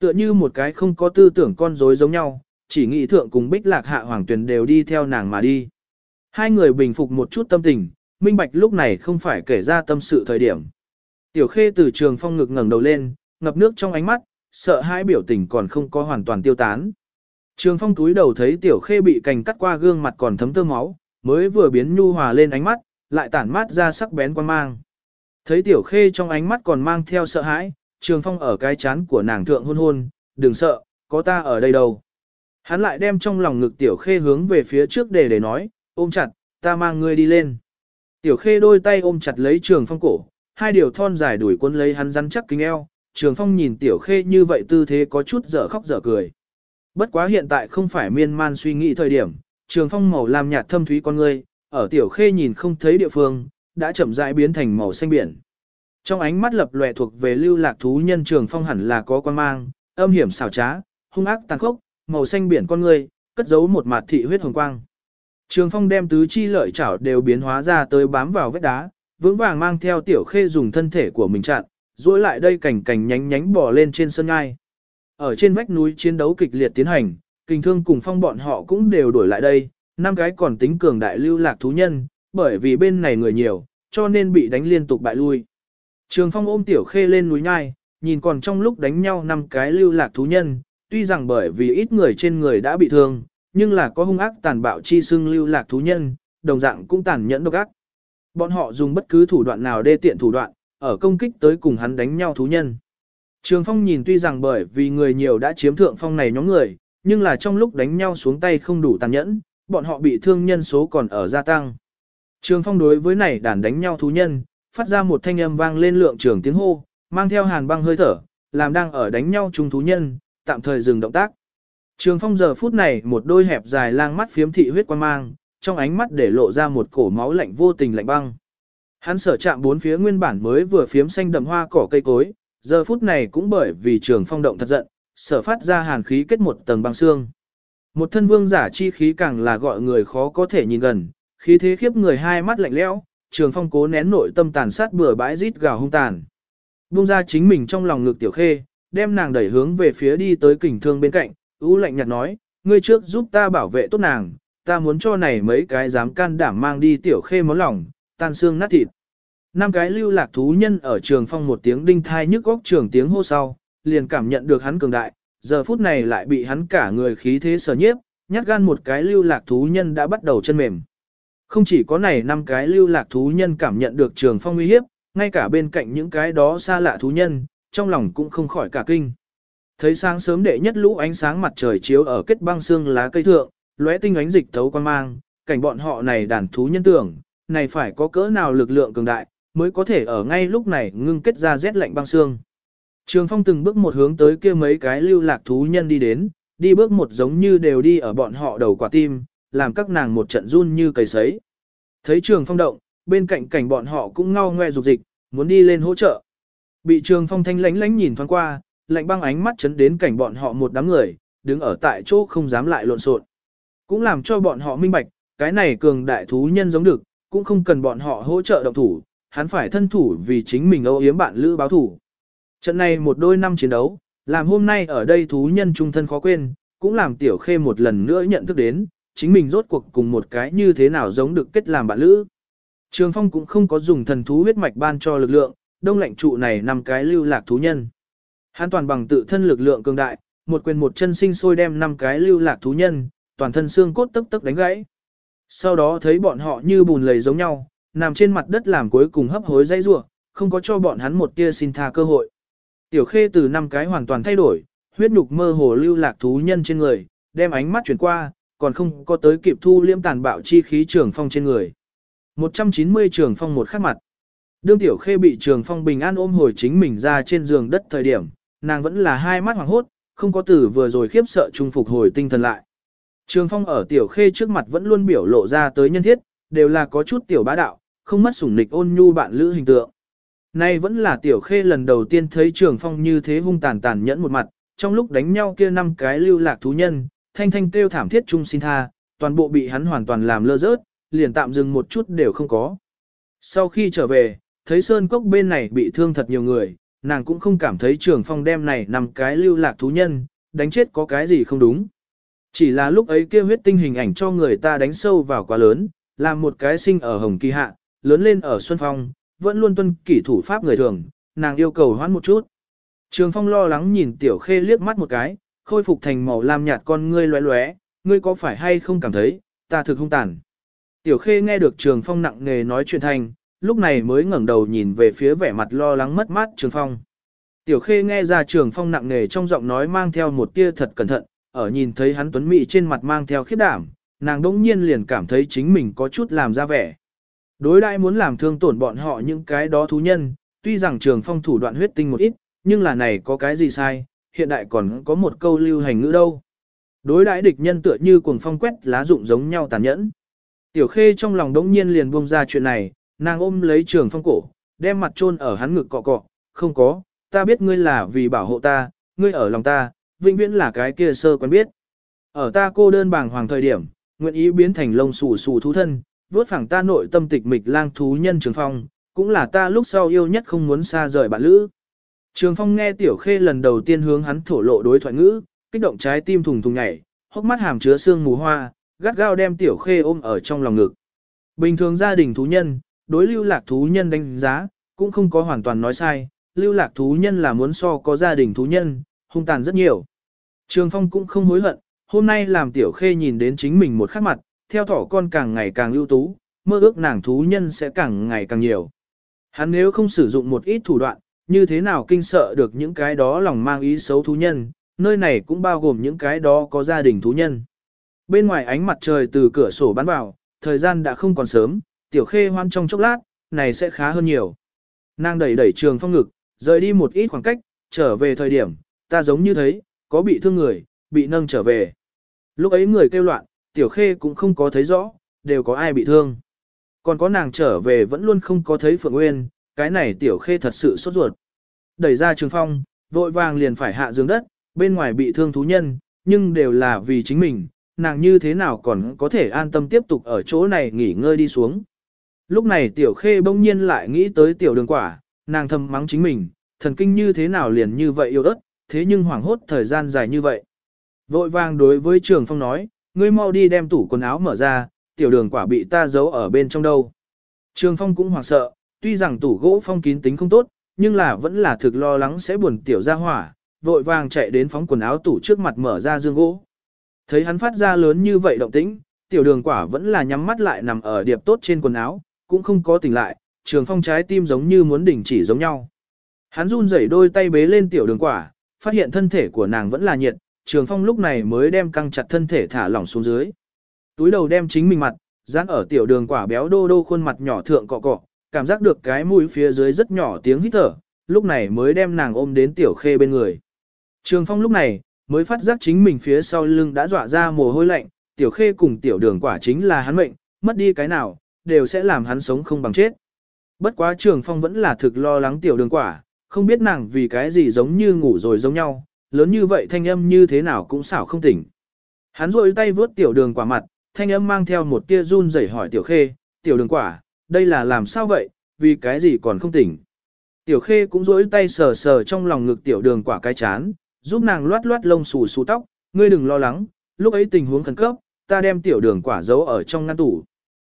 Tựa như một cái không có tư tưởng con rối giống nhau, chỉ nghĩ thượng cùng bích lạc hạ hoàng tuyển đều đi theo nàng mà đi. Hai người bình phục một chút tâm tình, minh bạch lúc này không phải kể ra tâm sự thời điểm. Tiểu khê từ trường phong ngực ngẩng đầu lên, ngập nước trong ánh mắt, sợ hãi biểu tình còn không có hoàn toàn tiêu tán. Trường phong túi đầu thấy tiểu khê bị cành cắt qua gương mặt còn thấm tơ máu, mới vừa biến nhu hòa lên ánh mắt, lại tản mát ra sắc bén quan mang. Thấy tiểu khê trong ánh mắt còn mang theo sợ hãi, trường phong ở cái chán của nàng thượng hôn hôn, đừng sợ, có ta ở đây đâu. Hắn lại đem trong lòng ngực tiểu khê hướng về phía trước để để nói, ôm chặt, ta mang ngươi đi lên. Tiểu khê đôi tay ôm chặt lấy trường phong cổ, hai điều thon dài đuổi quân lấy hắn rắn chắc kính eo, trường phong nhìn tiểu khê như vậy tư thế có chút dở khóc dở cười. Bất quá hiện tại không phải miên man suy nghĩ thời điểm, trường phong màu làm nhạt thâm thúy con ngươi, ở tiểu khê nhìn không thấy địa phương, đã chậm rãi biến thành màu xanh biển. Trong ánh mắt lập lòe thuộc về lưu lạc thú nhân trường phong hẳn là có quan mang, âm hiểm xảo trá, hung ác tàn khốc, màu xanh biển con ngươi, cất giấu một mạt thị huyết hồng quang. Trường phong đem tứ chi lợi chảo đều biến hóa ra tới bám vào vết đá, vững vàng mang theo tiểu khê dùng thân thể của mình chặn, duỗi lại đây cảnh cảnh nhánh nhánh bò lên trên sân ngai. Ở trên vách núi chiến đấu kịch liệt tiến hành, kình thương cùng phong bọn họ cũng đều đổi lại đây, năm cái còn tính cường đại lưu lạc thú nhân, bởi vì bên này người nhiều, cho nên bị đánh liên tục bại lui. Trường phong ôm tiểu khê lên núi nhai, nhìn còn trong lúc đánh nhau năm cái lưu lạc thú nhân, tuy rằng bởi vì ít người trên người đã bị thương, nhưng là có hung ác tàn bạo chi xưng lưu lạc thú nhân, đồng dạng cũng tàn nhẫn độc ác. Bọn họ dùng bất cứ thủ đoạn nào đê tiện thủ đoạn, ở công kích tới cùng hắn đánh nhau thú nhân. Trường Phong nhìn tuy rằng bởi vì người nhiều đã chiếm thượng phong này nhóm người, nhưng là trong lúc đánh nhau xuống tay không đủ tàn nhẫn, bọn họ bị thương nhân số còn ở gia tăng. Trường Phong đối với này đàn đánh nhau thú nhân, phát ra một thanh âm vang lên lượng trường tiếng hô, mang theo hàn băng hơi thở, làm đang ở đánh nhau chung thú nhân, tạm thời dừng động tác. Trường phong giờ phút này một đôi hẹp dài lang mắt phiếm thị huyết quan mang, trong ánh mắt để lộ ra một cổ máu lạnh vô tình lạnh băng. Hắn sở chạm bốn phía nguyên bản mới vừa phiếm xanh đậm hoa cỏ cây cối, giờ phút này cũng bởi vì trường phong động thật giận, sở phát ra hàn khí kết một tầng băng xương. Một thân vương giả chi khí càng là gọi người khó có thể nhìn gần, khí thế khiếp người hai mắt lạnh lẽo, trường phong cố nén nội tâm tàn sát bừa bãi rít gào hung tàn. buông ra chính mình trong lòng ngực tiểu khê, đem nàng đẩy hướng về phía đi tới kình thương bên cạnh, ú lạnh nhạt nói, ngươi trước giúp ta bảo vệ tốt nàng, ta muốn cho này mấy cái dám can đảm mang đi tiểu khê món lòng, tan xương nát thịt. Năm cái lưu lạc thú nhân ở trường phong một tiếng đinh thai nhức góc trường tiếng hô sau, liền cảm nhận được hắn cường đại, giờ phút này lại bị hắn cả người khí thế sở nhiếp, nhát gan một cái lưu lạc thú nhân đã bắt đầu chân mềm. Không chỉ có này năm cái lưu lạc thú nhân cảm nhận được trường phong uy hiếp, ngay cả bên cạnh những cái đó xa lạ thú nhân, trong lòng cũng không khỏi cả kinh. Thấy sáng sớm đệ nhất lũ ánh sáng mặt trời chiếu ở kết băng xương lá cây thượng, lóe tinh ánh dịch thấu quan mang, cảnh bọn họ này đàn thú nhân tưởng, này phải có cỡ nào lực lượng cường đại, mới có thể ở ngay lúc này ngưng kết ra rét lạnh băng xương. Trường phong từng bước một hướng tới kia mấy cái lưu lạc thú nhân đi đến, đi bước một giống như đều đi ở bọn họ đầu quả tim, làm các nàng một trận run như cầy sấy. Thấy trường phong động, bên cạnh cảnh bọn họ cũng ngao ngoe dục dịch, muốn đi lên hỗ trợ. Bị trường phong thanh lánh lánh nhìn thoáng qua, lạnh băng ánh mắt chấn đến cảnh bọn họ một đám người, đứng ở tại chỗ không dám lại lộn xộn. Cũng làm cho bọn họ minh bạch, cái này cường đại thú nhân giống được, cũng không cần bọn họ hỗ trợ động thủ, hắn phải thân thủ vì chính mình âu yếm bạn lữ báo thủ. Trận này một đôi năm chiến đấu, làm hôm nay ở đây thú nhân trung thân khó quên, cũng làm tiểu khê một lần nữa nhận thức đến, chính mình rốt cuộc cùng một cái như thế nào giống được kết làm bạn lữ. Trường Phong cũng không có dùng thần thú huyết mạch ban cho lực lượng, đông lạnh trụ này năm cái lưu lạc thú nhân. Hắn toàn bằng tự thân lực lượng cường đại, một quyền một chân sinh sôi đem năm cái lưu lạc thú nhân, toàn thân xương cốt tức tức đánh gãy. Sau đó thấy bọn họ như bùn lầy giống nhau, nằm trên mặt đất làm cuối cùng hấp hối dây rủa, không có cho bọn hắn một tia xin tha cơ hội. Tiểu Khê từ năm cái hoàn toàn thay đổi, huyết nhục mơ hồ lưu lạc thú nhân trên người, đem ánh mắt chuyển qua, còn không có tới kịp thu liễm tàn bạo chi khí trường phong trên người. 190 trường phong một khắc mặt. Đương tiểu khê bị trường phong bình an ôm hồi chính mình ra trên giường đất thời điểm, nàng vẫn là hai mắt hoàng hốt, không có tử vừa rồi khiếp sợ trung phục hồi tinh thần lại. Trường phong ở tiểu khê trước mặt vẫn luôn biểu lộ ra tới nhân thiết, đều là có chút tiểu bá đạo, không mất sủng nịch ôn nhu bạn lữ hình tượng. Nay vẫn là tiểu khê lần đầu tiên thấy trường phong như thế hung tàn tàn nhẫn một mặt, trong lúc đánh nhau kia năm cái lưu lạc thú nhân, thanh thanh kêu thảm thiết chung xin tha, toàn bộ bị hắn hoàn toàn làm lơ rớt, liền tạm dừng một chút đều không có. Sau khi trở về, thấy sơn cốc bên này bị thương thật nhiều người, nàng cũng không cảm thấy trường phong đem này nằm cái lưu lạc thú nhân, đánh chết có cái gì không đúng. Chỉ là lúc ấy kia huyết tinh hình ảnh cho người ta đánh sâu vào quá lớn, làm một cái sinh ở Hồng Kỳ Hạ, lớn lên ở Xuân Phong, vẫn luôn tuân kỷ thủ pháp người thường, nàng yêu cầu hoãn một chút. Trường Phong lo lắng nhìn Tiểu Khê liếc mắt một cái, khôi phục thành màu lam nhạt con ngươi lóe lóe, ngươi có phải hay không cảm thấy, ta thực hung tàn. Tiểu Khê nghe được Trường Phong nặng nề nói chuyện thành, lúc này mới ngẩng đầu nhìn về phía vẻ mặt lo lắng mất mát Trường Phong. Tiểu Khê nghe ra Trường Phong nặng nề trong giọng nói mang theo một tia thật cẩn thận, ở nhìn thấy hắn tuấn mỹ trên mặt mang theo khiếp đảm, nàng đỗng nhiên liền cảm thấy chính mình có chút làm ra vẻ. Đối đại muốn làm thương tổn bọn họ những cái đó thú nhân, tuy rằng Trường Phong thủ đoạn huyết tinh một ít, nhưng là này có cái gì sai, hiện đại còn có một câu lưu hành ngữ đâu. Đối đãi địch nhân tựa như cuồng phong quét lá rụng giống nhau tàn nhẫn. Tiểu khê trong lòng đống nhiên liền buông ra chuyện này, nàng ôm lấy trường phong cổ, đem mặt chôn ở hắn ngực cọ cọ, không có, ta biết ngươi là vì bảo hộ ta, ngươi ở lòng ta, vĩnh viễn là cái kia sơ quen biết. Ở ta cô đơn bàng hoàng thời điểm, nguyện ý biến thành lông xù xù thú thân, vốt phẳng ta nội tâm tịch mịch lang thú nhân trường phong, cũng là ta lúc sau yêu nhất không muốn xa rời bạn lữ. Trường Phong nghe Tiểu Khê lần đầu tiên hướng hắn thổ lộ đối thoại ngữ, kích động trái tim thùng thùng nhảy, hốc mắt hàm chứa sương mù hoa, gắt gao đem Tiểu Khê ôm ở trong lòng ngực. Bình thường gia đình thú nhân, đối lưu lạc thú nhân đánh giá, cũng không có hoàn toàn nói sai, lưu lạc thú nhân là muốn so có gia đình thú nhân, hung tàn rất nhiều. Trường Phong cũng không hối hận, hôm nay làm Tiểu Khê nhìn đến chính mình một khắc mặt, theo thỏ con càng ngày càng ưu tú, mơ ước nàng thú nhân sẽ càng ngày càng nhiều. Hắn nếu không sử dụng một ít thủ đoạn, như thế nào kinh sợ được những cái đó lòng mang ý xấu thú nhân, nơi này cũng bao gồm những cái đó có gia đình thú nhân. Bên ngoài ánh mặt trời từ cửa sổ bắn vào, thời gian đã không còn sớm, tiểu khê hoan trong chốc lát, này sẽ khá hơn nhiều. Nàng đẩy đẩy trường phong ngực, rời đi một ít khoảng cách, trở về thời điểm, ta giống như thấy, có bị thương người, bị nâng trở về. Lúc ấy người kêu loạn, tiểu khê cũng không có thấy rõ, đều có ai bị thương. Còn có nàng trở về vẫn luôn không có thấy Phượng Nguyên, cái này tiểu khê thật sự sốt ruột. Đẩy ra trường phong, vội vàng liền phải hạ giường đất, bên ngoài bị thương thú nhân, nhưng đều là vì chính mình, nàng như thế nào còn có thể an tâm tiếp tục ở chỗ này nghỉ ngơi đi xuống. Lúc này tiểu khê bỗng nhiên lại nghĩ tới tiểu đường quả, nàng thầm mắng chính mình, thần kinh như thế nào liền như vậy yêu ớt, thế nhưng hoảng hốt thời gian dài như vậy. Vội vàng đối với trường phong nói, ngươi mau đi đem tủ quần áo mở ra, tiểu đường quả bị ta giấu ở bên trong đâu. Trường phong cũng hoảng sợ, tuy rằng tủ gỗ phong kín tính không tốt, nhưng là vẫn là thực lo lắng sẽ buồn tiểu ra hỏa, vội vàng chạy đến phóng quần áo tủ trước mặt mở ra dương gỗ. Thấy hắn phát ra lớn như vậy động tĩnh, tiểu đường quả vẫn là nhắm mắt lại nằm ở điệp tốt trên quần áo, cũng không có tỉnh lại, trường phong trái tim giống như muốn đỉnh chỉ giống nhau. Hắn run rẩy đôi tay bế lên tiểu đường quả, phát hiện thân thể của nàng vẫn là nhiệt, trường phong lúc này mới đem căng chặt thân thể thả lỏng xuống dưới. Túi đầu đem chính mình mặt, dán ở tiểu đường quả béo đô đô khuôn mặt nhỏ thượng cọ cọ, cảm giác được cái mũi phía dưới rất nhỏ tiếng hít thở, lúc này mới đem nàng ôm đến tiểu khê bên người. Trường phong lúc này, mới phát giác chính mình phía sau lưng đã dọa ra mồ hôi lạnh, tiểu khê cùng tiểu đường quả chính là hắn mệnh, mất đi cái nào, đều sẽ làm hắn sống không bằng chết. Bất quá trường phong vẫn là thực lo lắng tiểu đường quả, không biết nàng vì cái gì giống như ngủ rồi giống nhau, lớn như vậy thanh âm như thế nào cũng xảo không tỉnh. Hắn rôi tay vướt tiểu đường quả mặt, thanh âm mang theo một tia run rẩy hỏi tiểu khê, tiểu đường quả, đây là làm sao vậy, vì cái gì còn không tỉnh. Tiểu khê cũng rỗi tay sờ sờ trong lòng ngực tiểu đường quả cái chán, giúp nàng loát loát lông xù xù tóc, ngươi đừng lo lắng, lúc ấy tình huống khẩn cấp, ta đem tiểu đường quả giấu ở trong ngăn tủ.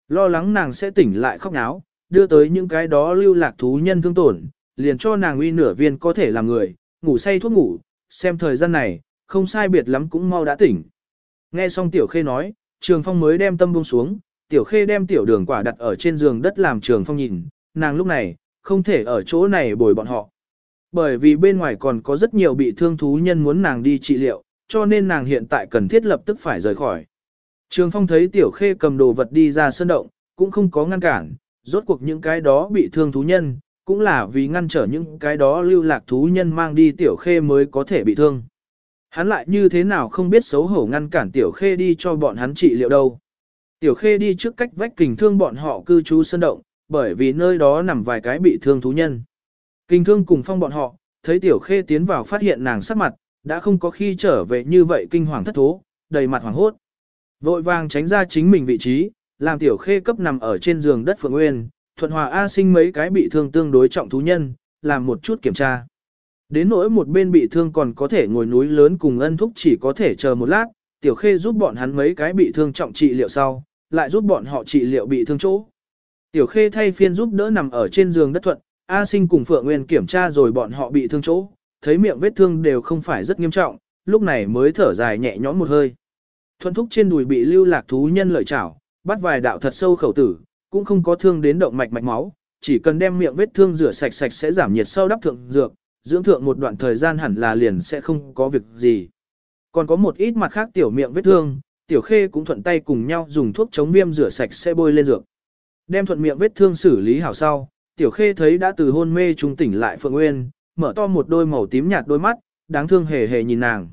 Lo lắng nàng sẽ tỉnh lại khóc náo, đưa tới những cái đó lưu lạc thú nhân thương tổn, liền cho nàng uy nửa viên có thể làm người, ngủ say thuốc ngủ, xem thời gian này, không sai biệt lắm cũng mau đã tỉnh. Nghe xong tiểu khê nói, trường phong mới đem tâm buông xuống, tiểu khê đem tiểu đường quả đặt ở trên giường đất làm trường phong nhìn, nàng lúc này, không thể ở chỗ này bồi bọn họ. Bởi vì bên ngoài còn có rất nhiều bị thương thú nhân muốn nàng đi trị liệu, cho nên nàng hiện tại cần thiết lập tức phải rời khỏi. Trường Phong thấy Tiểu Khê cầm đồ vật đi ra sân động, cũng không có ngăn cản, rốt cuộc những cái đó bị thương thú nhân, cũng là vì ngăn trở những cái đó lưu lạc thú nhân mang đi Tiểu Khê mới có thể bị thương. Hắn lại như thế nào không biết xấu hổ ngăn cản Tiểu Khê đi cho bọn hắn trị liệu đâu. Tiểu Khê đi trước cách vách kình thương bọn họ cư trú sân động, bởi vì nơi đó nằm vài cái bị thương thú nhân. Kình thương cùng phong bọn họ, thấy Tiểu Khê tiến vào phát hiện nàng sắc mặt, đã không có khi trở về như vậy kinh hoàng thất thố, đầy mặt hoàng hốt. Vội vàng tránh ra chính mình vị trí, làm tiểu khê cấp nằm ở trên giường đất phượng nguyên, thuận hòa A sinh mấy cái bị thương tương đối trọng thú nhân, làm một chút kiểm tra. Đến nỗi một bên bị thương còn có thể ngồi núi lớn cùng ân thúc chỉ có thể chờ một lát, tiểu khê giúp bọn hắn mấy cái bị thương trọng trị liệu sau, lại giúp bọn họ trị liệu bị thương chỗ. Tiểu khê thay phiên giúp đỡ nằm ở trên giường đất thuận, A sinh cùng Phượng Nguyên kiểm tra rồi bọn họ bị thương chỗ, thấy miệng vết thương đều không phải rất nghiêm trọng, lúc này mới thở dài nhẹ nhõm một hơi. Thuận thúc trên đùi bị lưu lạc thú nhân lợi chảo, bắt vài đạo thật sâu khẩu tử, cũng không có thương đến động mạch mạch máu, chỉ cần đem miệng vết thương rửa sạch sạch sẽ giảm nhiệt sau đắp thượng dược, dưỡng thượng một đoạn thời gian hẳn là liền sẽ không có việc gì. Còn có một ít mặt khác tiểu miệng vết thương, tiểu khê cũng thuận tay cùng nhau dùng thuốc chống viêm rửa sạch sẽ bôi lên dược. Đem thuận miệng vết thương xử lý hảo sau, tiểu khê thấy đã từ hôn mê trung tỉnh lại Phượng Nguyên, mở to một đôi màu tím nhạt đôi mắt, đáng thương hề hề nhìn nàng.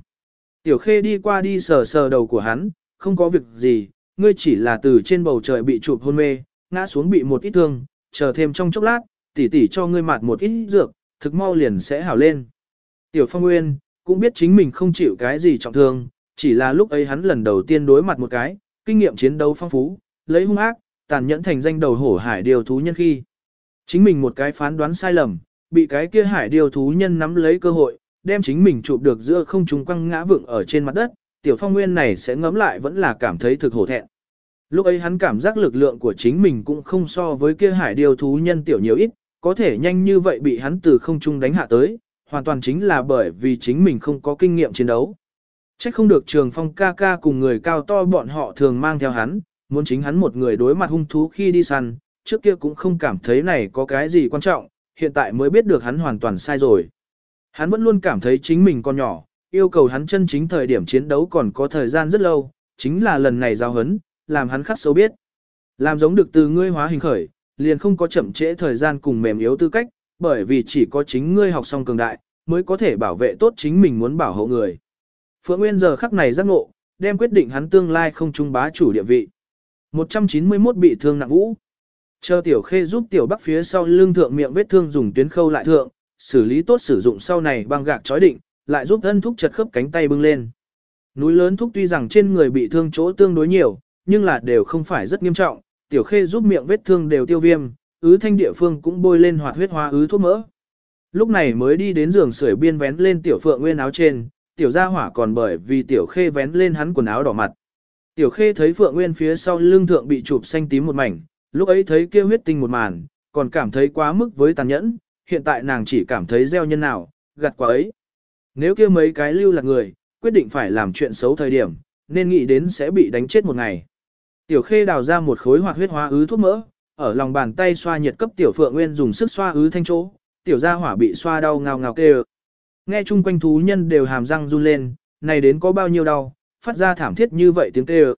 Tiểu khê đi qua đi sờ sờ đầu của hắn, không có việc gì, ngươi chỉ là từ trên bầu trời bị chụp hôn mê, ngã xuống bị một ít thương, chờ thêm trong chốc lát, tỷ tỷ cho ngươi mạt một ít dược, thực mau liền sẽ hảo lên. Tiểu phong nguyên, cũng biết chính mình không chịu cái gì trọng thương, chỉ là lúc ấy hắn lần đầu tiên đối mặt một cái, kinh nghiệm chiến đấu phong phú, lấy hung ác, tàn nhẫn thành danh đầu hổ hải điều thú nhân khi. Chính mình một cái phán đoán sai lầm, bị cái kia hải điều thú nhân nắm lấy cơ hội, đem chính mình chụp được giữa không trung quăng ngã vượng ở trên mặt đất, tiểu phong nguyên này sẽ ngấm lại vẫn là cảm thấy thực hổ thẹn. Lúc ấy hắn cảm giác lực lượng của chính mình cũng không so với kia hải điều thú nhân tiểu nhiều ít, có thể nhanh như vậy bị hắn từ không trung đánh hạ tới, hoàn toàn chính là bởi vì chính mình không có kinh nghiệm chiến đấu. Chắc không được trường phong ca ca cùng người cao to bọn họ thường mang theo hắn, muốn chính hắn một người đối mặt hung thú khi đi săn, trước kia cũng không cảm thấy này có cái gì quan trọng, hiện tại mới biết được hắn hoàn toàn sai rồi. Hắn vẫn luôn cảm thấy chính mình còn nhỏ, yêu cầu hắn chân chính thời điểm chiến đấu còn có thời gian rất lâu, chính là lần này giao hấn, làm hắn khắc sâu biết. Làm giống được từ ngươi hóa hình khởi, liền không có chậm trễ thời gian cùng mềm yếu tư cách, bởi vì chỉ có chính ngươi học xong cường đại, mới có thể bảo vệ tốt chính mình muốn bảo hộ người. Phượng Nguyên giờ khắc này giác ngộ, đem quyết định hắn tương lai không trung bá chủ địa vị. 191 bị thương nặng vũ. Chờ tiểu khê giúp tiểu bắc phía sau lưng thượng miệng vết thương dùng tuyến khâu lại thượng, xử lý tốt sử dụng sau này băng gạc chói định, lại giúp ân thúc chật khớp cánh tay bưng lên. Núi lớn thúc tuy rằng trên người bị thương chỗ tương đối nhiều, nhưng là đều không phải rất nghiêm trọng, tiểu khê giúp miệng vết thương đều tiêu viêm, ứ thanh địa phương cũng bôi lên hoạt huyết hóa ứ thuốc mỡ. Lúc này mới đi đến giường sưởi biên vén lên tiểu phượng nguyên áo trên, tiểu gia hỏa còn bởi vì tiểu khê vén lên hắn quần áo đỏ mặt. Tiểu khê thấy phượng nguyên phía sau lưng thượng bị chụp xanh tím một mảnh, lúc ấy thấy kia huyết tinh một màn, còn cảm thấy quá mức với tàn nhẫn, hiện tại nàng chỉ cảm thấy gieo nhân nào, gặt quả ấy. Nếu kia mấy cái lưu là người, quyết định phải làm chuyện xấu thời điểm, nên nghĩ đến sẽ bị đánh chết một ngày. Tiểu khê đào ra một khối hoạt huyết hóa ứ thuốc mỡ, ở lòng bàn tay xoa nhiệt cấp tiểu phượng nguyên dùng sức xoa ứ thanh chỗ, tiểu gia hỏa bị xoa đau ngào ngào kêu. Nghe chung quanh thú nhân đều hàm răng run lên, này đến có bao nhiêu đau, phát ra thảm thiết như vậy tiếng kêu.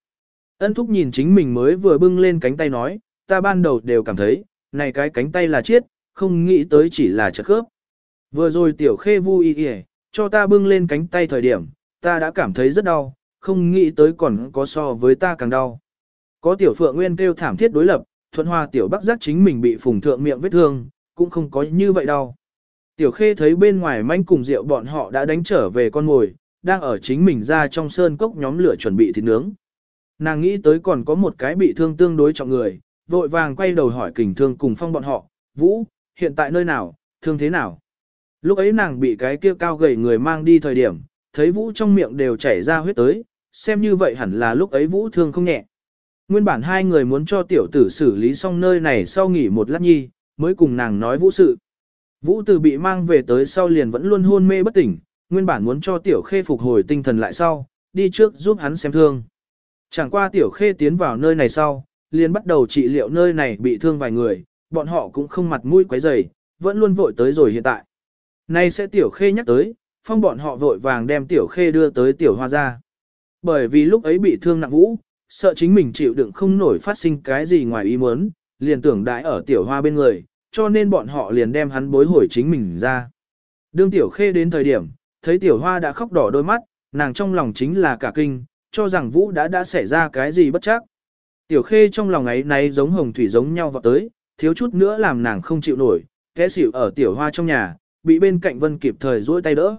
Ân thúc nhìn chính mình mới vừa bưng lên cánh tay nói, ta ban đầu đều cảm thấy, này cái cánh tay là chết, không nghĩ tới chỉ là chật khớp. Vừa rồi tiểu khê vui y cho ta bưng lên cánh tay thời điểm, ta đã cảm thấy rất đau, không nghĩ tới còn có so với ta càng đau. Có tiểu phượng nguyên kêu thảm thiết đối lập, thuận hòa tiểu bắc giác chính mình bị phùng thượng miệng vết thương, cũng không có như vậy đâu. Tiểu khê thấy bên ngoài manh cùng rượu bọn họ đã đánh trở về con ngồi đang ở chính mình ra trong sơn cốc nhóm lửa chuẩn bị thịt nướng. Nàng nghĩ tới còn có một cái bị thương tương đối trọng người, vội vàng quay đầu hỏi kình thương cùng phong bọn họ, Vũ, hiện tại nơi nào, thương thế nào? Lúc ấy nàng bị cái kia cao gầy người mang đi thời điểm, thấy Vũ trong miệng đều chảy ra huyết tới, xem như vậy hẳn là lúc ấy Vũ thương không nhẹ. Nguyên bản hai người muốn cho tiểu tử xử lý xong nơi này sau nghỉ một lát nhi, mới cùng nàng nói Vũ sự. Vũ từ bị mang về tới sau liền vẫn luôn hôn mê bất tỉnh, nguyên bản muốn cho tiểu khê phục hồi tinh thần lại sau, đi trước giúp hắn xem thương. Chẳng qua tiểu khê tiến vào nơi này sau, liền bắt đầu trị liệu nơi này bị thương vài người, bọn họ cũng không mặt mũi quấy rầy, vẫn luôn vội tới rồi hiện tại. Nay sẽ tiểu khê nhắc tới, phong bọn họ vội vàng đem tiểu khê đưa tới tiểu hoa ra. Bởi vì lúc ấy bị thương nặng vũ, sợ chính mình chịu đựng không nổi phát sinh cái gì ngoài ý muốn, liền tưởng đãi ở tiểu hoa bên người, cho nên bọn họ liền đem hắn bối hồi chính mình ra. Đương tiểu khê đến thời điểm, thấy tiểu hoa đã khóc đỏ đôi mắt, nàng trong lòng chính là cả kinh, cho rằng vũ đã đã xảy ra cái gì bất chắc. Tiểu khê trong lòng ấy náy giống hồng thủy giống nhau vào tới, thiếu chút nữa làm nàng không chịu nổi, kẽ xỉu ở tiểu hoa trong nhà, bị bên cạnh vân kịp thời duỗi tay đỡ.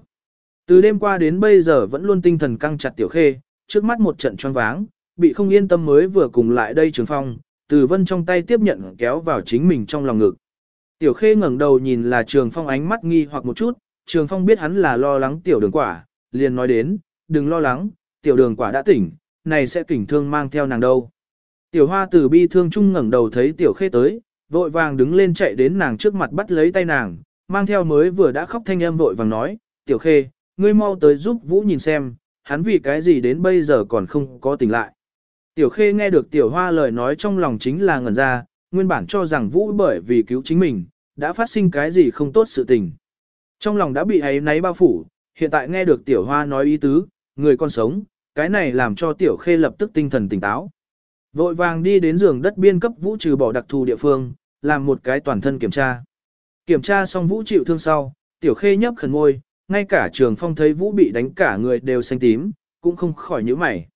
Từ đêm qua đến bây giờ vẫn luôn tinh thần căng chặt tiểu khê, trước mắt một trận choáng váng, bị không yên tâm mới vừa cùng lại đây trường phong, từ vân trong tay tiếp nhận kéo vào chính mình trong lòng ngực. Tiểu khê ngẩng đầu nhìn là trường phong ánh mắt nghi hoặc một chút, trường phong biết hắn là lo lắng tiểu đường quả, liền nói đến, đừng lo lắng, tiểu đường quả đã tỉnh, này sẽ kỉnh thương mang theo nàng đâu. Tiểu hoa từ bi thương chung ngẩng đầu thấy tiểu khê tới, vội vàng đứng lên chạy đến nàng trước mặt bắt lấy tay nàng, mang theo mới vừa đã khóc thanh âm vội vàng nói, tiểu khê, ngươi mau tới giúp vũ nhìn xem, hắn vì cái gì đến bây giờ còn không có tỉnh lại. Tiểu khê nghe được tiểu hoa lời nói trong lòng chính là ngẩn ra, nguyên bản cho rằng vũ bởi vì cứu chính mình, đã phát sinh cái gì không tốt sự tình. Trong lòng đã bị ấy náy bao phủ, hiện tại nghe được tiểu hoa nói ý tứ, người con sống, cái này làm cho tiểu khê lập tức tinh thần tỉnh táo. Vội vàng đi đến giường đất biên cấp vũ trừ bỏ đặc thù địa phương, làm một cái toàn thân kiểm tra. Kiểm tra xong vũ chịu thương sau, tiểu khê nhấp khẩn ngôi, ngay cả trường phong thấy vũ bị đánh cả người đều xanh tím, cũng không khỏi nhíu mày.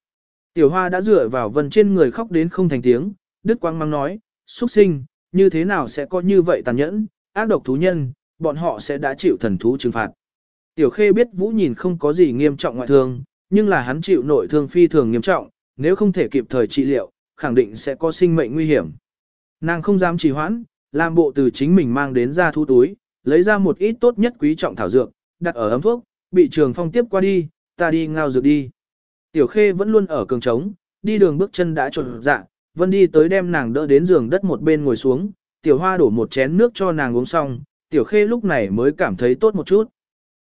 Tiểu hoa đã dựa vào vân trên người khóc đến không thành tiếng, đứt quang mang nói, xuất sinh, như thế nào sẽ có như vậy tàn nhẫn, ác độc thú nhân, bọn họ sẽ đã chịu thần thú trừng phạt. Tiểu khê biết vũ nhìn không có gì nghiêm trọng ngoại thương, nhưng là hắn chịu nội thương phi thường nghiêm trọng, nếu không thể kịp thời trị liệu, khẳng định sẽ có sinh mệnh nguy hiểm. Nàng không dám trì hoãn, làm bộ từ chính mình mang đến ra thu túi, lấy ra một ít tốt nhất quý trọng thảo dược, đặt ở ấm thuốc, bị trường phong tiếp qua đi, ta đi ngao dược đi. Tiểu khê vẫn luôn ở cường trống, đi đường bước chân đã trộn dạ, vân đi tới đem nàng đỡ đến giường đất một bên ngồi xuống, tiểu hoa đổ một chén nước cho nàng uống xong, tiểu khê lúc này mới cảm thấy tốt một chút.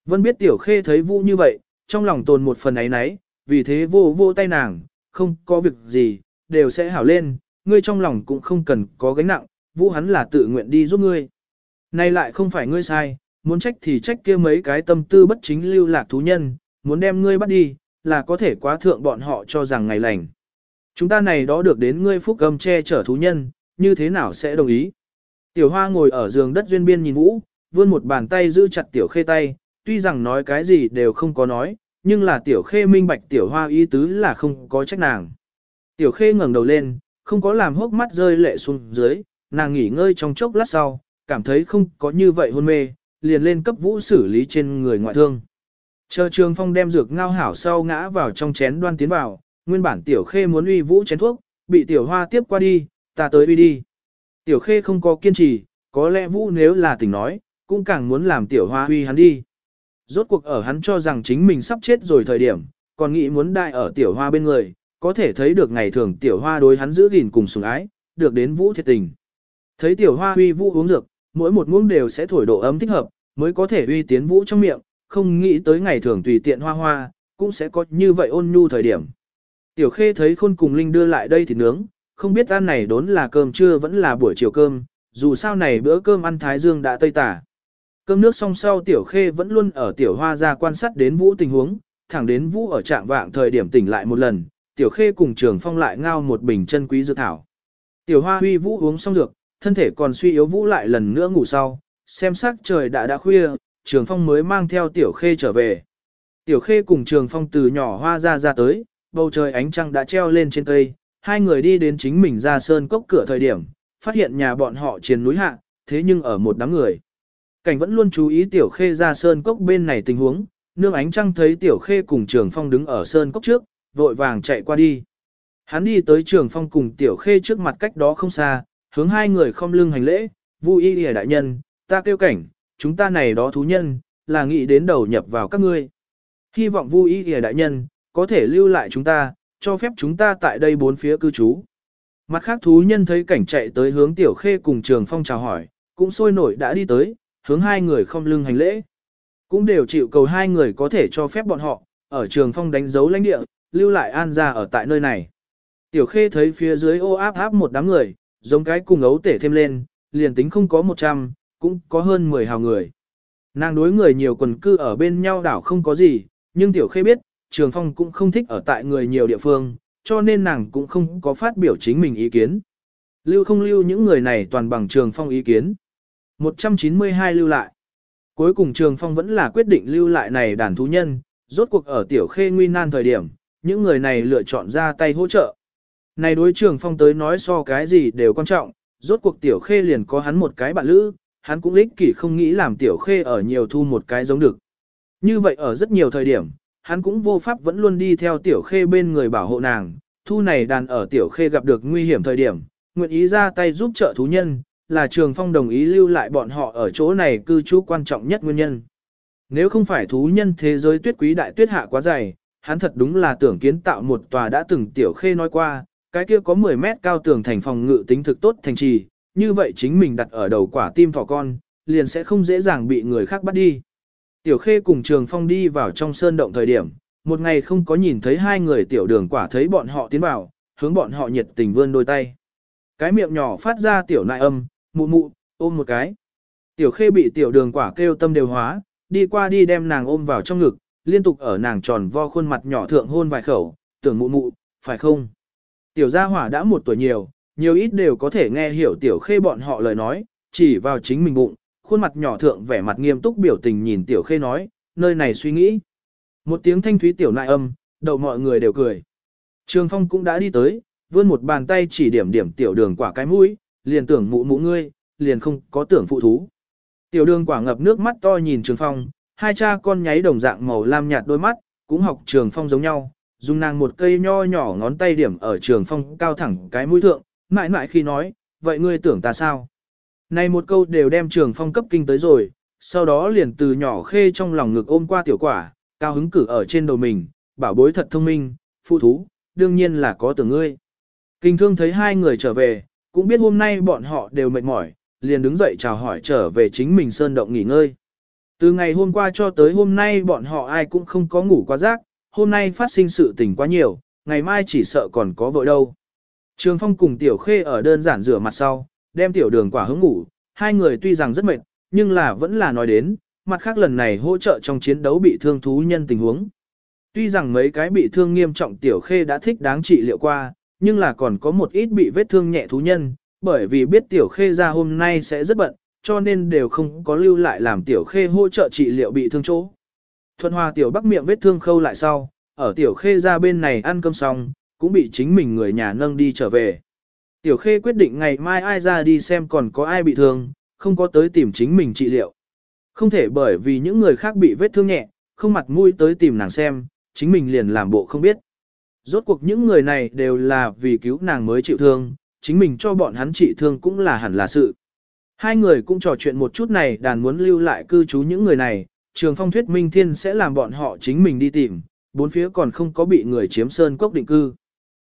Vân biết tiểu khê thấy vũ như vậy, trong lòng tồn một phần ấy nấy, vì thế vô vô tay nàng, không có việc gì, đều sẽ hảo lên, ngươi trong lòng cũng không cần có gánh nặng, vũ hắn là tự nguyện đi giúp ngươi. Nay lại không phải ngươi sai, muốn trách thì trách kia mấy cái tâm tư bất chính lưu lạc thú nhân, muốn đem ngươi bắt đi, là có thể quá thượng bọn họ cho rằng ngày lành. Chúng ta này đó được đến ngươi phúc gầm che chở thú nhân, như thế nào sẽ đồng ý? Tiểu hoa ngồi ở giường đất duyên biên nhìn vũ, vươn một bàn tay giữ chặt tiểu khê tay, tuy rằng nói cái gì đều không có nói, nhưng là tiểu khê minh bạch tiểu hoa ý tứ là không có trách nàng. Tiểu khê ngẩng đầu lên, không có làm hốc mắt rơi lệ xuống dưới, nàng nghỉ ngơi trong chốc lát sau, cảm thấy không có như vậy hôn mê, liền lên cấp vũ xử lý trên người ngoại thương. Chờ trường phong đem dược ngao hảo sau ngã vào trong chén đoan tiến vào, nguyên bản tiểu khê muốn uy vũ chén thuốc, bị tiểu hoa tiếp qua đi, ta tới uy đi. Tiểu khê không có kiên trì, có lẽ vũ nếu là tỉnh nói, cũng càng muốn làm tiểu hoa uy hắn đi. Rốt cuộc ở hắn cho rằng chính mình sắp chết rồi thời điểm, còn nghĩ muốn đại ở tiểu hoa bên người, có thể thấy được ngày thường tiểu hoa đối hắn giữ gìn cùng sủng ái, được đến vũ thiệt tình. Thấy tiểu hoa huy vũ uống dược, mỗi một muỗng đều sẽ thổi độ ấm thích hợp, mới có thể uy tiến vũ trong miệng, không nghĩ tới ngày thường tùy tiện hoa hoa, cũng sẽ có như vậy ôn nhu thời điểm. Tiểu khê thấy khôn cùng linh đưa lại đây thì nướng, không biết ăn này đốn là cơm trưa vẫn là buổi chiều cơm, dù sao này bữa cơm ăn thái dương đã tây tả. Cơm nước xong sau tiểu khê vẫn luôn ở tiểu hoa ra quan sát đến vũ tình huống, thẳng đến vũ ở trạng vạng thời điểm tỉnh lại một lần, tiểu khê cùng trường phong lại ngao một bình chân quý dược thảo. Tiểu hoa huy vũ uống xong dược, thân thể còn suy yếu vũ lại lần nữa ngủ sau, xem sắc trời đã đã khuya, trường phong mới mang theo tiểu khê trở về. Tiểu khê cùng trường phong từ nhỏ hoa ra ra tới, bầu trời ánh trăng đã treo lên trên cây, hai người đi đến chính mình ra sơn cốc cửa thời điểm, phát hiện nhà bọn họ trên núi hạ, thế nhưng ở một đám người. Cảnh vẫn luôn chú ý tiểu khê ra sơn cốc bên này tình huống, nương ánh trăng thấy tiểu khê cùng trường phong đứng ở sơn cốc trước, vội vàng chạy qua đi. Hắn đi tới trường phong cùng tiểu khê trước mặt cách đó không xa, hướng hai người không lưng hành lễ, vui y lìa đại nhân, ta kêu cảnh, chúng ta này đó thú nhân, là nghĩ đến đầu nhập vào các ngươi. Hy vọng vui y lìa đại nhân, có thể lưu lại chúng ta, cho phép chúng ta tại đây bốn phía cư trú. Mặt khác thú nhân thấy cảnh chạy tới hướng tiểu khê cùng trường phong chào hỏi, cũng sôi nổi đã đi tới, hướng hai người không lưng hành lễ. Cũng đều chịu cầu hai người có thể cho phép bọn họ, ở trường phong đánh dấu lãnh địa, lưu lại an ra ở tại nơi này. Tiểu khê thấy phía dưới ô áp áp một đám người, giống cái cùng ấu tể thêm lên, liền tính không có 100, cũng có hơn 10 hào người. Nàng đối người nhiều quần cư ở bên nhau đảo không có gì, nhưng tiểu khê biết, trường phong cũng không thích ở tại người nhiều địa phương, cho nên nàng cũng không có phát biểu chính mình ý kiến. Lưu không lưu những người này toàn bằng trường phong ý kiến. 192 lưu lại. Cuối cùng trường phong vẫn là quyết định lưu lại này đàn thú nhân, rốt cuộc ở tiểu khê nguy nan thời điểm, những người này lựa chọn ra tay hỗ trợ. Này đối trường phong tới nói so cái gì đều quan trọng, rốt cuộc tiểu khê liền có hắn một cái bạn lữ, hắn cũng lích kỷ không nghĩ làm tiểu khê ở nhiều thu một cái giống được. Như vậy ở rất nhiều thời điểm, hắn cũng vô pháp vẫn luôn đi theo tiểu khê bên người bảo hộ nàng, thu này đàn ở tiểu khê gặp được nguy hiểm thời điểm, nguyện ý ra tay giúp trợ thú nhân, là trường phong đồng ý lưu lại bọn họ ở chỗ này cư trú quan trọng nhất nguyên nhân. Nếu không phải thú nhân thế giới tuyết quý đại tuyết hạ quá dày, hắn thật đúng là tưởng kiến tạo một tòa đã từng tiểu khê nói qua, cái kia có 10 mét cao tường thành phòng ngự tính thực tốt thành trì, như vậy chính mình đặt ở đầu quả tim thỏ con, liền sẽ không dễ dàng bị người khác bắt đi. Tiểu Khê cùng Trường Phong đi vào trong sơn động thời điểm, một ngày không có nhìn thấy hai người tiểu đường quả thấy bọn họ tiến vào, hướng bọn họ nhiệt tình vươn đôi tay. Cái miệng nhỏ phát ra tiểu nại âm, mụ mụ, ôm một cái. Tiểu Khê bị tiểu đường quả kêu tâm đều hóa, đi qua đi đem nàng ôm vào trong ngực, liên tục ở nàng tròn vo khuôn mặt nhỏ thượng hôn vài khẩu, tưởng mụ mụ, phải không? Tiểu gia hỏa đã một tuổi nhiều, nhiều ít đều có thể nghe hiểu tiểu khê bọn họ lời nói, chỉ vào chính mình bụng, khuôn mặt nhỏ thượng vẻ mặt nghiêm túc biểu tình nhìn tiểu khê nói, nơi này suy nghĩ. Một tiếng thanh thúy tiểu nại âm, đầu mọi người đều cười. Trường phong cũng đã đi tới, vươn một bàn tay chỉ điểm điểm tiểu đường quả cái mũi, liền tưởng mụ mụ ngươi, liền không có tưởng phụ thú. Tiểu đường quả ngập nước mắt to nhìn trường phong, hai cha con nháy đồng dạng màu lam nhạt đôi mắt, cũng học trường phong giống nhau, dùng nàng một cây nho nhỏ ngón tay điểm ở trường phong cao thẳng cái mũi thượng, mãi mãi khi nói, vậy ngươi tưởng ta sao? Này một câu đều đem trường phong cấp kinh tới rồi, sau đó liền từ nhỏ khê trong lòng ngực ôm qua tiểu quả, cao hứng cử ở trên đầu mình, bảo bối thật thông minh, phụ thú, đương nhiên là có tưởng ngươi. Kinh thương thấy hai người trở về, cũng biết hôm nay bọn họ đều mệt mỏi, liền đứng dậy chào hỏi trở về chính mình sơn động nghỉ ngơi. Từ ngày hôm qua cho tới hôm nay bọn họ ai cũng không có ngủ quá giấc, hôm nay phát sinh sự tình quá nhiều, ngày mai chỉ sợ còn có vội đâu. Trường Phong cùng Tiểu Khê ở đơn giản rửa mặt sau, đem Tiểu Đường quả hướng ngủ, hai người tuy rằng rất mệt, nhưng là vẫn là nói đến, mặt khác lần này hỗ trợ trong chiến đấu bị thương thú nhân tình huống. Tuy rằng mấy cái bị thương nghiêm trọng Tiểu Khê đã thích đáng trị liệu qua, nhưng là còn có một ít bị vết thương nhẹ thú nhân, bởi vì biết Tiểu Khê ra hôm nay sẽ rất bận, cho nên đều không có lưu lại làm Tiểu Khê hỗ trợ trị liệu bị thương chỗ. Thuận hòa tiểu bắc miệng vết thương khâu lại sau, ở tiểu khê ra bên này ăn cơm xong, cũng bị chính mình người nhà nâng đi trở về. Tiểu khê quyết định ngày mai ai ra đi xem còn có ai bị thương, không có tới tìm chính mình trị liệu. Không thể bởi vì những người khác bị vết thương nhẹ, không mặt mũi tới tìm nàng xem, chính mình liền làm bộ không biết. Rốt cuộc những người này đều là vì cứu nàng mới chịu thương, chính mình cho bọn hắn trị thương cũng là hẳn là sự. Hai người cũng trò chuyện một chút này đàn muốn lưu lại cư trú những người này, trường phong thuyết minh thiên sẽ làm bọn họ chính mình đi tìm, bốn phía còn không có bị người chiếm sơn cốc định cư.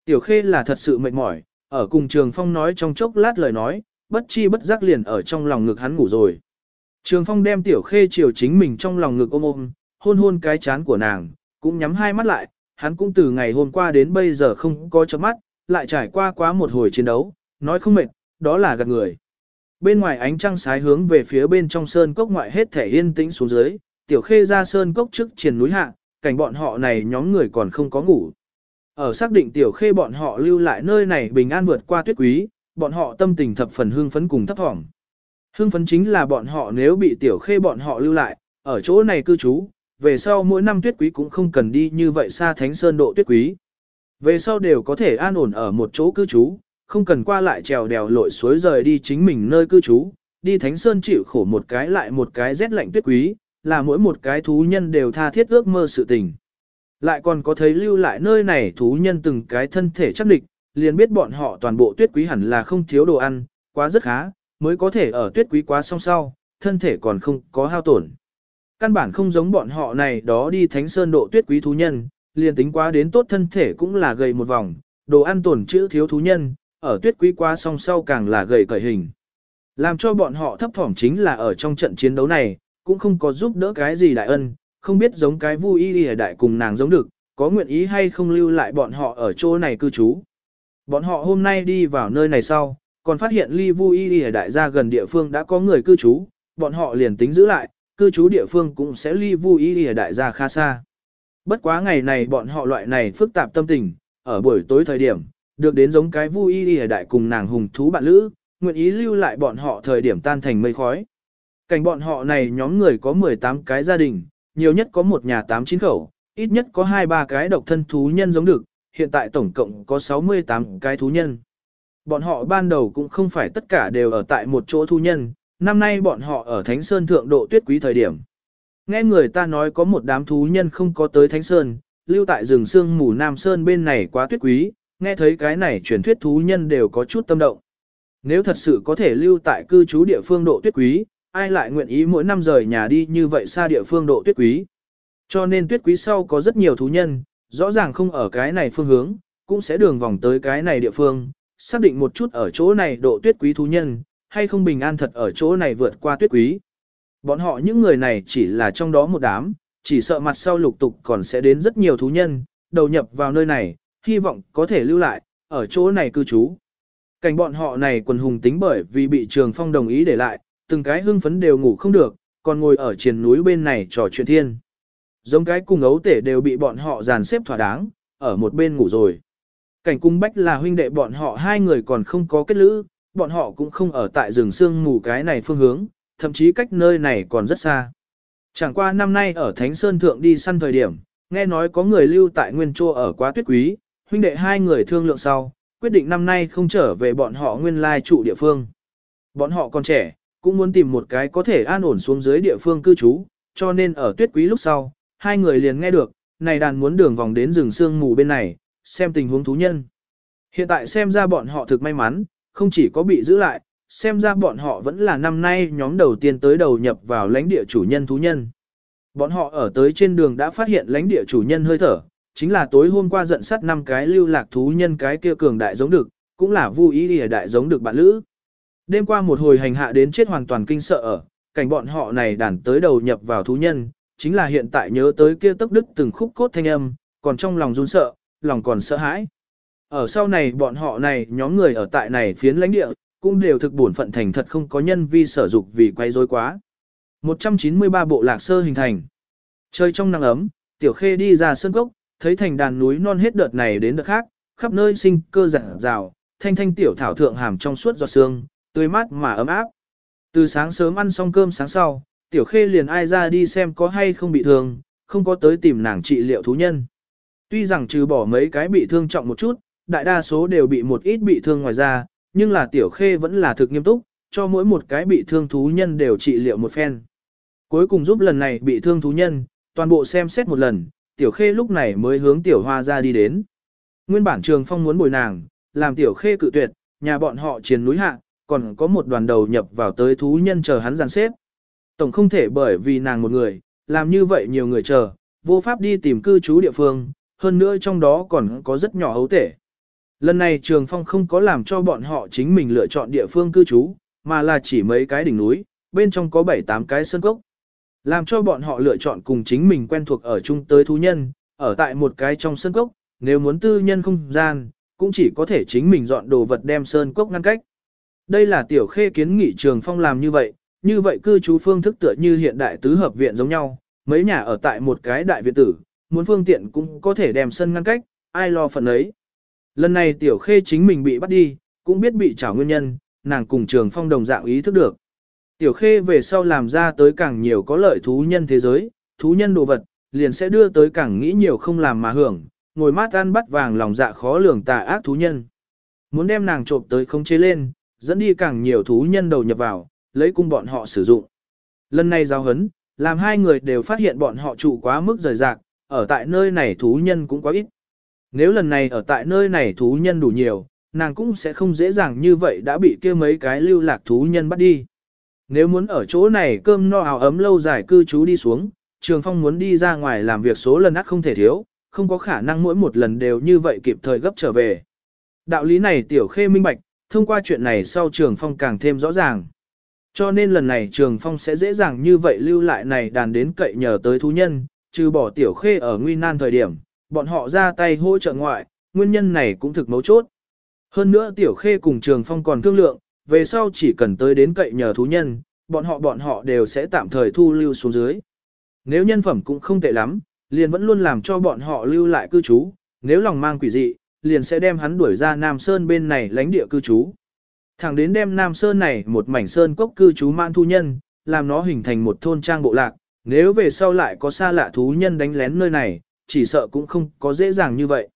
Tiểu khê là thật sự mệt mỏi, ở cùng trường phong nói trong chốc lát lời nói, bất chi bất giác liền ở trong lòng ngực hắn ngủ rồi. Trường phong đem tiểu khê chiều chính mình trong lòng ngực ôm ôm, hôn hôn cái chán của nàng, cũng nhắm hai mắt lại, hắn cũng từ ngày hôm qua đến bây giờ không có chấm mắt, lại trải qua quá một hồi chiến đấu, nói không mệt, đó là gạt người. Bên ngoài ánh trăng sái hướng về phía bên trong sơn cốc ngoại hết thể yên tĩnh xuống dưới, tiểu khê ra sơn cốc trước triển núi hạ, cảnh bọn họ này nhóm người còn không có ngủ. Ở xác định tiểu khê bọn họ lưu lại nơi này bình an vượt qua tuyết quý, bọn họ tâm tình thập phần hương phấn cùng thấp thỏm. Hương phấn chính là bọn họ nếu bị tiểu khê bọn họ lưu lại, ở chỗ này cư trú, về sau mỗi năm tuyết quý cũng không cần đi như vậy xa thánh sơn độ tuyết quý. Về sau đều có thể an ổn ở một chỗ cư trú, không cần qua lại trèo đèo lội suối rời đi chính mình nơi cư trú, đi thánh sơn chịu khổ một cái lại một cái rét lạnh tuyết quý, là mỗi một cái thú nhân đều tha thiết ước mơ sự tình. Lại còn có thấy lưu lại nơi này thú nhân từng cái thân thể chắc địch, liền biết bọn họ toàn bộ tuyết quý hẳn là không thiếu đồ ăn, quá rất khá, mới có thể ở tuyết quý quá song sau, thân thể còn không có hao tổn. Căn bản không giống bọn họ này đó đi thánh sơn độ tuyết quý thú nhân, liền tính quá đến tốt thân thể cũng là gầy một vòng, đồ ăn tổn chữ thiếu thú nhân, ở tuyết quý quá song sau càng là gầy cởi hình. Làm cho bọn họ thấp thỏm chính là ở trong trận chiến đấu này, cũng không có giúp đỡ cái gì đại ân, không biết giống cái vui y ở đại cùng nàng giống được, có nguyện ý hay không lưu lại bọn họ ở chỗ này cư trú. Bọn họ hôm nay đi vào nơi này sau, còn phát hiện ly vui y ở đại gia gần địa phương đã có người cư trú, bọn họ liền tính giữ lại, cư trú địa phương cũng sẽ ly vui y ở đại gia khá xa. Bất quá ngày này bọn họ loại này phức tạp tâm tình, ở buổi tối thời điểm, được đến giống cái vui y ở đại cùng nàng hùng thú bạn lữ, nguyện ý lưu lại bọn họ thời điểm tan thành mây khói. Cảnh bọn họ này nhóm người có 18 cái gia đình, nhiều nhất có một nhà 8-9 khẩu, ít nhất có 2-3 cái độc thân thú nhân giống được, hiện tại tổng cộng có 68 cái thú nhân. Bọn họ ban đầu cũng không phải tất cả đều ở tại một chỗ thú nhân, năm nay bọn họ ở Thánh Sơn thượng độ tuyết quý thời điểm. Nghe người ta nói có một đám thú nhân không có tới Thánh Sơn, lưu tại rừng sương mù Nam Sơn bên này quá tuyết quý, nghe thấy cái này truyền thuyết thú nhân đều có chút tâm động. Nếu thật sự có thể lưu tại cư trú địa phương độ tuyết quý, ai lại nguyện ý mỗi năm rời nhà đi như vậy xa địa phương độ tuyết quý. Cho nên tuyết quý sau có rất nhiều thú nhân, rõ ràng không ở cái này phương hướng, cũng sẽ đường vòng tới cái này địa phương, xác định một chút ở chỗ này độ tuyết quý thú nhân, hay không bình an thật ở chỗ này vượt qua tuyết quý. Bọn họ những người này chỉ là trong đó một đám, chỉ sợ mặt sau lục tục còn sẽ đến rất nhiều thú nhân, đầu nhập vào nơi này, hy vọng có thể lưu lại, ở chỗ này cư trú. Cảnh bọn họ này quần hùng tính bởi vì bị trường phong đồng ý để lại, từng cái hưng phấn đều ngủ không được, còn ngồi ở trên núi bên này trò chuyện thiên. Giống cái cùng ấu tể đều bị bọn họ dàn xếp thỏa đáng, ở một bên ngủ rồi. Cảnh cung bách là huynh đệ bọn họ hai người còn không có kết lữ, bọn họ cũng không ở tại rừng sương ngủ cái này phương hướng, thậm chí cách nơi này còn rất xa. Chẳng qua năm nay ở Thánh Sơn Thượng đi săn thời điểm, nghe nói có người lưu tại Nguyên Chô ở quá tuyết quý, huynh đệ hai người thương lượng sau, quyết định năm nay không trở về bọn họ nguyên lai trụ địa phương. Bọn họ còn trẻ, cũng muốn tìm một cái có thể an ổn xuống dưới địa phương cư trú, cho nên ở tuyết quý lúc sau, hai người liền nghe được, này đàn muốn đường vòng đến rừng sương mù bên này, xem tình huống thú nhân. Hiện tại xem ra bọn họ thực may mắn, không chỉ có bị giữ lại, xem ra bọn họ vẫn là năm nay nhóm đầu tiên tới đầu nhập vào lãnh địa chủ nhân thú nhân. Bọn họ ở tới trên đường đã phát hiện lãnh địa chủ nhân hơi thở, chính là tối hôm qua giận sát năm cái lưu lạc thú nhân cái kia cường đại giống được, cũng là vu ý đại giống được bạn lữ. Đêm qua một hồi hành hạ đến chết hoàn toàn kinh sợ ở, cảnh bọn họ này đàn tới đầu nhập vào thú nhân, chính là hiện tại nhớ tới kia tốc đức từng khúc cốt thanh âm, còn trong lòng run sợ, lòng còn sợ hãi. Ở sau này bọn họ này nhóm người ở tại này phiến lãnh địa, cũng đều thực buồn phận thành thật không có nhân vi sở dục vì quay rối quá. 193 bộ lạc sơ hình thành. Chơi trong nắng ấm, tiểu khê đi ra sơn cốc, thấy thành đàn núi non hết đợt này đến đợt khác, khắp nơi sinh cơ rạng rào, thanh thanh tiểu thảo thượng hàm trong suốt giọt sương, tươi mát mà ấm áp. Từ sáng sớm ăn xong cơm sáng sau, tiểu khê liền ai ra đi xem có hay không bị thương, không có tới tìm nàng trị liệu thú nhân. Tuy rằng trừ bỏ mấy cái bị thương trọng một chút, đại đa số đều bị một ít bị thương ngoài ra, nhưng là tiểu khê vẫn là thực nghiêm túc, cho mỗi một cái bị thương thú nhân đều trị liệu một phen. Cuối cùng giúp lần này bị thương thú nhân, toàn bộ xem xét một lần, tiểu khê lúc này mới hướng tiểu hoa ra đi đến. Nguyên bản trường phong muốn bồi nàng, làm tiểu khê cự tuyệt, nhà bọn họ trên núi hạ, còn có một đoàn đầu nhập vào tới thú nhân chờ hắn giàn xếp. Tổng không thể bởi vì nàng một người, làm như vậy nhiều người chờ, vô pháp đi tìm cư trú địa phương, hơn nữa trong đó còn có rất nhỏ hấu tể. Lần này Trường Phong không có làm cho bọn họ chính mình lựa chọn địa phương cư trú, mà là chỉ mấy cái đỉnh núi, bên trong có 7-8 cái sơn cốc. Làm cho bọn họ lựa chọn cùng chính mình quen thuộc ở chung tới thú nhân, ở tại một cái trong sân cốc, nếu muốn tư nhân không gian, cũng chỉ có thể chính mình dọn đồ vật đem sơn cốc ngăn cách. Đây là tiểu khê kiến nghị trường phong làm như vậy, như vậy cư trú phương thức tựa như hiện đại tứ hợp viện giống nhau, mấy nhà ở tại một cái đại viện tử, muốn phương tiện cũng có thể đem sân ngăn cách, ai lo phần ấy. Lần này tiểu khê chính mình bị bắt đi, cũng biết bị trả nguyên nhân, nàng cùng trường phong đồng dạng ý thức được. Tiểu khê về sau làm ra tới càng nhiều có lợi thú nhân thế giới, thú nhân đồ vật, liền sẽ đưa tới càng nghĩ nhiều không làm mà hưởng, ngồi mát ăn bắt vàng lòng dạ khó lường tà ác thú nhân. Muốn đem nàng trộm tới không chế lên, dẫn đi càng nhiều thú nhân đầu nhập vào, lấy cung bọn họ sử dụng. Lần này giao hấn, làm hai người đều phát hiện bọn họ trụ quá mức rời rạc, ở tại nơi này thú nhân cũng quá ít. Nếu lần này ở tại nơi này thú nhân đủ nhiều, nàng cũng sẽ không dễ dàng như vậy đã bị kia mấy cái lưu lạc thú nhân bắt đi. Nếu muốn ở chỗ này cơm no áo ấm lâu dài cư trú đi xuống, Trường Phong muốn đi ra ngoài làm việc số lần ắt không thể thiếu, không có khả năng mỗi một lần đều như vậy kịp thời gấp trở về. Đạo lý này tiểu khê minh bạch, thông qua chuyện này sau Trường Phong càng thêm rõ ràng. Cho nên lần này Trường Phong sẽ dễ dàng như vậy lưu lại này đàn đến cậy nhờ tới thú nhân, trừ bỏ tiểu khê ở nguy nan thời điểm, bọn họ ra tay hỗ trợ ngoại, nguyên nhân này cũng thực mấu chốt. Hơn nữa tiểu khê cùng Trường Phong còn thương lượng, về sau chỉ cần tới đến cậy nhờ thú nhân, bọn họ bọn họ đều sẽ tạm thời thu lưu xuống dưới. Nếu nhân phẩm cũng không tệ lắm, liền vẫn luôn làm cho bọn họ lưu lại cư trú, nếu lòng mang quỷ dị, liền sẽ đem hắn đuổi ra Nam Sơn bên này lãnh địa cư trú. Thẳng đến đem Nam Sơn này một mảnh sơn cốc cư trú man thu nhân, làm nó hình thành một thôn trang bộ lạc, nếu về sau lại có xa lạ thú nhân đánh lén nơi này, chỉ sợ cũng không có dễ dàng như vậy.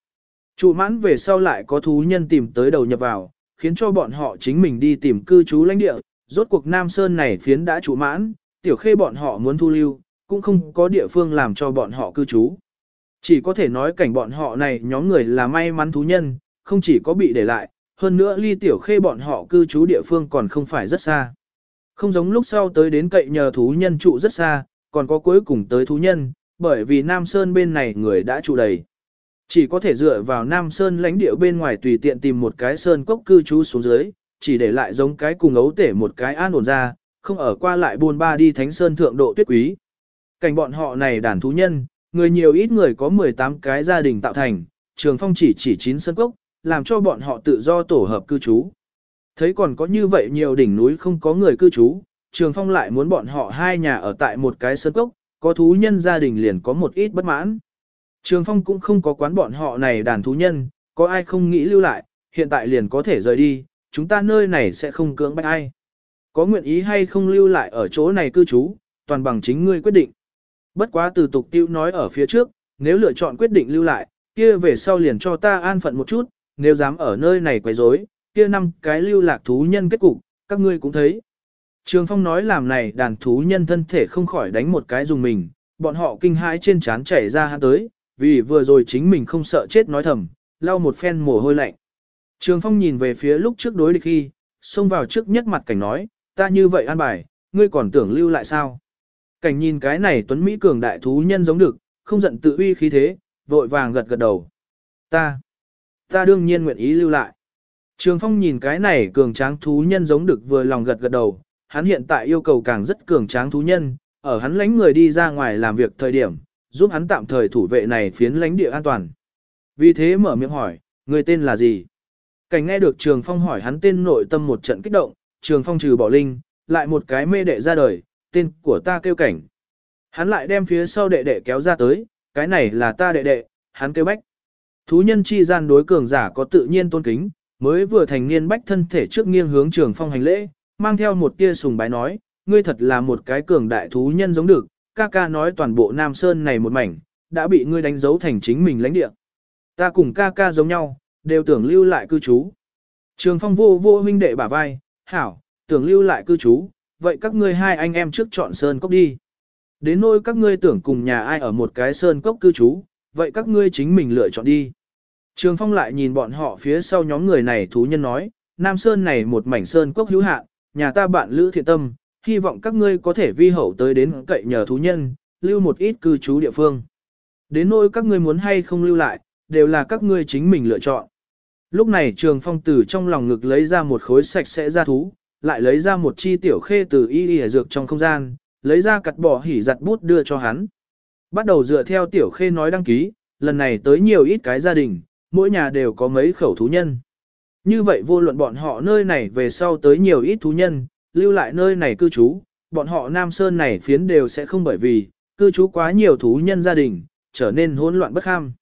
Trụ mãn về sau lại có thú nhân tìm tới đầu nhập vào, khiến cho bọn họ chính mình đi tìm cư trú lãnh địa, rốt cuộc Nam Sơn này phiến đã trụ mãn, tiểu khê bọn họ muốn thu lưu, cũng không có địa phương làm cho bọn họ cư trú. Chỉ có thể nói cảnh bọn họ này nhóm người là may mắn thú nhân, không chỉ có bị để lại, hơn nữa ly tiểu khê bọn họ cư trú địa phương còn không phải rất xa. Không giống lúc sau tới đến cậy nhờ thú nhân trụ rất xa, còn có cuối cùng tới thú nhân, bởi vì Nam Sơn bên này người đã trụ đầy. Chỉ có thể dựa vào Nam Sơn lãnh địa bên ngoài tùy tiện tìm một cái sơn cốc cư trú xuống dưới, chỉ để lại giống cái cùng ấu tể một cái an ổn ra, không ở qua lại buôn ba đi thánh sơn thượng độ tuyết quý. Cảnh bọn họ này đàn thú nhân, người nhiều ít người có 18 cái gia đình tạo thành, trường phong chỉ chỉ 9 sơn cốc, làm cho bọn họ tự do tổ hợp cư trú. Thấy còn có như vậy nhiều đỉnh núi không có người cư trú, trường phong lại muốn bọn họ hai nhà ở tại một cái sơn cốc, có thú nhân gia đình liền có một ít bất mãn. Trường phong cũng không có quán bọn họ này đàn thú nhân, có ai không nghĩ lưu lại, hiện tại liền có thể rời đi, chúng ta nơi này sẽ không cưỡng bách ai. Có nguyện ý hay không lưu lại ở chỗ này cư trú, toàn bằng chính ngươi quyết định. Bất quá từ tục tiêu nói ở phía trước, nếu lựa chọn quyết định lưu lại, kia về sau liền cho ta an phận một chút, nếu dám ở nơi này quấy rối, kia năm cái lưu lạc thú nhân kết cục, các ngươi cũng thấy. Trường Phong nói làm này đàn thú nhân thân thể không khỏi đánh một cái dùng mình, bọn họ kinh hãi trên trán chảy ra hắn tới, vì vừa rồi chính mình không sợ chết nói thầm, lau một phen mồ hôi lạnh. Trường Phong nhìn về phía lúc trước đối địch khi, xông vào trước nhất mặt cảnh nói, ta như vậy an bài, ngươi còn tưởng lưu lại sao? Cảnh nhìn cái này tuấn Mỹ cường đại thú nhân giống được, không giận tự uy khí thế, vội vàng gật gật đầu. Ta, ta đương nhiên nguyện ý lưu lại. Trường Phong nhìn cái này cường tráng thú nhân giống được vừa lòng gật gật đầu, hắn hiện tại yêu cầu càng rất cường tráng thú nhân, ở hắn lãnh người đi ra ngoài làm việc thời điểm, giúp hắn tạm thời thủ vệ này phiến lãnh địa an toàn. Vì thế mở miệng hỏi, người tên là gì? Cảnh nghe được Trường Phong hỏi hắn tên nội tâm một trận kích động, Trường Phong trừ bỏ linh, lại một cái mê đệ ra đời, tên của ta kêu cảnh. Hắn lại đem phía sau đệ đệ kéo ra tới, cái này là ta đệ đệ, hắn kêu bách. Thú nhân chi gian đối cường giả có tự nhiên tôn kính, mới vừa thành niên bách thân thể trước nghiêng hướng trường phong hành lễ, mang theo một tia sùng bái nói, ngươi thật là một cái cường đại thú nhân giống được, ca ca nói toàn bộ Nam Sơn này một mảnh, đã bị ngươi đánh dấu thành chính mình lãnh địa. Ta cùng ca ca giống nhau, đều tưởng lưu lại cư trú. Trường phong vô vô huynh đệ bả vai, hảo, tưởng lưu lại cư trú, vậy các ngươi hai anh em trước chọn sơn cốc đi. Đến nỗi các ngươi tưởng cùng nhà ai ở một cái sơn cốc cư trú, vậy các ngươi chính mình lựa chọn đi. Trường Phong lại nhìn bọn họ phía sau nhóm người này thú nhân nói, Nam Sơn này một mảnh sơn cốc hữu hạn, nhà ta bạn Lữ Thiện Tâm, hy vọng các ngươi có thể vi hậu tới đến cậy nhờ thú nhân, lưu một ít cư trú địa phương. Đến nỗi các ngươi muốn hay không lưu lại, đều là các ngươi chính mình lựa chọn. Lúc này Trường Phong Tử trong lòng ngực lấy ra một khối sạch sẽ ra thú, lại lấy ra một chi tiểu khê từ y y dược trong không gian, lấy ra cặt bỏ hỉ giặt bút đưa cho hắn. Bắt đầu dựa theo tiểu khê nói đăng ký, lần này tới nhiều ít cái gia đình, mỗi nhà đều có mấy khẩu thú nhân. Như vậy vô luận bọn họ nơi này về sau tới nhiều ít thú nhân, lưu lại nơi này cư trú, bọn họ Nam Sơn này phiến đều sẽ không bởi vì, cư trú quá nhiều thú nhân gia đình, trở nên hỗn loạn bất kham.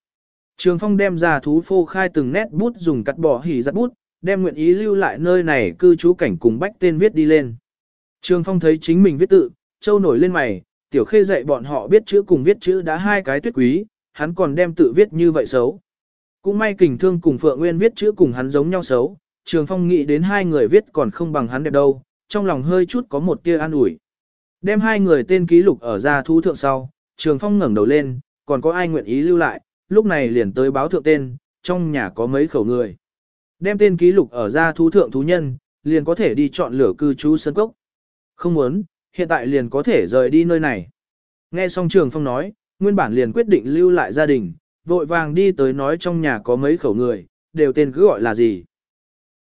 Trường Phong đem ra thú phô khai từng nét bút dùng cắt bỏ hỉ giặt bút, đem nguyện ý lưu lại nơi này cư trú cảnh cùng bách tên viết đi lên. Trường Phong thấy chính mình viết tự, châu nổi lên mày, tiểu khê dạy bọn họ biết chữ cùng viết chữ đã hai cái tuyết quý, hắn còn đem tự viết như vậy xấu. Cũng may kình thương cùng Phượng Nguyên viết chữ cùng hắn giống nhau xấu, Trường Phong nghĩ đến hai người viết còn không bằng hắn đẹp đâu, trong lòng hơi chút có một tia an ủi. Đem hai người tên ký lục ở ra thú thượng sau, Trường Phong ngẩng đầu lên, còn có ai nguyện ý lưu lại, lúc này liền tới báo thượng tên, trong nhà có mấy khẩu người. Đem tên ký lục ở ra thú thượng thú nhân, liền có thể đi chọn lửa cư trú sân cốc. Không muốn, hiện tại liền có thể rời đi nơi này. Nghe xong Trường Phong nói, nguyên bản liền quyết định lưu lại gia đình, vội vàng đi tới nói trong nhà có mấy khẩu người, đều tên cứ gọi là gì.